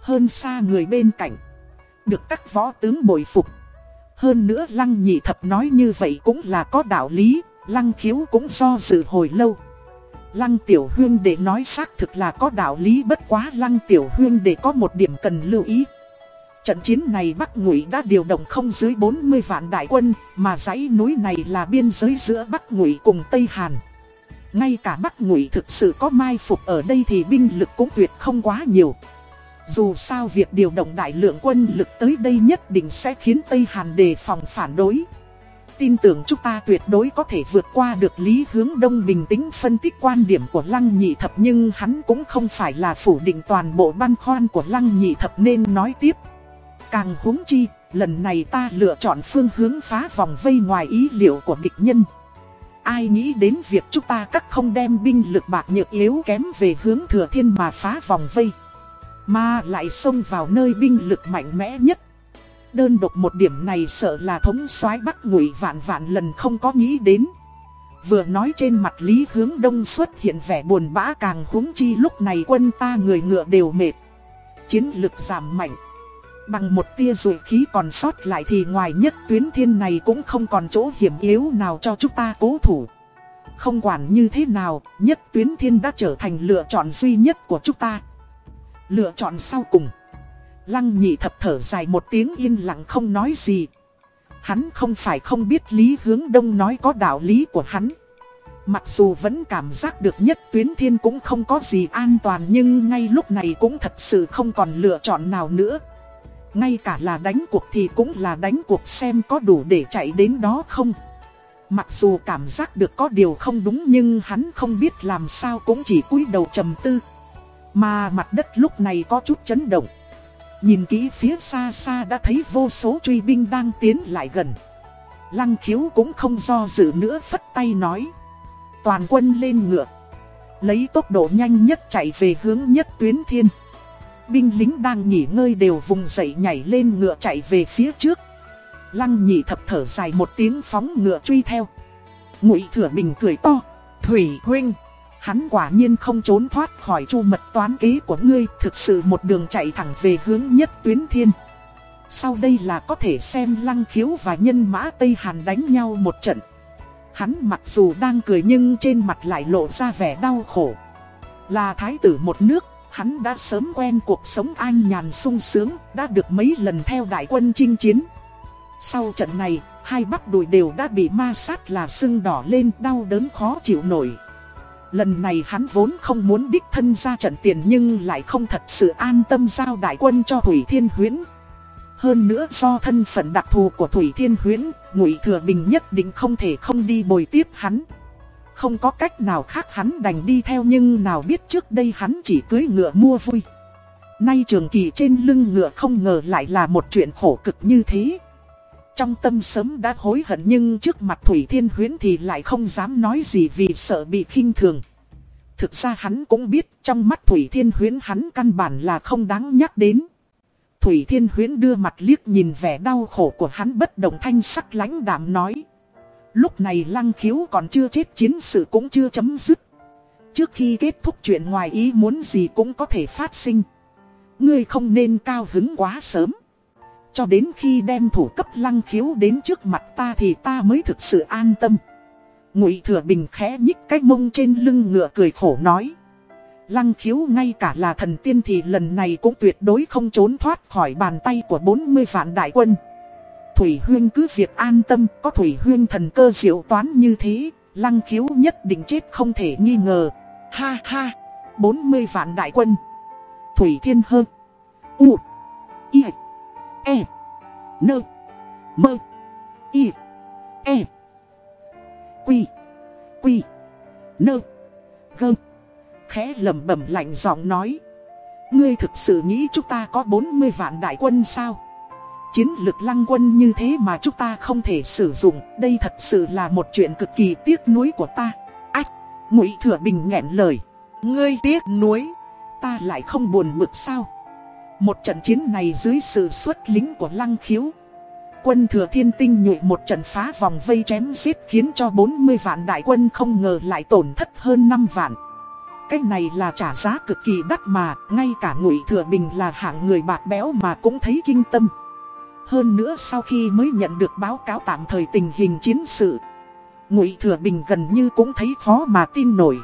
Hơn xa người bên cạnh. Được các võ tướng bồi phục. Hơn nữa lăng nhị thập nói như vậy cũng là có đạo lý. Lăng khiếu cũng do dự hồi lâu. Lăng tiểu huyên để nói xác thực là có đạo lý bất quá lăng tiểu huyên để có một điểm cần lưu ý. Trận chiến này Bắc Ngụy đã điều động không dưới 40 vạn đại quân, mà dãy núi này là biên giới giữa Bắc Ngụy cùng Tây Hàn. Ngay cả Bắc Ngụy thực sự có mai phục ở đây thì binh lực cũng tuyệt không quá nhiều. Dù sao việc điều động đại lượng quân lực tới đây nhất định sẽ khiến Tây Hàn đề phòng phản đối. Tin tưởng chúng ta tuyệt đối có thể vượt qua được Lý Hướng Đông bình tĩnh phân tích quan điểm của Lăng Nhị Thập nhưng hắn cũng không phải là phủ định toàn bộ băn khoăn của Lăng Nhị Thập nên nói tiếp. Càng huống chi, lần này ta lựa chọn phương hướng phá vòng vây ngoài ý liệu của địch nhân. Ai nghĩ đến việc chúng ta cắt không đem binh lực bạc nhược yếu kém về hướng thừa thiên mà phá vòng vây. Mà lại xông vào nơi binh lực mạnh mẽ nhất. Đơn độc một điểm này sợ là thống soái bắt ngụy vạn vạn lần không có nghĩ đến. Vừa nói trên mặt Lý Hướng Đông xuất hiện vẻ buồn bã càng húng chi lúc này quân ta người ngựa đều mệt. Chiến lực giảm mạnh. Bằng một tia rụi khí còn sót lại thì ngoài nhất tuyến thiên này cũng không còn chỗ hiểm yếu nào cho chúng ta cố thủ. Không quản như thế nào, nhất tuyến thiên đã trở thành lựa chọn duy nhất của chúng ta. Lựa chọn sau cùng. Lăng nhị thập thở dài một tiếng yên lặng không nói gì. Hắn không phải không biết Lý Hướng Đông nói có đạo lý của hắn. Mặc dù vẫn cảm giác được nhất tuyến thiên cũng không có gì an toàn nhưng ngay lúc này cũng thật sự không còn lựa chọn nào nữa. Ngay cả là đánh cuộc thì cũng là đánh cuộc xem có đủ để chạy đến đó không. Mặc dù cảm giác được có điều không đúng nhưng hắn không biết làm sao cũng chỉ cúi đầu trầm tư. Mà mặt đất lúc này có chút chấn động. Nhìn kỹ phía xa xa đã thấy vô số truy binh đang tiến lại gần. Lăng khiếu cũng không do dự nữa phất tay nói. Toàn quân lên ngựa. Lấy tốc độ nhanh nhất chạy về hướng nhất tuyến thiên. Binh lính đang nghỉ ngơi đều vùng dậy nhảy lên ngựa chạy về phía trước. Lăng nhị thập thở dài một tiếng phóng ngựa truy theo. Ngụy thừa bình cười to. Thủy huynh. Hắn quả nhiên không trốn thoát khỏi chu mật toán kế của ngươi. Thực sự một đường chạy thẳng về hướng nhất tuyến thiên. Sau đây là có thể xem lăng khiếu và nhân mã Tây Hàn đánh nhau một trận. Hắn mặc dù đang cười nhưng trên mặt lại lộ ra vẻ đau khổ. Là thái tử một nước, hắn đã sớm quen cuộc sống an nhàn sung sướng, đã được mấy lần theo đại quân chinh chiến. Sau trận này, hai bắp đùi đều đã bị ma sát là sưng đỏ lên đau đớn khó chịu nổi. Lần này hắn vốn không muốn đích thân ra trận tiền nhưng lại không thật sự an tâm giao đại quân cho Thủy Thiên Huyễn. Hơn nữa do thân phận đặc thù của Thủy Thiên Huyễn, Ngụy Thừa Bình nhất định không thể không đi bồi tiếp hắn. Không có cách nào khác hắn đành đi theo nhưng nào biết trước đây hắn chỉ cưới ngựa mua vui. Nay trường kỳ trên lưng ngựa không ngờ lại là một chuyện khổ cực như thế. Trong tâm sớm đã hối hận nhưng trước mặt Thủy Thiên Huyến thì lại không dám nói gì vì sợ bị khinh thường. Thực ra hắn cũng biết trong mắt Thủy Thiên Huyến hắn căn bản là không đáng nhắc đến. Thủy Thiên Huyến đưa mặt liếc nhìn vẻ đau khổ của hắn bất động thanh sắc lãnh đạm nói. Lúc này lăng khiếu còn chưa chết chiến sự cũng chưa chấm dứt. Trước khi kết thúc chuyện ngoài ý muốn gì cũng có thể phát sinh. Ngươi không nên cao hứng quá sớm. Cho đến khi đem thủ cấp lăng khiếu đến trước mặt ta thì ta mới thực sự an tâm. Ngụy Thừa Bình khẽ nhích cái mông trên lưng ngựa cười khổ nói. Lăng khiếu ngay cả là thần tiên thì lần này cũng tuyệt đối không trốn thoát khỏi bàn tay của 40 vạn đại quân. Thủy Huyên cứ việc an tâm, có Thủy Huyên thần cơ diệu toán như thế, lăng khiếu nhất định chết không thể nghi ngờ. Ha ha, 40 vạn đại quân. Thủy Thiên Hơn. U. I. E. Nơ. Mơ. i, E. Quy. Quy. Nơ. Gơm khẽ lầm bẩm lạnh giọng nói. Ngươi thực sự nghĩ chúng ta có 40 vạn đại quân sao? Chiến lực lăng quân như thế mà chúng ta không thể sử dụng, đây thật sự là một chuyện cực kỳ tiếc nuối của ta. Ách, ngụy Thừa Bình nghẹn lời. Ngươi tiếc nuối, ta lại không buồn bực sao? Một trận chiến này dưới sự xuất lính của lăng khiếu. Quân thừa thiên tinh nhuệ một trận phá vòng vây chém giết khiến cho 40 vạn đại quân không ngờ lại tổn thất hơn 5 vạn. Cái này là trả giá cực kỳ đắt mà, ngay cả ngụy Thừa Bình là hạng người bạc béo mà cũng thấy kinh tâm. Hơn nữa sau khi mới nhận được báo cáo tạm thời tình hình chiến sự, ngụy Thừa Bình gần như cũng thấy khó mà tin nổi.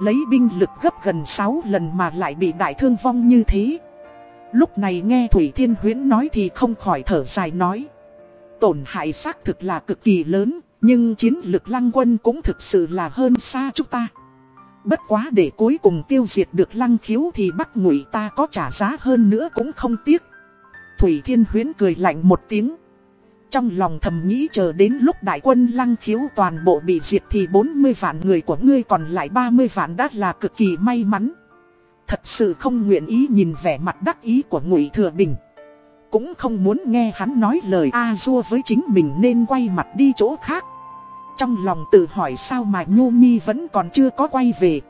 Lấy binh lực gấp gần 6 lần mà lại bị đại thương vong như thế. Lúc này nghe Thủy Thiên Huyễn nói thì không khỏi thở dài nói. Tổn hại xác thực là cực kỳ lớn, nhưng chiến lực lăng quân cũng thực sự là hơn xa chúng ta. Bất quá để cuối cùng tiêu diệt được lăng khiếu thì bắt ngụy ta có trả giá hơn nữa cũng không tiếc. Thủy Thiên Huyến cười lạnh một tiếng. Trong lòng thầm nghĩ chờ đến lúc đại quân lăng khiếu toàn bộ bị diệt thì 40 vạn người của ngươi còn lại 30 vạn đã là cực kỳ may mắn. Thật sự không nguyện ý nhìn vẻ mặt đắc ý của ngụy Thừa Bình. Cũng không muốn nghe hắn nói lời A-dua với chính mình nên quay mặt đi chỗ khác. Trong lòng tự hỏi sao mà Nhô Nhi vẫn còn chưa có quay về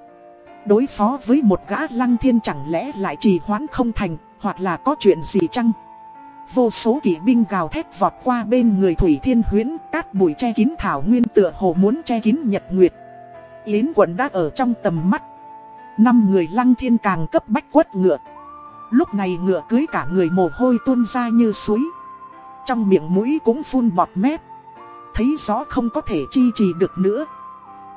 Đối phó với một gã lăng thiên chẳng lẽ lại trì hoãn không thành, Hoặc là có chuyện gì chăng Vô số kỵ binh gào thét vọt qua bên người Thủy Thiên Huyến Cát bụi che kín thảo nguyên tựa hồ muốn che kín nhật nguyệt. Yến quận đã ở trong tầm mắt. Năm người lăng thiên càng cấp bách quất ngựa. Lúc này ngựa cưới cả người mồ hôi tuôn ra như suối. Trong miệng mũi cũng phun bọt mép. Thấy rõ không có thể chi trì được nữa.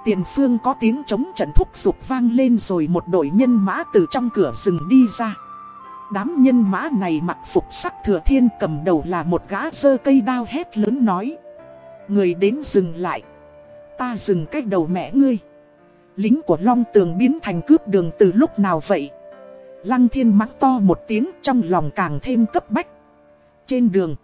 Tiền phương có tiếng chống trận thúc giục vang lên rồi một đội nhân mã từ trong cửa rừng đi ra. Đám nhân mã này mặc phục sắc thừa thiên cầm đầu là một gã dơ cây đao hét lớn nói. Người đến dừng lại. ta dừng cách đầu mẹ ngươi. Lính của Long Tường biến thành cướp đường từ lúc nào vậy? Lăng thiên mắng to một tiếng trong lòng càng thêm cấp bách. Trên đường,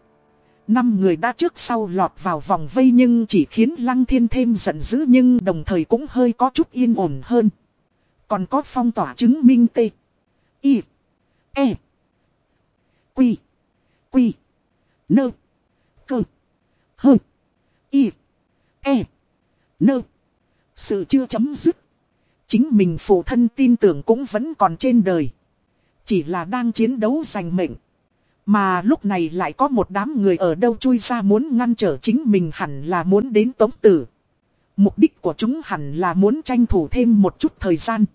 năm người đã trước sau lọt vào vòng vây nhưng chỉ khiến Lăng thiên thêm giận dữ nhưng đồng thời cũng hơi có chút yên ổn hơn. Còn có phong tỏa chứng minh tê. Y. E. Quy. Quy. Nơ. Cơ. Hơ. Y. E. Nơ. Sự chưa chấm dứt. Chính mình phụ thân tin tưởng cũng vẫn còn trên đời. Chỉ là đang chiến đấu giành mệnh. Mà lúc này lại có một đám người ở đâu chui ra muốn ngăn trở chính mình hẳn là muốn đến tống tử. Mục đích của chúng hẳn là muốn tranh thủ thêm một chút thời gian.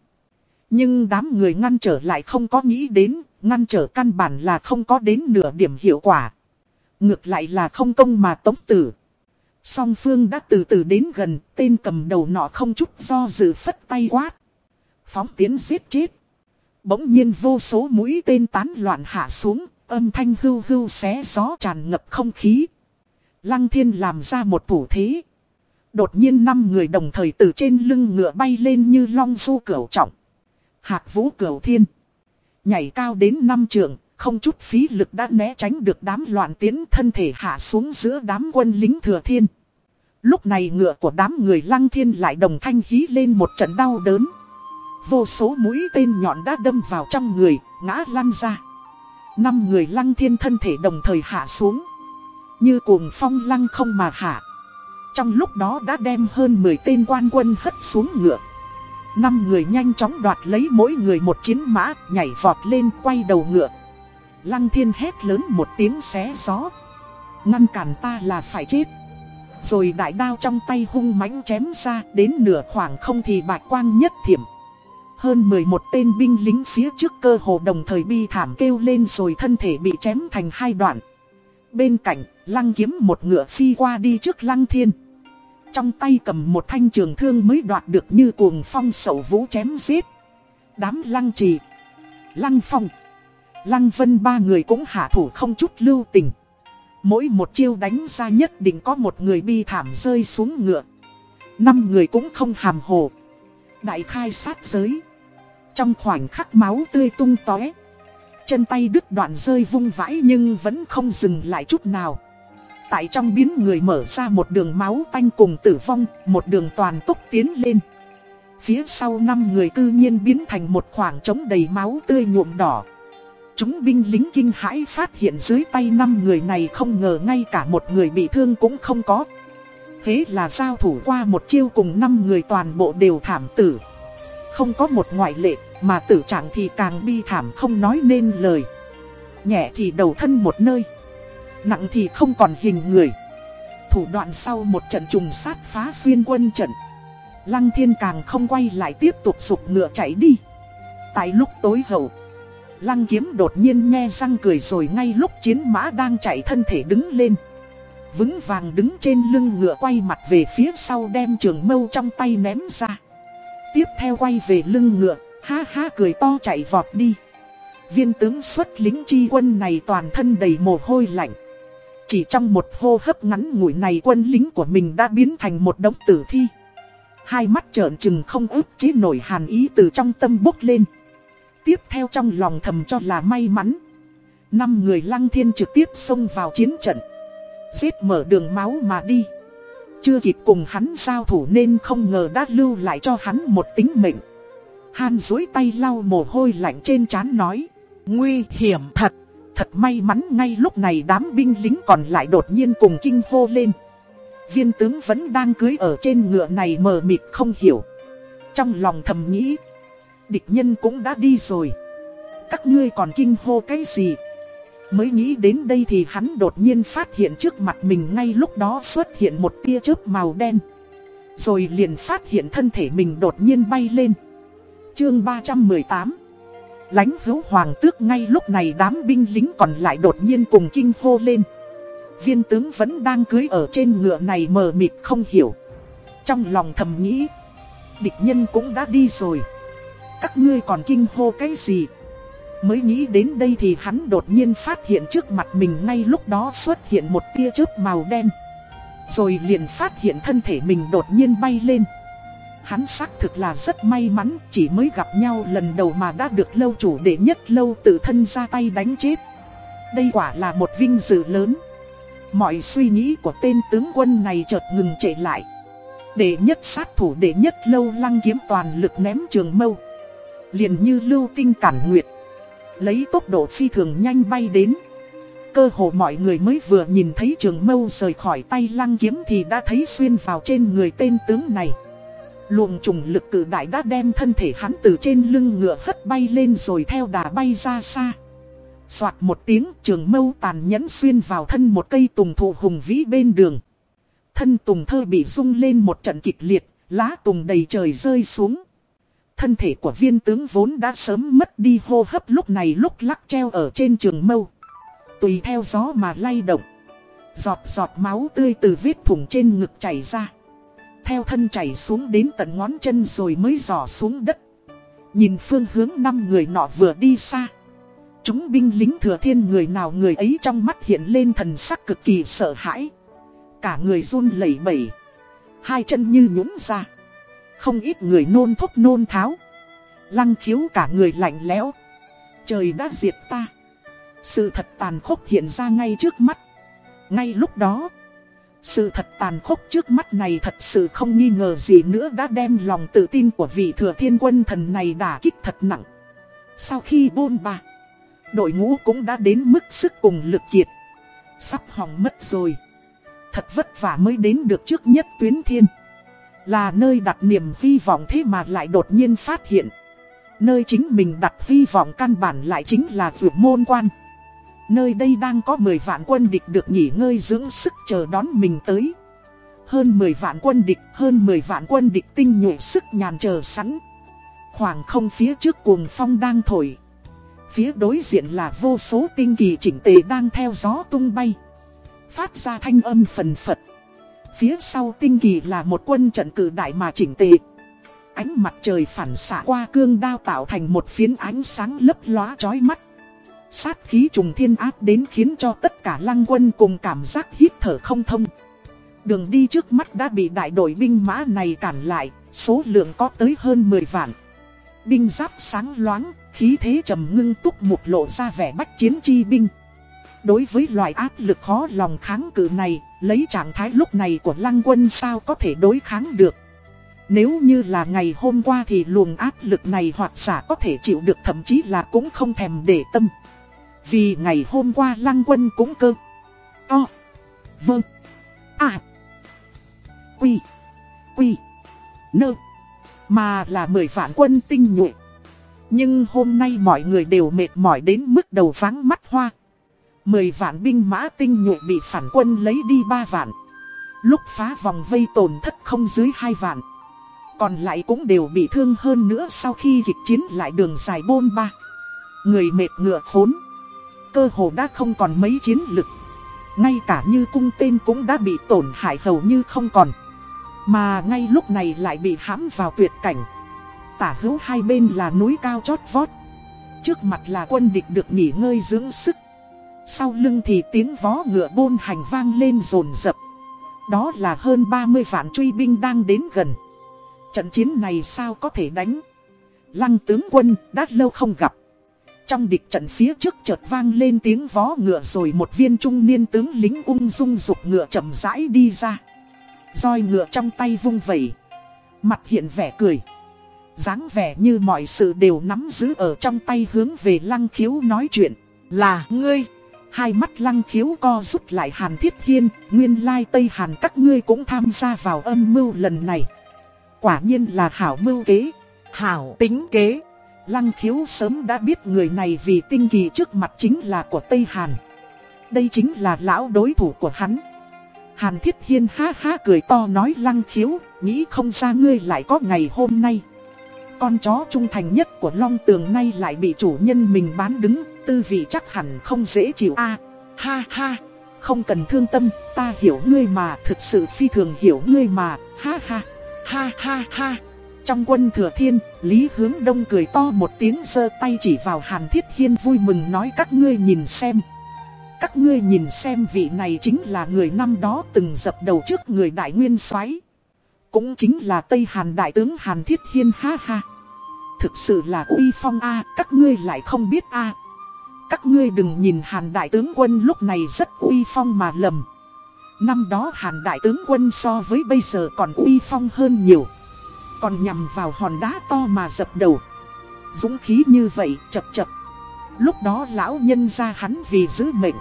Nhưng đám người ngăn trở lại không có nghĩ đến, ngăn trở căn bản là không có đến nửa điểm hiệu quả. Ngược lại là không công mà tống tử. Song phương đã từ từ đến gần, tên cầm đầu nọ không chút do dự phất tay quát. Phóng tiến giết chết. Bỗng nhiên vô số mũi tên tán loạn hạ xuống, âm thanh hưu hưu xé gió tràn ngập không khí. Lăng thiên làm ra một thủ thế. Đột nhiên năm người đồng thời từ trên lưng ngựa bay lên như long du cửu trọng. Hạc vũ cửu thiên. Nhảy cao đến năm trượng, không chút phí lực đã né tránh được đám loạn tiến thân thể hạ xuống giữa đám quân lính thừa thiên. Lúc này ngựa của đám người lăng thiên lại đồng thanh hí lên một trận đau đớn. Vô số mũi tên nhọn đã đâm vào trong người, ngã lăn ra. Năm người lăng thiên thân thể đồng thời hạ xuống. Như cuồng phong lăng không mà hạ. Trong lúc đó đã đem hơn 10 tên quan quân hất xuống ngựa. Năm người nhanh chóng đoạt lấy mỗi người một chiến mã, nhảy vọt lên quay đầu ngựa. Lăng thiên hét lớn một tiếng xé gió. Ngăn cản ta là phải chết. Rồi đại đao trong tay hung mãnh chém ra đến nửa khoảng không thì bạch quang nhất thiểm. Hơn 11 tên binh lính phía trước cơ hồ đồng thời bi thảm kêu lên rồi thân thể bị chém thành hai đoạn. Bên cạnh, lăng kiếm một ngựa phi qua đi trước lăng thiên. Trong tay cầm một thanh trường thương mới đoạt được như cuồng phong sầu vũ chém giết. Đám lăng trì, lăng phong, lăng vân ba người cũng hạ thủ không chút lưu tình. Mỗi một chiêu đánh ra nhất định có một người bi thảm rơi xuống ngựa. Năm người cũng không hàm hồ. Đại khai sát giới. Trong khoảnh khắc máu tươi tung tóe Chân tay đứt đoạn rơi vung vãi nhưng vẫn không dừng lại chút nào Tại trong biến người mở ra một đường máu tanh cùng tử vong, Một đường toàn tốc tiến lên. Phía sau năm người cư nhiên biến thành một khoảng trống đầy máu tươi nhuộm đỏ. Chúng binh lính kinh hãi phát hiện dưới tay năm người này không ngờ ngay cả một người bị thương cũng không có. Thế là giao thủ qua một chiêu cùng năm người toàn bộ đều thảm tử. Không có một ngoại lệ, mà tử trạng thì càng bi thảm không nói nên lời. Nhẹ thì đầu thân một nơi. Nặng thì không còn hình người. Thủ đoạn sau một trận trùng sát phá xuyên quân trận. Lăng thiên càng không quay lại tiếp tục sụp ngựa chạy đi. Tại lúc tối hậu, Lăng kiếm đột nhiên nghe răng cười rồi ngay lúc chiến mã đang chạy thân thể đứng lên. Vững vàng đứng trên lưng ngựa quay mặt về phía sau đem trường mâu trong tay ném ra. Tiếp theo quay về lưng ngựa, Ha ha cười to chạy vọt đi. Viên tướng xuất lính chi quân này toàn thân đầy mồ hôi lạnh. Chỉ trong một hô hấp ngắn ngủi này quân lính của mình đã biến thành một đống tử thi. Hai mắt trợn trừng không ức chế nổi hàn ý từ trong tâm bốc lên. Tiếp theo trong lòng thầm cho là may mắn. Năm người lăng thiên trực tiếp xông vào chiến trận. Giết mở đường máu mà đi. Chưa kịp cùng hắn giao thủ nên không ngờ đã lưu lại cho hắn một tính mệnh. Han dối tay lau mồ hôi lạnh trên trán nói. Nguy hiểm thật. Thật may mắn ngay lúc này đám binh lính còn lại đột nhiên cùng kinh hô lên. Viên tướng vẫn đang cưới ở trên ngựa này mờ mịt không hiểu. Trong lòng thầm nghĩ. Địch nhân cũng đã đi rồi. Các ngươi còn kinh hô cái gì? Mới nghĩ đến đây thì hắn đột nhiên phát hiện trước mặt mình ngay lúc đó xuất hiện một tia chớp màu đen. Rồi liền phát hiện thân thể mình đột nhiên bay lên chương 318 Lánh hữu hoàng tước ngay lúc này đám binh lính còn lại đột nhiên cùng kinh hô lên. Viên tướng vẫn đang cưới ở trên ngựa này mờ mịt không hiểu. Trong lòng thầm nghĩ, Địch nhân cũng đã đi rồi. Các ngươi còn kinh hô cái gì? Mới nghĩ đến đây thì hắn đột nhiên phát hiện trước mặt mình ngay lúc đó xuất hiện một tia chớp màu đen. Rồi liền phát hiện thân thể mình đột nhiên bay lên. Hắn xác thực là rất may mắn, Chỉ mới gặp nhau lần đầu mà đã được lâu chủ đệ nhất lâu tự thân ra tay đánh chết. Đây quả là một vinh dự lớn. Mọi suy nghĩ của tên tướng quân này chợt ngừng chạy lại. Đệ nhất sát thủ đệ nhất lâu lăng kiếm toàn lực ném trường mâu. Liền như lưu tinh cản nguyệt. Lấy tốc độ phi thường nhanh bay đến. Cơ hồ mọi người mới vừa nhìn thấy trường mâu rời khỏi tay lăng kiếm thì đã thấy xuyên vào trên người tên tướng này. Luồng trùng lực cử đại đã đem thân thể hắn từ trên lưng ngựa hất bay lên rồi theo đà bay ra xa. Xoạt một tiếng trường mâu tàn nhẫn xuyên vào thân một cây tùng thụ hùng vĩ bên đường. Thân tùng thơ bị rung lên một trận kịch liệt, lá tùng đầy trời rơi xuống. Thân thể của viên tướng vốn đã sớm mất đi hô hấp lúc này lúc lắc treo ở trên trường mâu. Tùy theo gió mà lay động. Giọt giọt máu tươi từ vết thủng trên ngực chảy ra. Theo thân chảy xuống đến tận ngón chân rồi mới dò xuống đất. Nhìn phương hướng năm người nọ vừa đi xa. Chúng binh lính thừa thiên người nào người ấy trong mắt hiện lên thần sắc cực kỳ sợ hãi. Cả người run lẩy bẩy. Hai chân như nhũn ra. Không ít người nôn thốc nôn tháo. Lăng khiếu cả người lạnh lẽo. Trời đã diệt ta. Sự thật tàn khốc hiện ra ngay trước mắt. Ngay lúc đó sự thật tàn khốc trước mắt này thật sự không nghi ngờ gì nữa đã đem lòng tự tin của vị thừa thiên quân thần này đả kích thật nặng. Sau khi bôn ba, Đội ngũ cũng đã đến mức sức cùng lực kiệt. Sắp hỏng mất rồi. Thật vất vả mới đến được trước nhất tuyến thiên. Là nơi đặt niềm hy vọng thế mà lại đột nhiên phát hiện. Nơi chính mình đặt hy vọng căn bản lại chính là vượt môn quan. Nơi đây đang có 10 vạn quân địch được nghỉ ngơi dưỡng sức chờ đón mình tới. Hơn 10 vạn quân địch, hơn 10 vạn quân địch tinh nhuệ sức nhàn chờ sẵn. Khoảng không phía trước cuồng phong đang thổi. Phía đối diện là vô số tinh kỳ chỉnh tề đang theo gió tung bay. Phát ra thanh âm phần phật. Phía sau tinh kỳ là một quân trận cử đại mà chỉnh tề. Ánh mặt trời phản xạ qua cương đao tạo thành một phiến ánh sáng lấp lóa chói mắt. Sát khí trùng thiên áp đến khiến cho tất cả lăng quân cùng cảm giác hít thở không thông Đường đi trước mắt đã bị đại đội binh mã này cản lại Số lượng có tới hơn 10 vạn Binh giáp sáng loáng, khí thế trầm ngưng túc mục lộ ra vẻ bách chiến chi binh Đối với loại áp lực khó lòng kháng cự này, lấy trạng thái lúc này của lăng quân sao có thể đối kháng được. Nếu như là ngày hôm qua thì luồng áp lực này hoặc giả có thể chịu được thậm chí là cũng không thèm để tâm. Vì ngày hôm qua lăng quân cũng cơ. To. Vâng. À. Quy. Quy. Nơ. Mà là mười vạn quân tinh nhuệ. Nhưng hôm nay mọi người đều mệt mỏi đến mức đầu váng mắt hoa. Mười vạn binh mã tinh nhuệ bị phản quân lấy đi ba vạn. Lúc phá vòng vây tổn thất không dưới hai vạn. Còn lại cũng đều bị thương hơn nữa sau khi kịch chiến lại đường dài bôn ba. Người mệt ngựa khốn. Cơ hồ đã không còn mấy chiến lực. Ngay cả như cung tên cũng đã bị tổn hại hầu như không còn. Mà ngay lúc này lại bị hãm vào tuyệt cảnh. Tả hữu hai bên là núi cao chót vót. Trước mặt là quân địch được nghỉ ngơi dưỡng sức. Sau lưng thì tiếng vó ngựa bôn hành vang lên rồn rập. Đó là hơn 30 vạn truy binh đang đến gần. Trận chiến này sao có thể đánh? Lăng tướng quân, đã lâu không gặp. Trong địch trận phía trước chợt vang lên tiếng vó ngựa rồi một viên trung niên tướng lính ung dung dục ngựa chậm rãi đi ra. roi ngựa trong tay vung vẩy. Mặt hiện vẻ cười. dáng vẻ như mọi sự đều nắm giữ ở trong tay hướng về lăng khiếu nói chuyện. Là ngươi. Hai mắt lăng khiếu co rút lại Hàn Thiết Hiên, nguyên lai Tây Hàn các ngươi cũng tham gia vào âm mưu lần này. Quả nhiên là hảo mưu kế, hảo tính kế. Lăng khiếu sớm đã biết người này vì tinh kỳ trước mặt chính là của Tây Hàn. Đây chính là lão đối thủ của hắn. Hàn Thiết Hiên ha ha cười to nói lăng khiếu, nghĩ không ra ngươi lại có ngày hôm nay. Con chó trung thành nhất của Long Tường nay lại bị chủ nhân mình bán đứng, tư vị chắc hẳn không dễ chịu a ha ha, không cần thương tâm, ta hiểu ngươi mà, thực sự phi thường hiểu ngươi mà, ha ha, ha ha ha. Trong quân thừa thiên, Lý Hướng Đông cười to một tiếng giơ tay chỉ vào Hàn Thiết Hiên vui mừng nói các ngươi nhìn xem. Các ngươi nhìn xem vị này chính là người năm đó từng dập đầu trước người đại nguyên soái Cũng chính là Tây Hàn đại tướng Hàn Thiết Hiên. Ha ha Thực sự là uy phong a các ngươi lại không biết a. Các ngươi đừng nhìn Hàn đại tướng quân lúc này rất uy phong mà lầm. Năm đó Hàn đại tướng quân so với bây giờ còn uy phong hơn nhiều. Còn nhằm vào hòn đá to mà dập đầu. Dũng khí như vậy chập chập. Lúc đó lão nhân ra hắn vì giữ mệnh.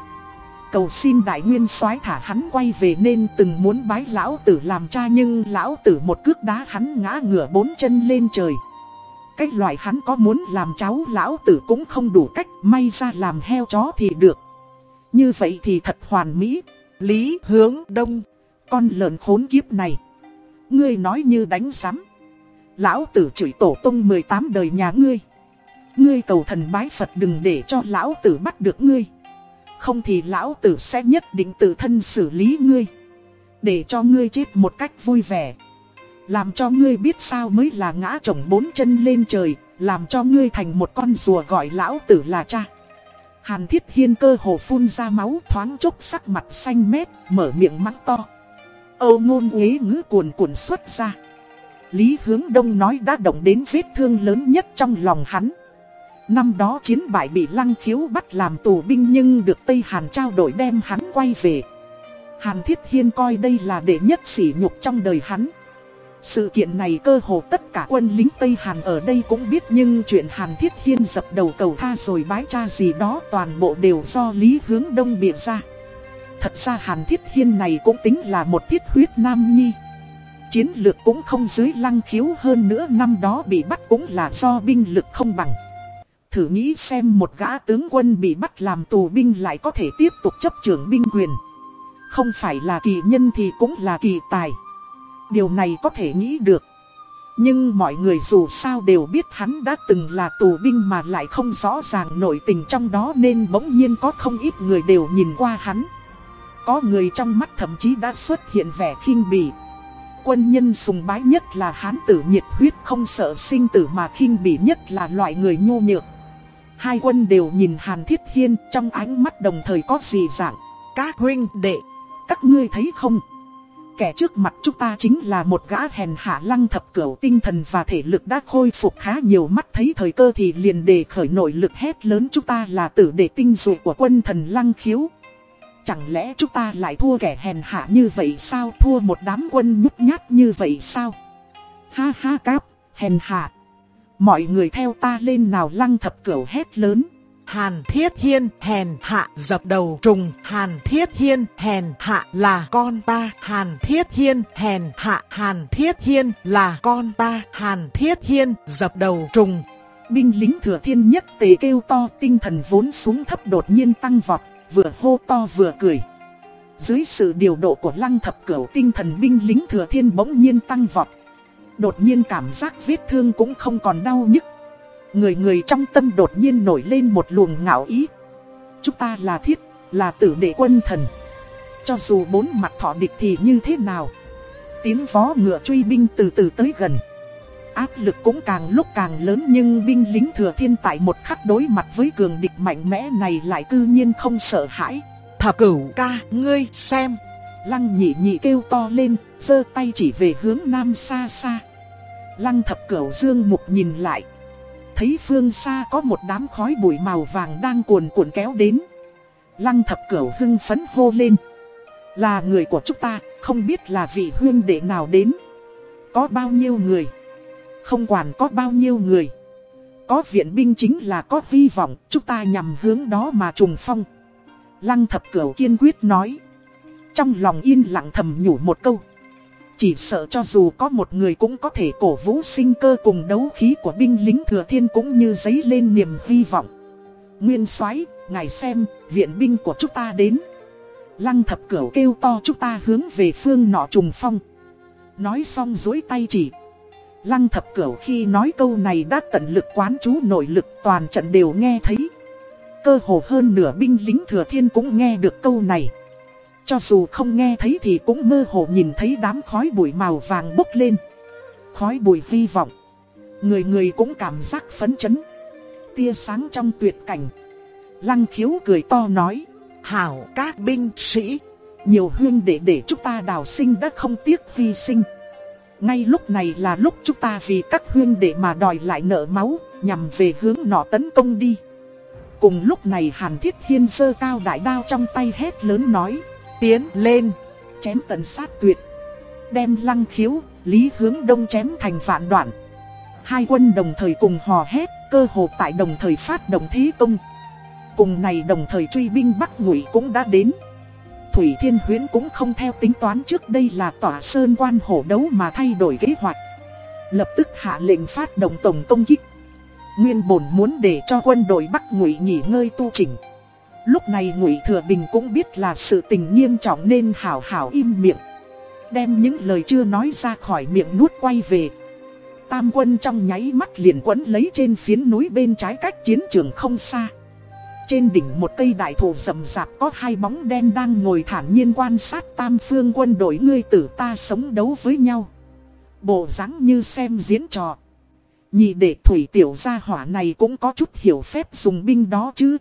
Cầu xin đại nguyên soái thả hắn quay về nên từng muốn bái lão tử làm cha Nhưng lão tử một cước đá hắn ngã ngửa bốn chân lên trời. Cách loại hắn có muốn làm cháu lão tử cũng không đủ cách, May ra làm heo chó thì được. Như vậy thì thật hoàn mỹ. Lý hướng đông. Con lợn khốn kiếp này. Ngươi nói như đánh sắm. Lão tử chửi tổ tông 18 đời nhà ngươi. Ngươi cầu thần bái Phật đừng để cho lão tử bắt được ngươi. Không thì lão tử sẽ nhất định tự thân xử lý ngươi. Để cho ngươi chết một cách vui vẻ. Làm cho ngươi biết sao mới là ngã chồng bốn chân lên trời, Làm cho ngươi thành một con rùa gọi lão tử là cha. Hàn thiết hiên cơ hồ phun ra máu thoáng chốc sắc mặt xanh mét, Mở miệng mắng to. Âu ngôn uế ngữ cuồn cuộn xuất ra. Lý hướng đông nói đã động đến vết thương lớn nhất trong lòng hắn Năm đó chiến bại bị lăng khiếu bắt làm tù binh nhưng được Tây Hàn trao đổi đem hắn quay về. Hàn Thiết Hiên coi đây là đệ nhất sỉ nhục trong đời hắn. Sự kiện này cơ hồ tất cả quân lính Tây Hàn ở đây cũng biết nhưng chuyện Hàn Thiết Hiên dập đầu cầu tha rồi bái cha gì đó toàn bộ đều do Lý Hướng Đông bịa ra. Thật ra Hàn Thiết Hiên này cũng tính là một thiết huyết nam nhi. Chiến lược cũng không dưới lăng khiếu hơn nữa, năm đó bị bắt cũng là do binh lực không bằng. Thử nghĩ xem một gã tướng quân bị bắt làm tù binh lại có thể tiếp tục chấp trưởng binh quyền. Không phải là kỳ nhân thì cũng là kỳ tài. Điều này có thể nghĩ được. Nhưng mọi người dù sao đều biết hắn đã từng là tù binh mà lại không rõ ràng nội tình trong đó nên bỗng nhiên có không ít người đều nhìn qua hắn. Có người trong mắt thậm chí đã xuất hiện vẻ khinh bỉ. Quân nhân sùng bái nhất là hán tử nhiệt huyết không sợ sinh tử mà khinh bỉ nhất là loại người nhu nhược. Hai quân đều nhìn Hàn Thiết Hiên trong ánh mắt đồng thời có gì dạng. Các huynh đệ, các ngươi thấy không? Kẻ trước mặt chúng ta chính là một gã hèn hạ lăng thập cửu tinh thần và thể lực đã khôi phục khá nhiều mắt thấy thời cơ thì liền đề khởi nội lực hét lớn chúng ta là tử đệ tinh dụ của quân thần lăng khiếu. Chẳng lẽ chúng ta lại thua kẻ hèn hạ như vậy sao? Thua một đám quân nhút nhát như vậy sao? Ha ha cáp, hèn hạ. Mọi người theo ta lên nào lăng thập cửu hét lớn. Hàn Thiết Hiên hèn hạ dập đầu trùng. Hàn Thiết Hiên hèn hạ là con ta. Hàn Thiết Hiên hèn hạ. Hàn Thiết Hiên là con ta. Hàn Thiết Hiên dập đầu trùng. Binh lính thừa thiên nhất tề kêu to tinh thần vốn xuống thấp đột nhiên tăng vọt Vừa hô to vừa cười. Dưới sự điều độ của lăng thập cửu tinh thần binh lính thừa thiên bỗng nhiên tăng vọt. Đột nhiên cảm giác vết thương cũng không còn đau nhức. Người người trong tâm đột nhiên nổi lên một luồng ngạo ý. Chúng ta là thiết, là tử đệ quân thần. Cho dù bốn mặt thọ địch thì như thế nào? Tiếng vó ngựa truy binh từ từ tới gần. Áp lực cũng càng lúc càng lớn nhưng binh lính thừa thiên tại một khắc đối mặt với cường địch mạnh mẽ này lại cư nhiên không sợ hãi. Thập cửu ca, ngươi xem. Lăng nhị nhị kêu to lên, giơ tay chỉ về hướng nam xa xa Lăng thập cửu dương mục nhìn lại. Thấy phương xa có một đám khói bụi màu vàng đang cuồn cuộn kéo đến. Lăng thập cửu hưng phấn hô lên. Là người của chúng ta, không biết là vị huyên đệ nào đến. Có bao nhiêu người không quản có bao nhiêu người Có viện binh chính là có hy vọng Chúng ta nhằm hướng đó mà trùng phong Lăng thập cửu kiên quyết nói Trong lòng yên lặng thầm nhủ một câu chỉ sợ cho dù có một người cũng có thể cổ vũ sinh cơ cùng đấu khí của binh lính thừa thiên cũng như giấy lên niềm hy vọng. Nguyên soái ngài xem, viện binh của chúng ta đến. Lăng thập cửu kêu to chúng ta hướng về phương nọ trùng phong. Nói xong dối tay chỉ. Lăng thập cửu khi nói câu này đã tận lực quán chú nội lực, toàn trận đều nghe thấy. Cơ hồ hơn nửa binh lính thừa thiên cũng nghe được câu này. Cho dù không nghe thấy thì cũng mơ hồ nhìn thấy đám khói bụi màu vàng bốc lên. Khói bụi hy vọng. Người người cũng cảm giác phấn chấn. Tia sáng trong tuyệt cảnh. Lăng khiếu cười to nói. hảo các binh sĩ. Nhiều huyên để để chúng ta đào sinh đã không tiếc hy sinh. Ngay lúc này là lúc chúng ta vì các huyên để mà đòi lại nợ máu, nhằm về hướng nọ tấn công đi. Cùng lúc này Hàn Thiết Hiên sơ cao đại đao trong tay hét lớn nói, tiến lên, chém tận sát tuyệt. Đem lăng khiếu, lý hướng đông chém thành vạn đoạn. Hai quân đồng thời cùng hò hét, cơ hồ tại đồng thời phát động thế công. Cùng này đồng thời truy binh Bắc Ngụy cũng đã đến. Thủy Thiên Huyến cũng không theo tính toán trước đây là tỏa sơn quan hổ đấu mà thay đổi kế hoạch. Lập tức hạ lệnh phát động tổng công kích. Nguyên bổn muốn để cho quân đội Bắc Ngụy nghỉ ngơi tu chỉnh. Lúc này Ngụy Thừa Bình cũng biết là sự tình nghiêm trọng nên hảo hảo im miệng. Đem những lời chưa nói ra khỏi miệng nuốt quay về. Tam quân trong nháy mắt liền quấn lấy trên phiến núi bên trái cách chiến trường không xa. Trên đỉnh một cây đại thụ rậm rạp có hai bóng đen đang ngồi thản nhiên quan sát tam phương quân đội ngươi tử ta sống đấu với nhau. Bộ dáng như xem diễn trò. Nhị đệ thủy tiểu gia hỏa này cũng có chút hiểu phép dùng binh đó chứ.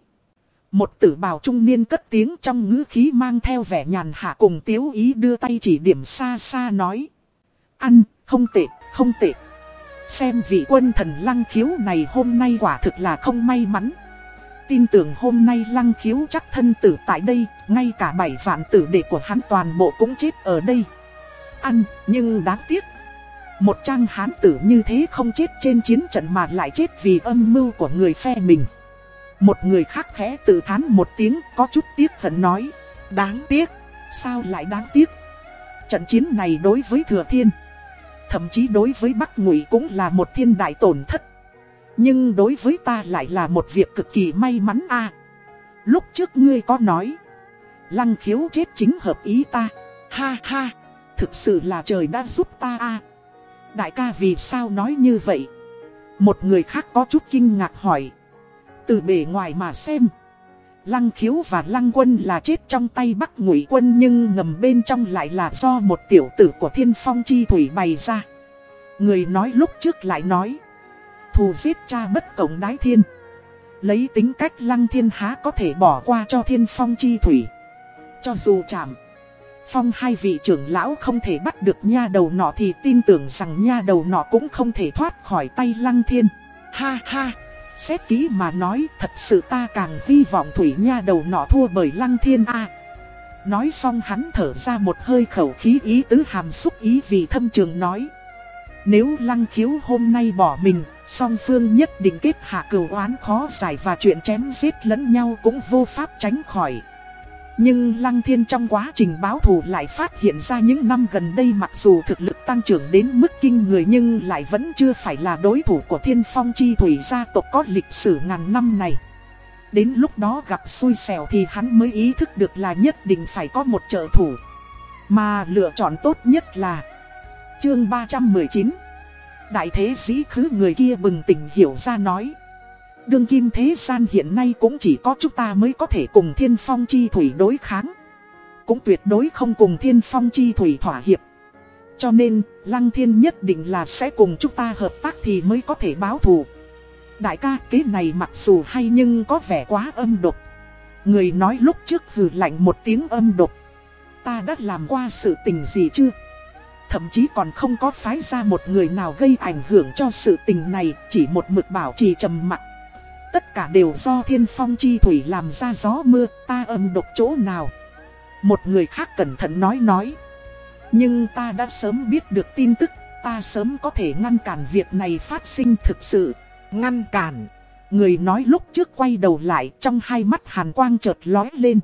Một tử bào trung niên cất tiếng trong ngữ khí mang theo vẻ nhàn hạ cùng tiếu ý đưa tay chỉ điểm xa xa nói. Ăn, không tệ, không tệ. Xem vị quân thần lăng khiếu này hôm nay quả thực là không may mắn. Tin tưởng hôm nay lăng khiếu chắc thân tử tại đây, ngay cả bảy vạn tử đệ của hắn toàn bộ cũng chết ở đây. Ăn, nhưng đáng tiếc. Một trang hán tử như thế không chết trên chiến trận mà lại chết vì âm mưu của người phe mình. Một người khác khẽ tự thán một tiếng có chút tiếc hận nói. Đáng tiếc, sao lại đáng tiếc? Trận chiến này đối với thừa thiên, thậm chí đối với Bắc Ngụy cũng là một thiên đại tổn thất. Nhưng đối với ta lại là một việc cực kỳ may mắn a. Lúc trước ngươi có nói, lăng khiếu chết chính hợp ý ta. Ha ha, thực sự là trời đã giúp ta a. Đại ca vì sao nói như vậy? Một người khác có chút kinh ngạc hỏi. Từ bề ngoài mà xem. Lăng khiếu và lăng quân là chết trong tay bắc ngụy quân nhưng ngầm bên trong lại là do một tiểu tử của thiên phong chi thủy bày ra. Người nói lúc trước lại nói. Thù giết cha bất cộng đái thiên. Lấy tính cách lăng thiên há có thể bỏ qua cho thiên phong chi thủy. Cho dù chạm. Phong hai vị trưởng lão không thể bắt được nha đầu nọ thì tin tưởng rằng nha đầu nọ cũng không thể thoát khỏi tay lăng thiên. Ha ha, xét kỹ mà nói thật sự ta càng hy vọng thủy nha đầu nọ thua bởi lăng thiên a. Nói xong hắn thở ra một hơi khẩu khí ý tứ hàm xúc ý vì thâm trường nói. Nếu lăng khiếu hôm nay bỏ mình, song phương nhất định kết hạ cửu oán khó giải và chuyện chém giết lẫn nhau cũng vô pháp tránh khỏi. Nhưng Lăng Thiên trong quá trình báo thù lại phát hiện ra những năm gần đây mặc dù thực lực tăng trưởng đến mức kinh người nhưng lại vẫn chưa phải là đối thủ của thiên phong chi thủy gia tộc có lịch sử ngàn năm này. Đến lúc đó gặp xui xẻo thì hắn mới ý thức được là nhất định phải có một trợ thủ. Mà lựa chọn tốt nhất là Chương 319 Đại thế sĩ khứ người kia bừng tỉnh hiểu ra nói Đương kim thế gian hiện nay cũng chỉ có chúng ta mới có thể cùng thiên phong chi thủy đối kháng. Cũng tuyệt đối không cùng thiên phong chi thủy thỏa hiệp. Cho nên, lăng thiên nhất định là sẽ cùng chúng ta hợp tác thì mới có thể báo thù. Đại ca kế này mặc dù hay nhưng có vẻ quá âm độc. Người nói lúc trước hừ lạnh một tiếng âm độc. Ta đã làm qua sự tình gì chưa? Thậm chí còn không có phái ra một người nào gây ảnh hưởng cho sự tình này, chỉ một mực bảo trì trầm mặc. Tất cả đều do thiên phong chi thủy làm ra gió mưa, ta âm độc chỗ nào. Một người khác cẩn thận nói nói. Nhưng ta đã sớm biết được tin tức, ta sớm có thể ngăn cản việc này phát sinh thực sự. Ngăn cản. Người nói lúc trước quay đầu lại trong hai mắt hàn quang chợt lói lên.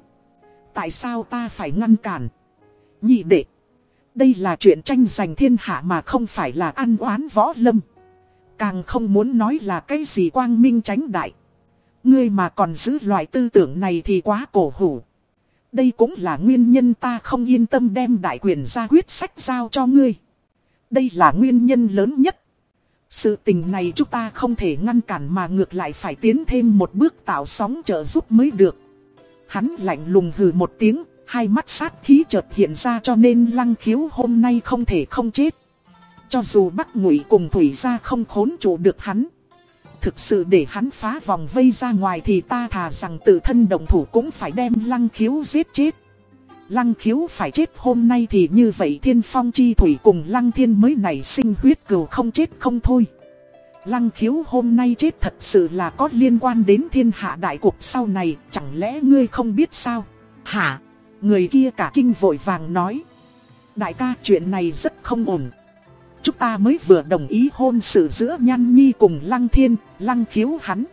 Tại sao ta phải ngăn cản? Nhị đệ. Đây là chuyện tranh giành thiên hạ mà không phải là ăn oán võ lâm. Càng không muốn nói là cái gì quang minh tránh đại. Ngươi mà còn giữ loại tư tưởng này thì quá cổ hủ. Đây cũng là nguyên nhân ta không yên tâm đem đại quyền ra quyết sách giao cho ngươi. Đây là nguyên nhân lớn nhất. Sự tình này chúng ta không thể ngăn cản mà ngược lại phải tiến thêm một bước tạo sóng trợ giúp mới được. Hắn lạnh lùng hừ một tiếng, hai mắt sát khí chợt hiện ra cho nên lăng khiếu hôm nay không thể không chết. Cho dù Bắc Ngụy cùng Thủy ra không khốn trụ được hắn. thực sự để hắn phá vòng vây ra ngoài thì ta thà rằng tự thân đồng thủ cũng phải đem lăng khiếu giết chết. Lăng khiếu phải chết hôm nay thì như vậy thiên phong chi thủy cùng lăng thiên mới nảy sinh huyết cừu không chết không thôi. Lăng khiếu hôm nay chết thật sự là có liên quan đến thiên hạ đại cục sau này, chẳng lẽ ngươi không biết sao? Hả? Người kia cả kinh vội vàng nói. Đại ca chuyện này rất không ổn. Chúng ta mới vừa đồng ý hôn sự giữa Nhan Nhi cùng Lăng Thiên, Lăng khiếu hắn.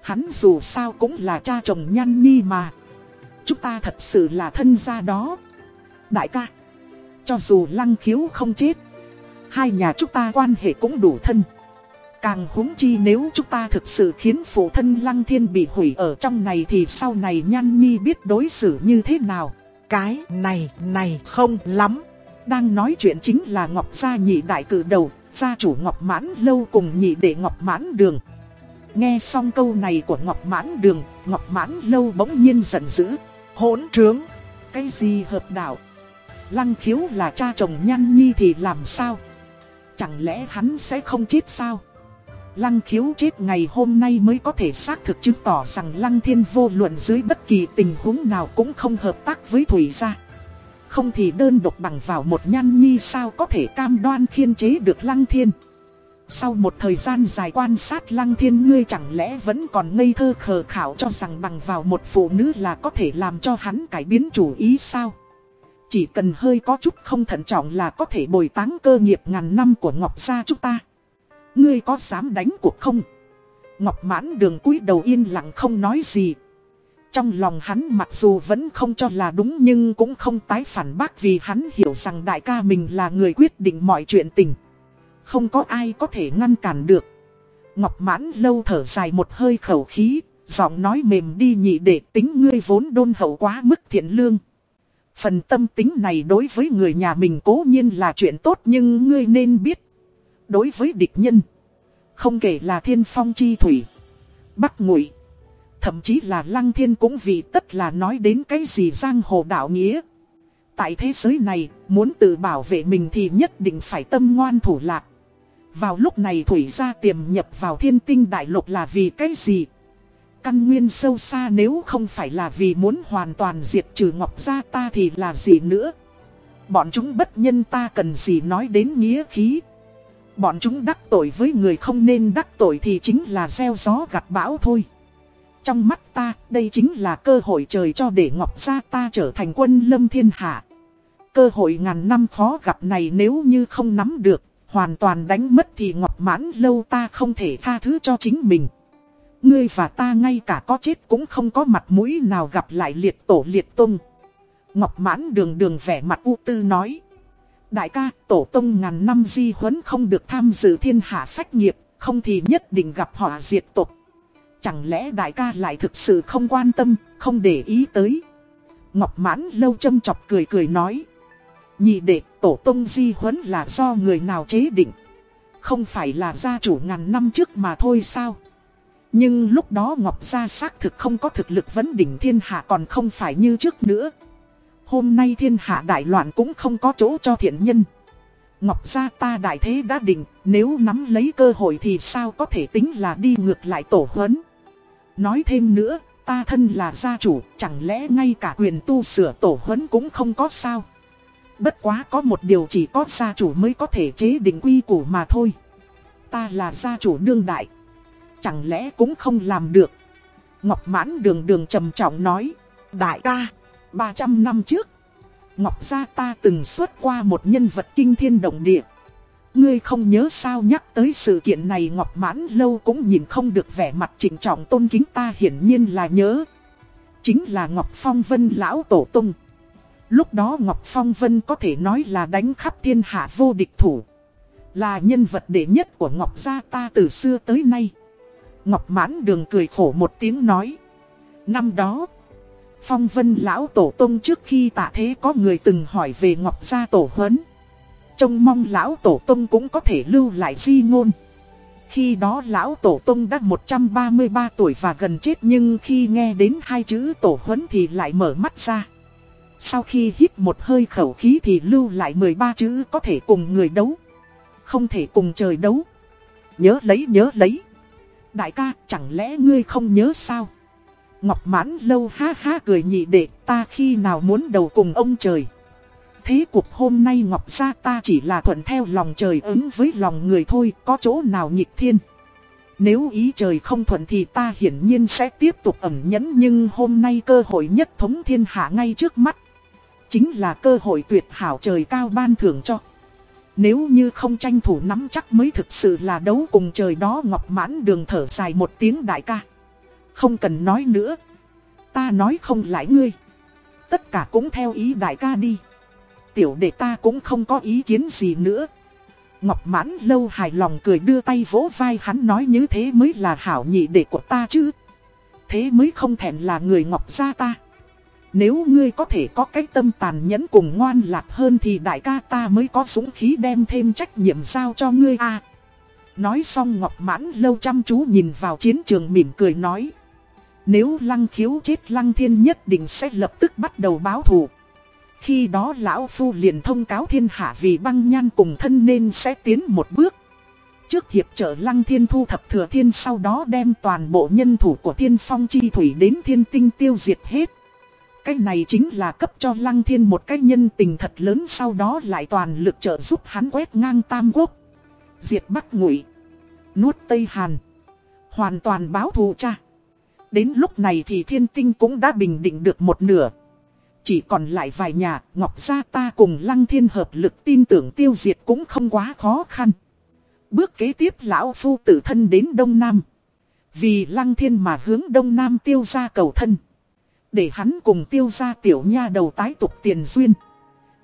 Hắn dù sao cũng là cha chồng Nhan Nhi mà. Chúng ta thật sự là thân gia đó. Đại ca, cho dù Lăng khiếu không chết, hai nhà chúng ta quan hệ cũng đủ thân. Càng húng chi nếu chúng ta thực sự khiến phụ thân Lăng Thiên bị hủy ở trong này thì sau này Nhan Nhi biết đối xử như thế nào. Cái này, này không lắm. Đang nói chuyện chính là Ngọc Gia nhị đại cử đầu, gia chủ Ngọc Mãn Lâu cùng nhị đệ Ngọc Mãn Đường. Nghe xong câu này của Ngọc Mãn Đường, Ngọc Mãn Lâu bỗng nhiên giận dữ. Hỗn trướng! Cái gì hợp đạo? Lăng khiếu là cha chồng Nhan Nhi thì làm sao? Chẳng lẽ hắn sẽ không chết sao? Lăng khiếu chết ngày hôm nay mới có thể xác thực chứng tỏ rằng Lăng Thiên vô luận dưới bất kỳ tình huống nào cũng không hợp tác với Thủy gia. Không thì đơn độc bằng vào một nhan nhi sao có thể cam đoan khiên chế được Lăng Thiên. Sau một thời gian dài quan sát Lăng Thiên, ngươi chẳng lẽ vẫn còn ngây thơ khờ khảo cho rằng bằng vào một phụ nữ là có thể làm cho hắn cải biến chủ ý sao? Chỉ cần hơi có chút không thận trọng là có thể bồi táng cơ nghiệp ngàn năm của Ngọc Gia chúng ta. Ngươi có dám đánh cuộc không? Ngọc mãn đường cúi đầu yên lặng không nói gì. Trong lòng hắn mặc dù vẫn không cho là đúng nhưng cũng không tái phản bác vì hắn hiểu rằng đại ca mình là người quyết định mọi chuyện tình. Không có ai có thể ngăn cản được. Ngọc mãn lâu thở dài một hơi khẩu khí, giọng nói mềm đi nhị để tính ngươi vốn đôn hậu quá mức thiện lương. Phần tâm tính này đối với người nhà mình cố nhiên là chuyện tốt nhưng ngươi nên biết đối với địch nhân. Không kể là thiên phong chi thủy, bắc ngụy, thậm chí là lăng thiên cũng vì tất là nói đến cái gì giang hồ đạo nghĩa. Tại thế giới này, muốn tự bảo vệ mình thì nhất định phải tâm ngoan thủ lạc. Vào lúc này Thủy gia tiềm nhập vào thiên tinh đại lục là vì cái gì? Căn nguyên sâu xa nếu không phải là vì muốn hoàn toàn diệt trừ Ngọc gia ta thì là gì nữa? Bọn chúng bất nhân ta cần gì nói đến nghĩa khí? Bọn chúng đắc tội với người không nên đắc tội thì chính là gieo gió gặt bão thôi. Trong mắt ta, đây chính là cơ hội trời cho để Ngọc Gia ta trở thành quân lâm thiên hạ. Cơ hội ngàn năm khó gặp này nếu như không nắm được, hoàn toàn đánh mất thì Ngọc Mãn lâu ta không thể tha thứ cho chính mình. Ngươi và ta ngay cả có chết cũng không có mặt mũi nào gặp lại liệt tổ liệt tung. Ngọc Mãn đường đường vẻ mặt u tư nói. Đại ca, tổ tông ngàn năm di huấn không được tham dự thiên hạ phách nghiệp, không thì nhất định gặp họa diệt tộc. Chẳng lẽ đại ca lại thực sự không quan tâm, không để ý tới. Ngọc mãn lâu châm chọc cười cười nói. Nhị đệ, tổ tông di huấn là do người nào chế định. Không phải là gia chủ ngàn năm trước mà thôi sao. Nhưng lúc đó Ngọc Gia xác thực không có thực lực vấn đỉnh thiên hạ còn không phải như trước nữa. Hôm nay thiên hạ đại loạn cũng không có chỗ cho thiện nhân. Ngọc gia ta đại thế đã định, nếu nắm lấy cơ hội thì sao có thể tính là đi ngược lại tổ huấn. Nói thêm nữa, ta thân là gia chủ, chẳng lẽ ngay cả quyền tu sửa tổ huấn cũng không có sao. Bất quá có một điều chỉ có gia chủ mới có thể chế định quy củ mà thôi. Ta là gia chủ đương đại. Chẳng lẽ cũng không làm được. Ngọc mãn đường đường trầm trọng nói. Đại ca. 300 năm trước, Ngọc Gia ta từng xuất qua một nhân vật kinh thiên động địa. Ngươi không nhớ sao nhắc tới sự kiện này Ngọc Mãn Lâu cũng nhìn không được vẻ mặt trịnh trọng tôn kính ta hiển nhiên là nhớ. Chính là Ngọc Phong Vân Lão Tổ Tung. Lúc đó Ngọc Phong Vân có thể nói là đánh khắp thiên hạ vô địch thủ. Là nhân vật đệ nhất của Ngọc Gia ta từ xưa tới nay. Ngọc Mãn Đường cười khổ một tiếng nói. Năm đó... Phong vân lão tổ tông trước khi tạ thế có người từng hỏi về Ngọc Gia tổ huấn. Trông mong lão tổ tông cũng có thể lưu lại di ngôn. Khi đó lão tổ tông đã 133 tuổi và gần chết nhưng khi nghe đến hai chữ tổ huấn thì lại mở mắt ra. Sau khi hít một hơi khẩu khí thì lưu lại 13 chữ có thể cùng người đấu. Không thể cùng trời đấu. Nhớ lấy nhớ lấy. Đại ca, chẳng lẽ ngươi không nhớ sao? Ngọc mãn lâu ha ha cười nhị đệ ta khi nào muốn đầu cùng ông trời. Thế cuộc hôm nay Ngọc gia ta chỉ là thuận theo lòng trời ứng với lòng người thôi, có chỗ nào nghịch thiên. Nếu ý trời không thuận thì ta hiển nhiên sẽ tiếp tục ẩn nhẫn nhưng hôm nay cơ hội nhất thống thiên hạ ngay trước mắt. Chính là cơ hội tuyệt hảo trời cao ban thưởng cho. Nếu như không tranh thủ nắm chắc mới thực sự là đấu cùng trời đó ngọc mãn đường thở dài một tiếng đại ca. Không cần nói nữa. Ta nói không lại ngươi. Tất cả cũng theo ý đại ca đi. Tiểu đệ ta cũng không có ý kiến gì nữa. Ngọc mãn lâu hài lòng cười đưa tay vỗ vai hắn nói như thế mới là hảo nhị đệ của ta chứ. Thế mới không thèm là người ngọc gia ta. Nếu ngươi có thể có cái tâm tàn nhẫn cùng ngoan lạc hơn thì đại ca ta mới có dũng khí đem thêm trách nhiệm giao cho ngươi a. nói xong Ngọc Mãn lâu chăm chú nhìn vào chiến trường mỉm cười nói. Nếu lăng khiếu chết lăng thiên nhất định sẽ lập tức bắt đầu báo thù. Khi đó lão phu liền thông cáo thiên hạ vì băng nhan cùng thân nên sẽ tiến một bước. Trước hiệp trợ lăng thiên thu thập thừa thiên sau đó đem toàn bộ nhân thủ của thiên phong chi thủy đến thiên tinh tiêu diệt hết. Cái này chính là cấp cho lăng thiên một cái nhân tình thật lớn sau đó lại toàn lực trợ giúp hắn quét ngang tam quốc. Diệt Bắc Ngụy, nuốt Tây Hàn, hoàn toàn báo thù cha. Đến lúc này thì thiên tinh cũng đã bình định được một nửa. Chỉ còn lại vài nhà, Ngọc Gia ta cùng Lăng Thiên hợp lực tin tưởng tiêu diệt cũng không quá khó khăn. Bước kế tiếp lão phu tự thân đến Đông Nam. Vì Lăng Thiên mà hướng Đông Nam tiêu ra cầu thân. Để hắn cùng tiêu ra tiểu nha đầu tái tục tiền duyên.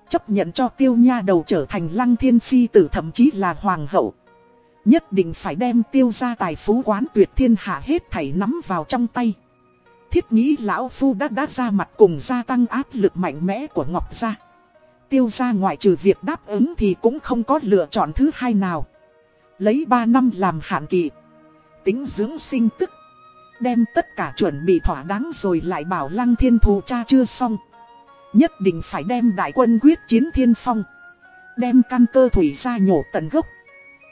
Chấp nhận cho tiêu nha đầu trở thành Lăng Thiên phi tử thậm chí là hoàng hậu. Nhất định phải đem tiêu ra tài phú quán tuyệt thiên hạ hết thảy nắm vào trong tay. Thiết nghĩ lão phu đã đã ra mặt cùng gia tăng áp lực mạnh mẽ của Ngọc Gia. Tiêu gia ngoại trừ việc đáp ứng thì cũng không có lựa chọn thứ hai nào. Lấy 3 năm làm hạn kỳ. Tính dưỡng sinh tức. Đem tất cả chuẩn bị thỏa đáng rồi lại bảo lăng thiên thù cha chưa xong. Nhất định phải đem đại quân quyết chiến thiên phong. Đem căn cơ thủy ra nhổ tận gốc.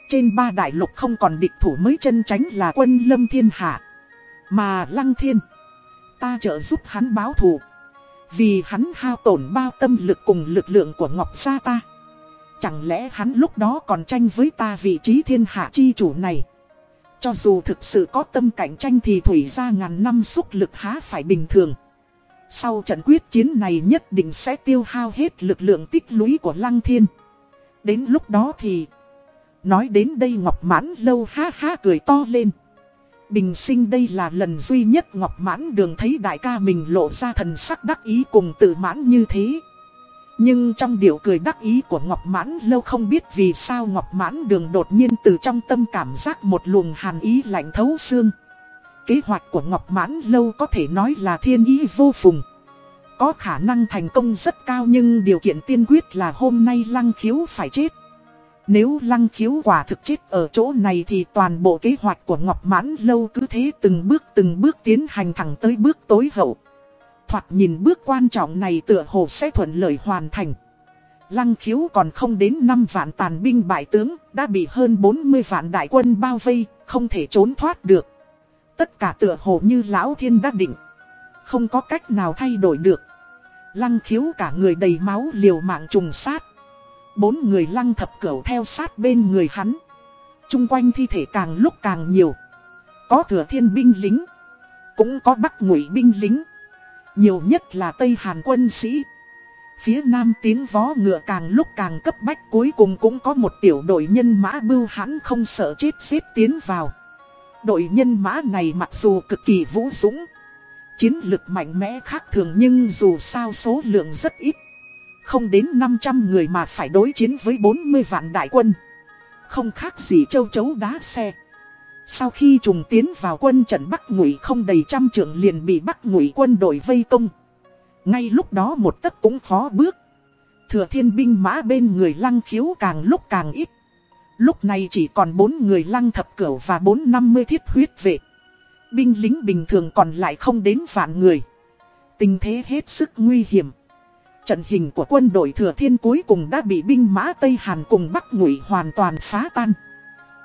Trên ba đại lục không còn địch thủ mới chân tránh là quân lâm thiên hạ. Mà lăng thiên, ta trợ giúp hắn báo thù. Vì hắn hao tổn bao tâm lực cùng lực lượng của Ngọc Gia ta. Chẳng lẽ hắn lúc đó còn tranh với ta vị trí thiên hạ chi chủ này. Cho dù thực sự có tâm cạnh tranh thì thủy ra ngàn năm xúc lực há phải bình thường. Sau trận quyết chiến này nhất định sẽ tiêu hao hết lực lượng tích lũy của Lăng Thiên. Đến lúc đó thì... Nói đến đây Ngọc Mãn lâu ha ha cười to lên. Bình sinh đây là lần duy nhất Ngọc Mãn Đường thấy đại ca mình lộ ra thần sắc đắc ý cùng tự mãn như thế. Nhưng trong điệu cười đắc ý của Ngọc Mãn lâu không biết vì sao Ngọc Mãn Đường đột nhiên từ trong tâm cảm giác một luồng hàn ý lạnh thấu xương. Kế hoạch của Ngọc Mãn lâu có thể nói là thiên ý vô phùng. Có khả năng thành công rất cao nhưng điều kiện tiên quyết là hôm nay Lăng Khiếu phải chết. Nếu lăng khiếu quả thực chết ở chỗ này thì toàn bộ kế hoạch của Ngọc Mãn Lâu cứ thế từng bước từng bước tiến hành thẳng tới bước tối hậu. Thoạt nhìn bước quan trọng này tựa hồ sẽ thuận lợi hoàn thành. Lăng khiếu còn không đến 5 vạn tàn binh bại tướng, đã bị hơn 40 vạn đại quân bao vây, không thể trốn thoát được. Tất cả tựa hồ như lão thiên đã định. Không có cách nào thay đổi được. Lăng khiếu cả người đầy máu liều mạng trùng sát. Bốn người lăng thập cửu theo sát bên người hắn. Trung quanh thi thể càng lúc càng nhiều. Có thừa thiên binh lính. Cũng có bắc ngụy binh lính. Nhiều nhất là Tây Hàn quân sĩ. Phía nam tiếng vó ngựa càng lúc càng cấp bách cuối cùng cũng có một tiểu đội nhân mã bưu hắn không sợ chết xếp tiến vào. Đội nhân mã này mặc dù cực kỳ vũ dũng, chiến lực mạnh mẽ khác thường nhưng dù sao số lượng rất ít. Không đến 500 người mà phải đối chiến với 40 vạn đại quân. Không khác gì châu chấu đá xe. Sau khi trùng tiến vào quân trận Bắc Ngụy không đầy trăm trưởng liền bị Bắc Ngụy quân đội vây công. Ngay lúc đó một tấc cũng khó bước. Thừa thiên binh mã bên người lăng khiếu càng lúc càng ít. Lúc này chỉ còn bốn người lăng thập cửu và bốn năm mươi thiết huyết vệ. Binh lính bình thường còn lại không đến vạn người. Tình thế hết sức nguy hiểm. Trận hình của quân đội thừa thiên cuối cùng đã bị binh mã Tây Hàn cùng Bắc Ngụy hoàn toàn phá tan.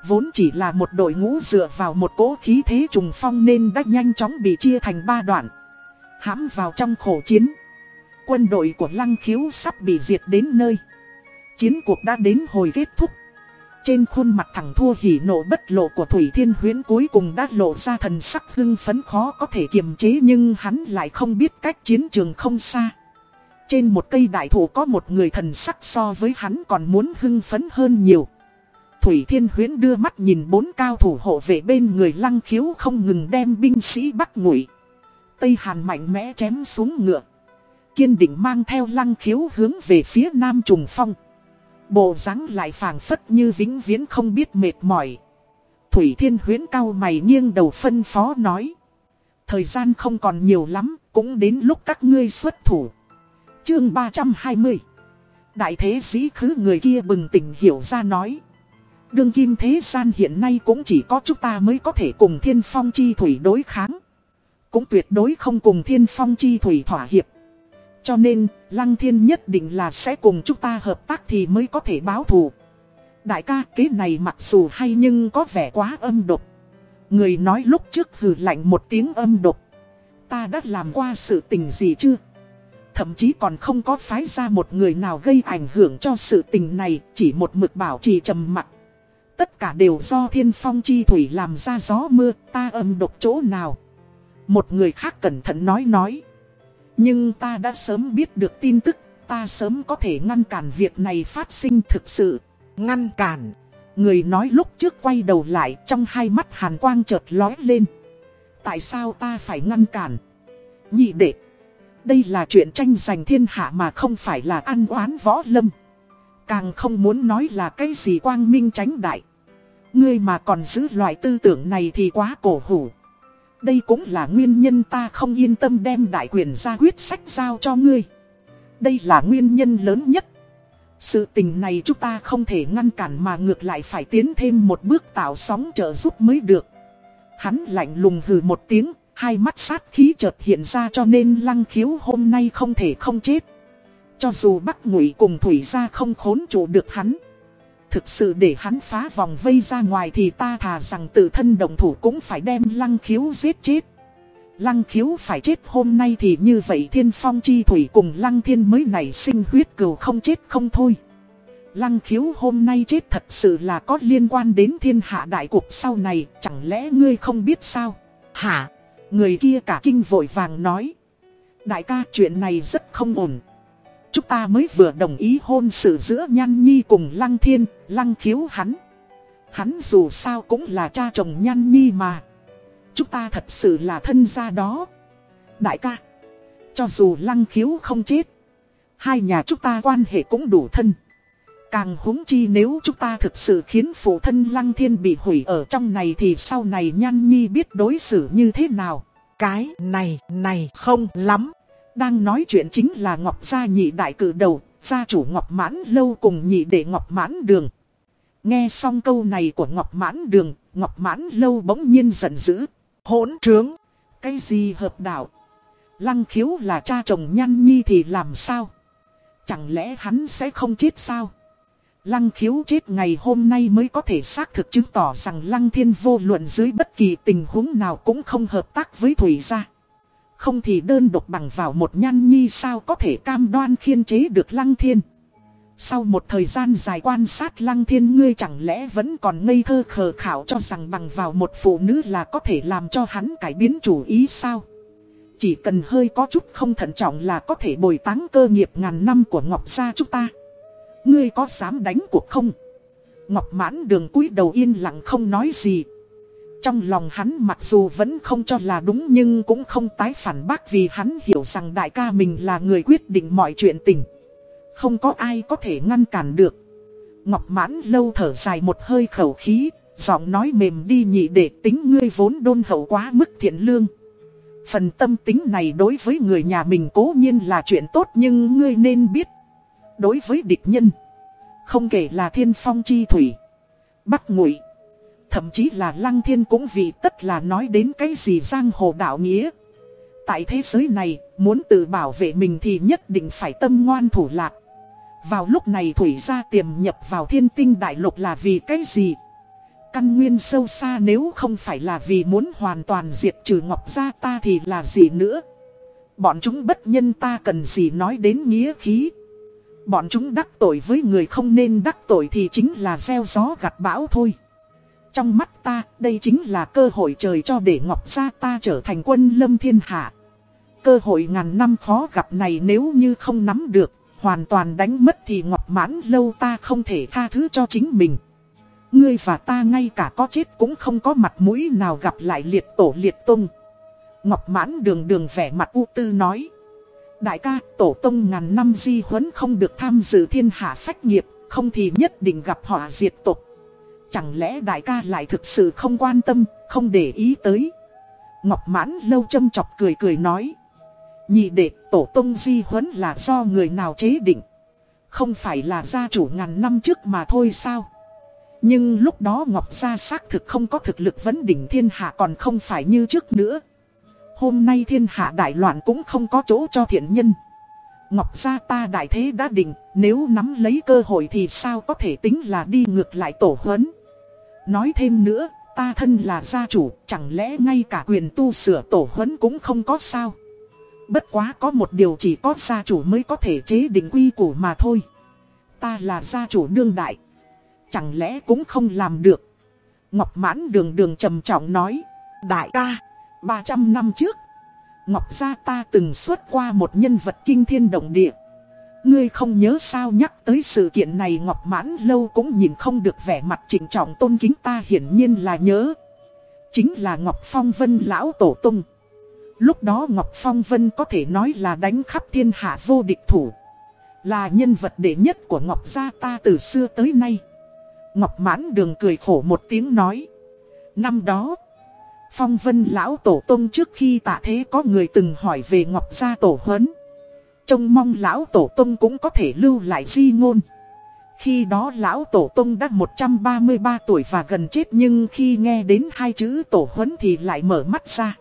Vốn chỉ là một đội ngũ dựa vào một cỗ khí thế trùng phong nên đã nhanh chóng bị chia thành ba đoạn. hãm vào trong khổ chiến. Quân đội của Lăng Khiếu sắp bị diệt đến nơi. Chiến cuộc đã đến hồi kết thúc. Trên khuôn mặt thẳng thua hỉ nộ bất lộ của Thủy Thiên Huyến cuối cùng đã lộ ra thần sắc hưng phấn khó có thể kiềm chế nhưng hắn lại không biết cách chiến trường không xa. Trên một cây đại thụ có một người thần sắc so với hắn còn muốn hưng phấn hơn nhiều. Thủy Thiên Huyến đưa mắt nhìn bốn cao thủ hộ vệ bên người lăng khiếu không ngừng đem binh sĩ bắt ngụy. Tây Hàn mạnh mẽ chém xuống ngựa. Kiên định mang theo lăng khiếu hướng về phía nam trùng phong. Bộ dáng lại phảng phất như vĩnh viễn không biết mệt mỏi. Thủy Thiên Huyến cao mày nghiêng đầu phân phó nói. Thời gian không còn nhiều lắm, cũng đến lúc các ngươi xuất thủ. Chương 320 Đại thế sĩ khứ người kia bừng tỉnh hiểu ra nói. Đương kim thế gian hiện nay cũng chỉ có chúng ta mới có thể cùng thiên phong chi thủy đối kháng. Cũng tuyệt đối không cùng thiên phong chi thủy thỏa hiệp. Cho nên, Lăng Thiên nhất định là sẽ cùng chúng ta hợp tác thì mới có thể báo thù. Đại ca kế này mặc dù hay nhưng có vẻ quá âm độc. Người nói lúc trước hừ lạnh một tiếng âm độc. Ta đã làm qua sự tình gì chưa? Thậm chí còn không có phái ra một người nào gây ảnh hưởng cho sự tình này, chỉ một mực bảo trì trầm mặc. Tất cả đều do thiên phong chi thủy làm ra gió mưa, ta âm độc chỗ nào. Một người khác cẩn thận nói nói. Nhưng ta đã sớm biết được tin tức, ta sớm có thể ngăn cản việc này phát sinh thực sự. Ngăn cản. Người nói lúc trước quay đầu lại trong hai mắt hàn quang chợt lói lên. Tại sao ta phải ngăn cản? Nhị đệ. Đây là chuyện tranh giành thiên hạ mà không phải là ăn oán võ lâm. Càng không muốn nói là cái gì quang minh tránh đại. Ngươi mà còn giữ loại tư tưởng này thì quá cổ hủ. Đây cũng là nguyên nhân ta không yên tâm đem đại quyền ra quyết sách giao cho ngươi. Đây là nguyên nhân lớn nhất. Sự tình này chúng ta không thể ngăn cản mà ngược lại phải tiến thêm một bước tạo sóng trợ giúp mới được. Hắn lạnh lùng hừ một tiếng, hai mắt sát khí chợt hiện ra cho nên lăng khiếu hôm nay không thể không chết. Cho dù Bắc Ngụy cùng Thủy ra không khốn trụ được hắn. Thực sự để hắn phá vòng vây ra ngoài thì ta thà rằng tự thân đồng thủ cũng phải đem lăng khiếu giết chết. Lăng khiếu phải chết hôm nay thì như vậy thiên phong chi thủy cùng lăng thiên mới nảy sinh huyết cừu không chết không thôi. Lăng khiếu hôm nay chết thật sự là có liên quan đến thiên hạ đại cục sau này, chẳng lẽ ngươi không biết sao? Hả? Người kia cả kinh vội vàng nói. Đại ca chuyện này rất không ổn. Chúng ta mới vừa đồng ý hôn sự giữa Nhan Nhi cùng Lăng Thiên, Lăng Khiếu hắn. Hắn dù sao cũng là cha chồng Nhan Nhi mà. Chúng ta thật sự là thân gia đó. Đại ca, cho dù Lăng Khiếu không chết, hai nhà chúng ta quan hệ cũng đủ thân. Càng húng chi nếu chúng ta thực sự khiến phụ thân Lăng Thiên bị hủy ở trong này thì sau này Nhan Nhi biết đối xử như thế nào. Cái này, này không lắm. Đang nói chuyện chính là Ngọc Gia nhị đại cử đầu, gia chủ Ngọc Mãn Lâu cùng nhị đệ Ngọc Mãn Đường. Nghe xong câu này của Ngọc Mãn Đường, Ngọc Mãn Lâu bỗng nhiên giận dữ. Hỗn trướng! Cái gì hợp đạo? Lăng khiếu là cha chồng nhăn nhi thì làm sao? Chẳng lẽ hắn sẽ không chết sao? Lăng khiếu chết ngày hôm nay mới có thể xác thực chứng tỏ rằng Lăng thiên vô luận dưới bất kỳ tình huống nào cũng không hợp tác với Thủy gia. Không thì đơn độc bằng vào một nhan nhi sao có thể cam đoan khiên chế được lăng thiên. Sau một thời gian dài quan sát lăng thiên ngươi chẳng lẽ vẫn còn ngây thơ khờ khảo cho rằng bằng vào một phụ nữ là có thể làm cho hắn cải biến chủ ý sao? Chỉ cần hơi có chút không thận trọng là có thể bồi táng cơ nghiệp ngàn năm của Ngọc Gia chúng ta. Ngươi có dám đánh cuộc không? Ngọc mãn đường cúi đầu yên lặng không nói gì. Trong lòng hắn mặc dù vẫn không cho là đúng nhưng cũng không tái phản bác vì hắn hiểu rằng đại ca mình là người quyết định mọi chuyện tình. Không có ai có thể ngăn cản được. Ngọc mãn lâu thở dài một hơi khẩu khí, giọng nói mềm đi nhị để tính ngươi vốn đôn hậu quá mức thiện lương. Phần tâm tính này đối với người nhà mình cố nhiên là chuyện tốt nhưng ngươi nên biết. Đối với địch nhân, không kể là thiên phong chi thủy, bắc ngụy Thậm chí là lăng thiên cũng vì tất là nói đến cái gì giang hồ đạo nghĩa. Tại thế giới này, muốn tự bảo vệ mình thì nhất định phải tâm ngoan thủ lạc. Vào lúc này Thủy gia tiềm nhập vào thiên tinh đại lục là vì cái gì? căn nguyên sâu xa nếu không phải là vì muốn hoàn toàn diệt trừ Ngọc Gia ta thì là gì nữa. Bọn chúng bất nhân ta cần gì nói đến nghĩa khí. Bọn chúng đắc tội với người không nên đắc tội thì chính là gieo gió gặt bão thôi. Trong mắt ta, đây chính là cơ hội trời cho để Ngọc Gia ta trở thành quân lâm thiên hạ. Cơ hội ngàn năm khó gặp này nếu như không nắm được, hoàn toàn đánh mất thì Ngọc Mãn lâu ta không thể tha thứ cho chính mình. Ngươi và ta ngay cả có chết cũng không có mặt mũi nào gặp lại liệt tổ liệt tung. Ngọc Mãn đường đường vẻ mặt u tư nói. Đại ca, tổ tông ngàn năm di huấn không được tham dự thiên hạ phách nghiệp, không thì nhất định gặp họa diệt tộc. Chẳng lẽ đại ca lại thực sự không quan tâm, không để ý tới. Ngọc Mãn lâu châm chọc cười cười nói. Nhị đệ, tổ tông di huấn là do người nào chế định. Không phải là gia chủ ngàn năm trước mà thôi sao. Nhưng lúc đó Ngọc Gia xác thực không có thực lực vấn đỉnh thiên hạ còn không phải như trước nữa. Hôm nay thiên hạ đại loạn cũng không có chỗ cho thiện nhân. Ngọc Gia ta đại thế đã định, nếu nắm lấy cơ hội thì sao có thể tính là đi ngược lại tổ huấn. Nói thêm nữa, ta thân là gia chủ, chẳng lẽ ngay cả quyền tu sửa tổ huấn cũng không có sao. Bất quá có một điều chỉ có gia chủ mới có thể chế định quy củ mà thôi. Ta là gia chủ đương đại. Chẳng lẽ cũng không làm được. Ngọc mãn đường đường trầm trọng nói. Đại ca, 300 năm trước. Ngọc gia ta từng xuất qua một nhân vật kinh thiên động địa. Ngươi không nhớ sao nhắc tới sự kiện này Ngọc mãn lâu cũng nhìn không được vẻ mặt trịnh trọng tôn kính ta hiển nhiên là nhớ. Chính là Ngọc Phong Vân Lão Tổ Tung. Lúc đó Ngọc Phong Vân có thể nói là đánh khắp thiên hạ vô địch thủ. Là nhân vật đệ nhất của Ngọc gia ta từ xưa tới nay. Ngọc mãn đường cười khổ một tiếng nói. Năm đó, Phong Vân Lão Tổ Tông trước khi tạ thế có người từng hỏi về Ngọc Gia Tổ Huấn. Trông mong Lão Tổ Tông cũng có thể lưu lại di ngôn. Khi đó Lão Tổ Tông đã 133 tuổi và gần chết nhưng khi nghe đến hai chữ Tổ Huấn thì lại mở mắt ra.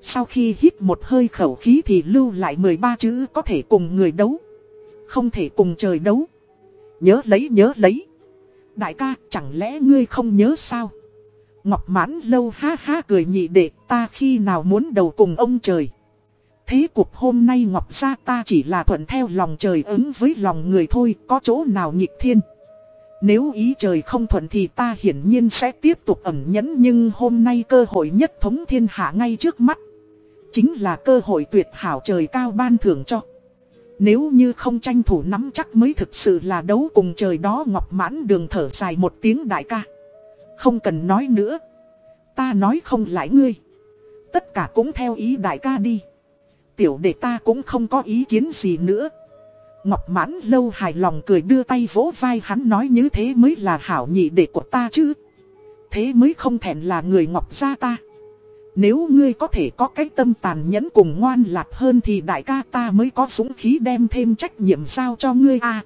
Sau khi hít một hơi khẩu khí thì lưu lại 13 chữ có thể cùng người đấu. Không thể cùng trời đấu. Nhớ lấy nhớ lấy. Đại ca, chẳng lẽ ngươi không nhớ sao? Ngọc mãn lâu ha ha cười nhị đệ ta khi nào muốn đầu cùng ông trời. Thế cuộc hôm nay Ngọc gia ta chỉ là thuận theo lòng trời ứng với lòng người thôi, có chỗ nào nghịch thiên. Nếu ý trời không thuận thì ta hiển nhiên sẽ tiếp tục ẩn nhẫn nhưng hôm nay cơ hội nhất thống thiên hạ ngay trước mắt. Chính là cơ hội tuyệt hảo trời cao ban thưởng cho. Nếu như không tranh thủ nắm chắc mới thực sự là đấu cùng trời đó Ngọc mãn đường thở dài một tiếng đại ca. Không cần nói nữa. Ta nói không lại ngươi. Tất cả cũng theo ý đại ca đi. Tiểu đệ ta cũng không có ý kiến gì nữa. Ngọc mãn lâu hài lòng cười đưa tay vỗ vai hắn nói như thế mới là hảo nhị đệ của ta chứ. Thế mới không thèm là người Ngọc gia ta. Nếu ngươi có thể có cái tâm tàn nhẫn cùng ngoan lạc hơn thì đại ca ta mới có súng khí đem thêm trách nhiệm giao cho ngươi a.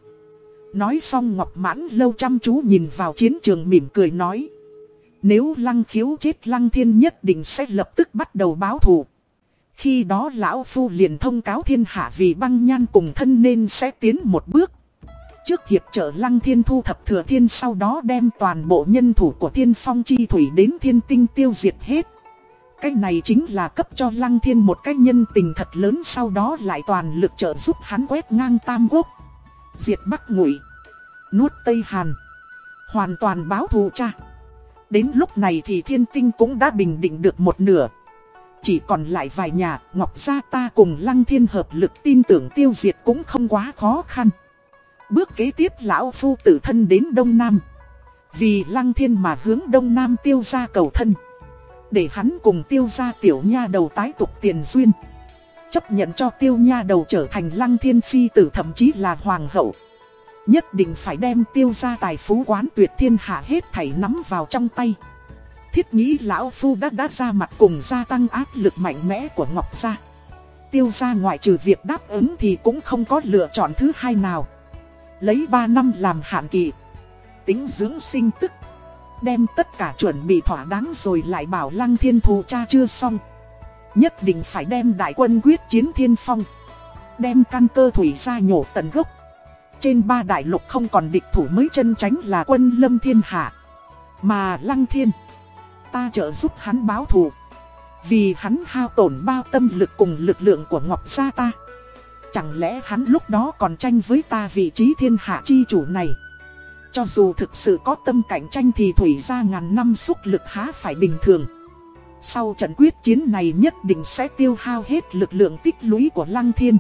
Nói xong Ngọc Mãn lâu chăm chú nhìn vào chiến trường mỉm cười nói. Nếu lăng khiếu chết lăng thiên nhất định sẽ lập tức bắt đầu báo thù. Khi đó lão phu liền thông cáo thiên hạ vì băng nhan cùng thân nên sẽ tiến một bước. Trước hiệp trợ lăng thiên thu thập thừa thiên sau đó đem toàn bộ nhân thủ của thiên phong chi thủy đến thiên tinh tiêu diệt hết. Cái này chính là cấp cho lăng thiên một cái nhân tình thật lớn sau đó lại toàn lực trợ giúp hắn quét ngang tam quốc. Diệt bắc ngụy, Nuốt tây hàn Hoàn toàn báo thù cha Đến lúc này thì thiên tinh cũng đã bình định được một nửa. Chỉ còn lại vài nhà, Ngọc Gia ta cùng Lăng Thiên hợp lực tin tưởng tiêu diệt cũng không quá khó khăn. Bước kế tiếp lão phu tự thân đến Đông Nam. Vì Lăng Thiên mà hướng Đông Nam tiêu ra cầu thân. Để hắn cùng tiêu ra tiểu nha đầu tái tục tiền duyên. Chấp nhận cho tiêu nha đầu trở thành Lăng Thiên phi tử thậm chí là hoàng hậu. Nhất định phải đem tiêu ra tài phú quán tuyệt thiên hạ hết thảy nắm vào trong tay. Thiết nghĩ lão phu đã đã ra mặt cùng gia tăng áp lực mạnh mẽ của Ngọc Gia. Tiêu ra ngoại trừ việc đáp ứng thì cũng không có lựa chọn thứ hai nào. Lấy 3 năm làm hạn kỳ Tính dưỡng sinh tức. Đem tất cả chuẩn bị thỏa đáng rồi lại bảo lăng thiên thù cha chưa xong. Nhất định phải đem đại quân quyết chiến thiên phong. Đem căn cơ thủy ra nhổ tận gốc trên ba đại lục không còn địch thủ mới chân tránh là quân lâm thiên hạ. Mà Lăng Thiên, ta trợ giúp hắn báo thù. Vì hắn hao tổn bao tâm lực cùng lực lượng của Ngọc Gia ta. Chẳng lẽ hắn lúc đó còn tranh với ta vị trí thiên hạ chi chủ này? Cho dù thực sự có tâm cạnh tranh thì thủy ra ngàn năm xúc lực há phải bình thường. Sau trận quyết chiến này nhất định sẽ tiêu hao hết lực lượng tích lũy của Lăng Thiên.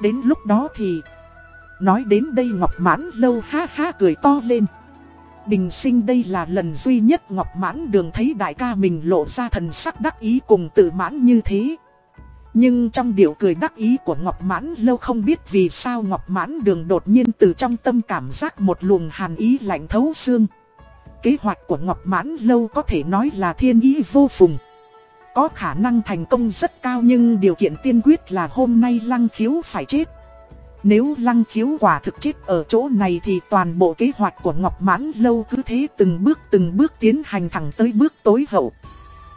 Đến lúc đó thì... Nói đến đây Ngọc Mãn lâu ha ha cười to lên. Bình sinh đây là lần duy nhất Ngọc Mãn đường thấy đại ca mình lộ ra thần sắc đắc ý cùng tự mãn như thế. Nhưng trong điệu cười đắc ý của Ngọc Mãn lâu không biết vì sao Ngọc Mãn đường đột nhiên từ trong tâm cảm giác một luồng hàn ý lạnh thấu xương. Kế hoạch của Ngọc Mãn lâu có thể nói là thiên ý vô phùng. Có khả năng thành công rất cao nhưng điều kiện tiên quyết là hôm nay lăng khiếu phải chết. Nếu lăng khiếu quả thực chết ở chỗ này thì toàn bộ kế hoạch của Ngọc Mãn Lâu cứ thế từng bước từng bước tiến hành thẳng tới bước tối hậu.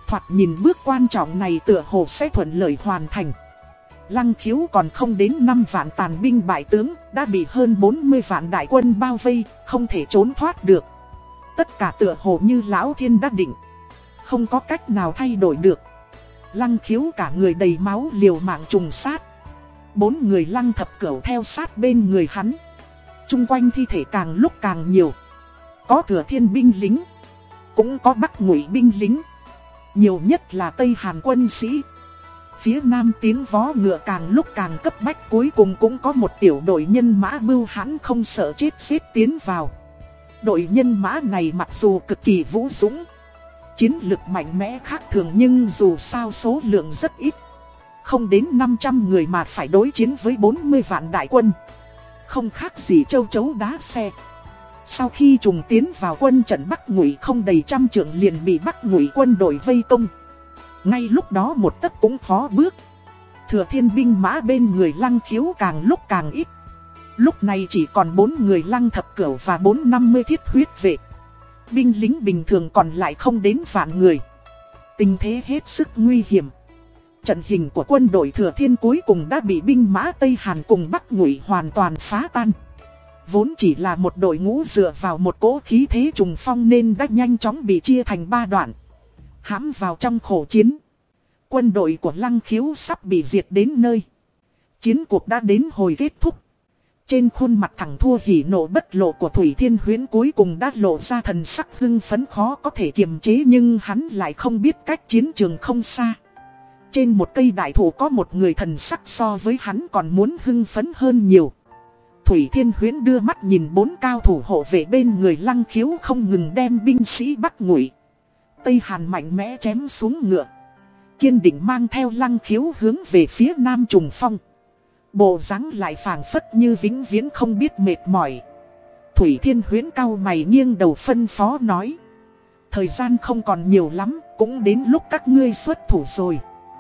Thoạt nhìn bước quan trọng này tựa hồ sẽ thuận lợi hoàn thành. Lăng khiếu còn không đến 5 vạn tàn binh bại tướng, đã bị hơn 40 vạn đại quân bao vây, không thể trốn thoát được. Tất cả tựa hồ như lão thiên đã định, không có cách nào thay đổi được. Lăng khiếu cả người đầy máu liều mạng trùng sát. Bốn người lăng thập cửu theo sát bên người hắn. Trung quanh thi thể càng lúc càng nhiều. Có thừa thiên binh lính, cũng có bắc ngụy binh lính. Nhiều nhất là Tây Hàn quân sĩ. Phía nam tiếng vó ngựa càng lúc càng cấp bách cuối cùng cũng có một tiểu đội nhân mã bưu hắn không sợ chết xếp tiến vào. Đội nhân mã này mặc dù cực kỳ vũ dũng, chiến lực mạnh mẽ khác thường nhưng dù sao số lượng rất ít. Không đến 500 người mà phải đối chiến với 40 vạn đại quân. Không khác gì châu chấu đá xe. Sau khi trùng tiến vào quân trận Bắc Ngụy không đầy trăm trượng liền bị Bắc Ngụy quân đội vây công. Ngay lúc đó một tấc cũng khó bước. Thừa thiên binh mã bên người lăng khiếu càng lúc càng ít. Lúc này chỉ còn bốn người lăng thập cửu và bốn năm mươi thiết huyết vệ. Binh lính bình thường còn lại không đến vạn người. Tình thế hết sức nguy hiểm. Trận hình của quân đội thừa thiên cuối cùng đã bị binh mã Tây Hàn cùng Bắc Ngụy hoàn toàn phá tan. Vốn chỉ là một đội ngũ dựa vào một cỗ khí thế trùng phong nên đã nhanh chóng bị chia thành ba đoạn. hãm vào trong khổ chiến. Quân đội của Lăng Khiếu sắp bị diệt đến nơi. Chiến cuộc đã đến hồi kết thúc. Trên khuôn mặt thẳng thua hỉ nộ bất lộ của Thủy Thiên Huyến cuối cùng đã lộ ra thần sắc hưng phấn khó có thể kiềm chế nhưng hắn lại không biết cách chiến trường không xa. Trên một cây đại thụ có một người thần sắc so với hắn còn muốn hưng phấn hơn nhiều. Thủy Thiên Huyến đưa mắt nhìn bốn cao thủ hộ vệ bên người lăng khiếu không ngừng đem binh sĩ bắt ngụy. Tây Hàn mạnh mẽ chém xuống ngựa. Kiên định mang theo lăng khiếu hướng về phía nam trùng phong. Bộ dáng lại phảng phất như vĩnh viễn không biết mệt mỏi. Thủy Thiên Huyến cao mày nghiêng đầu phân phó nói. Thời gian không còn nhiều lắm, cũng đến lúc các ngươi xuất thủ rồi.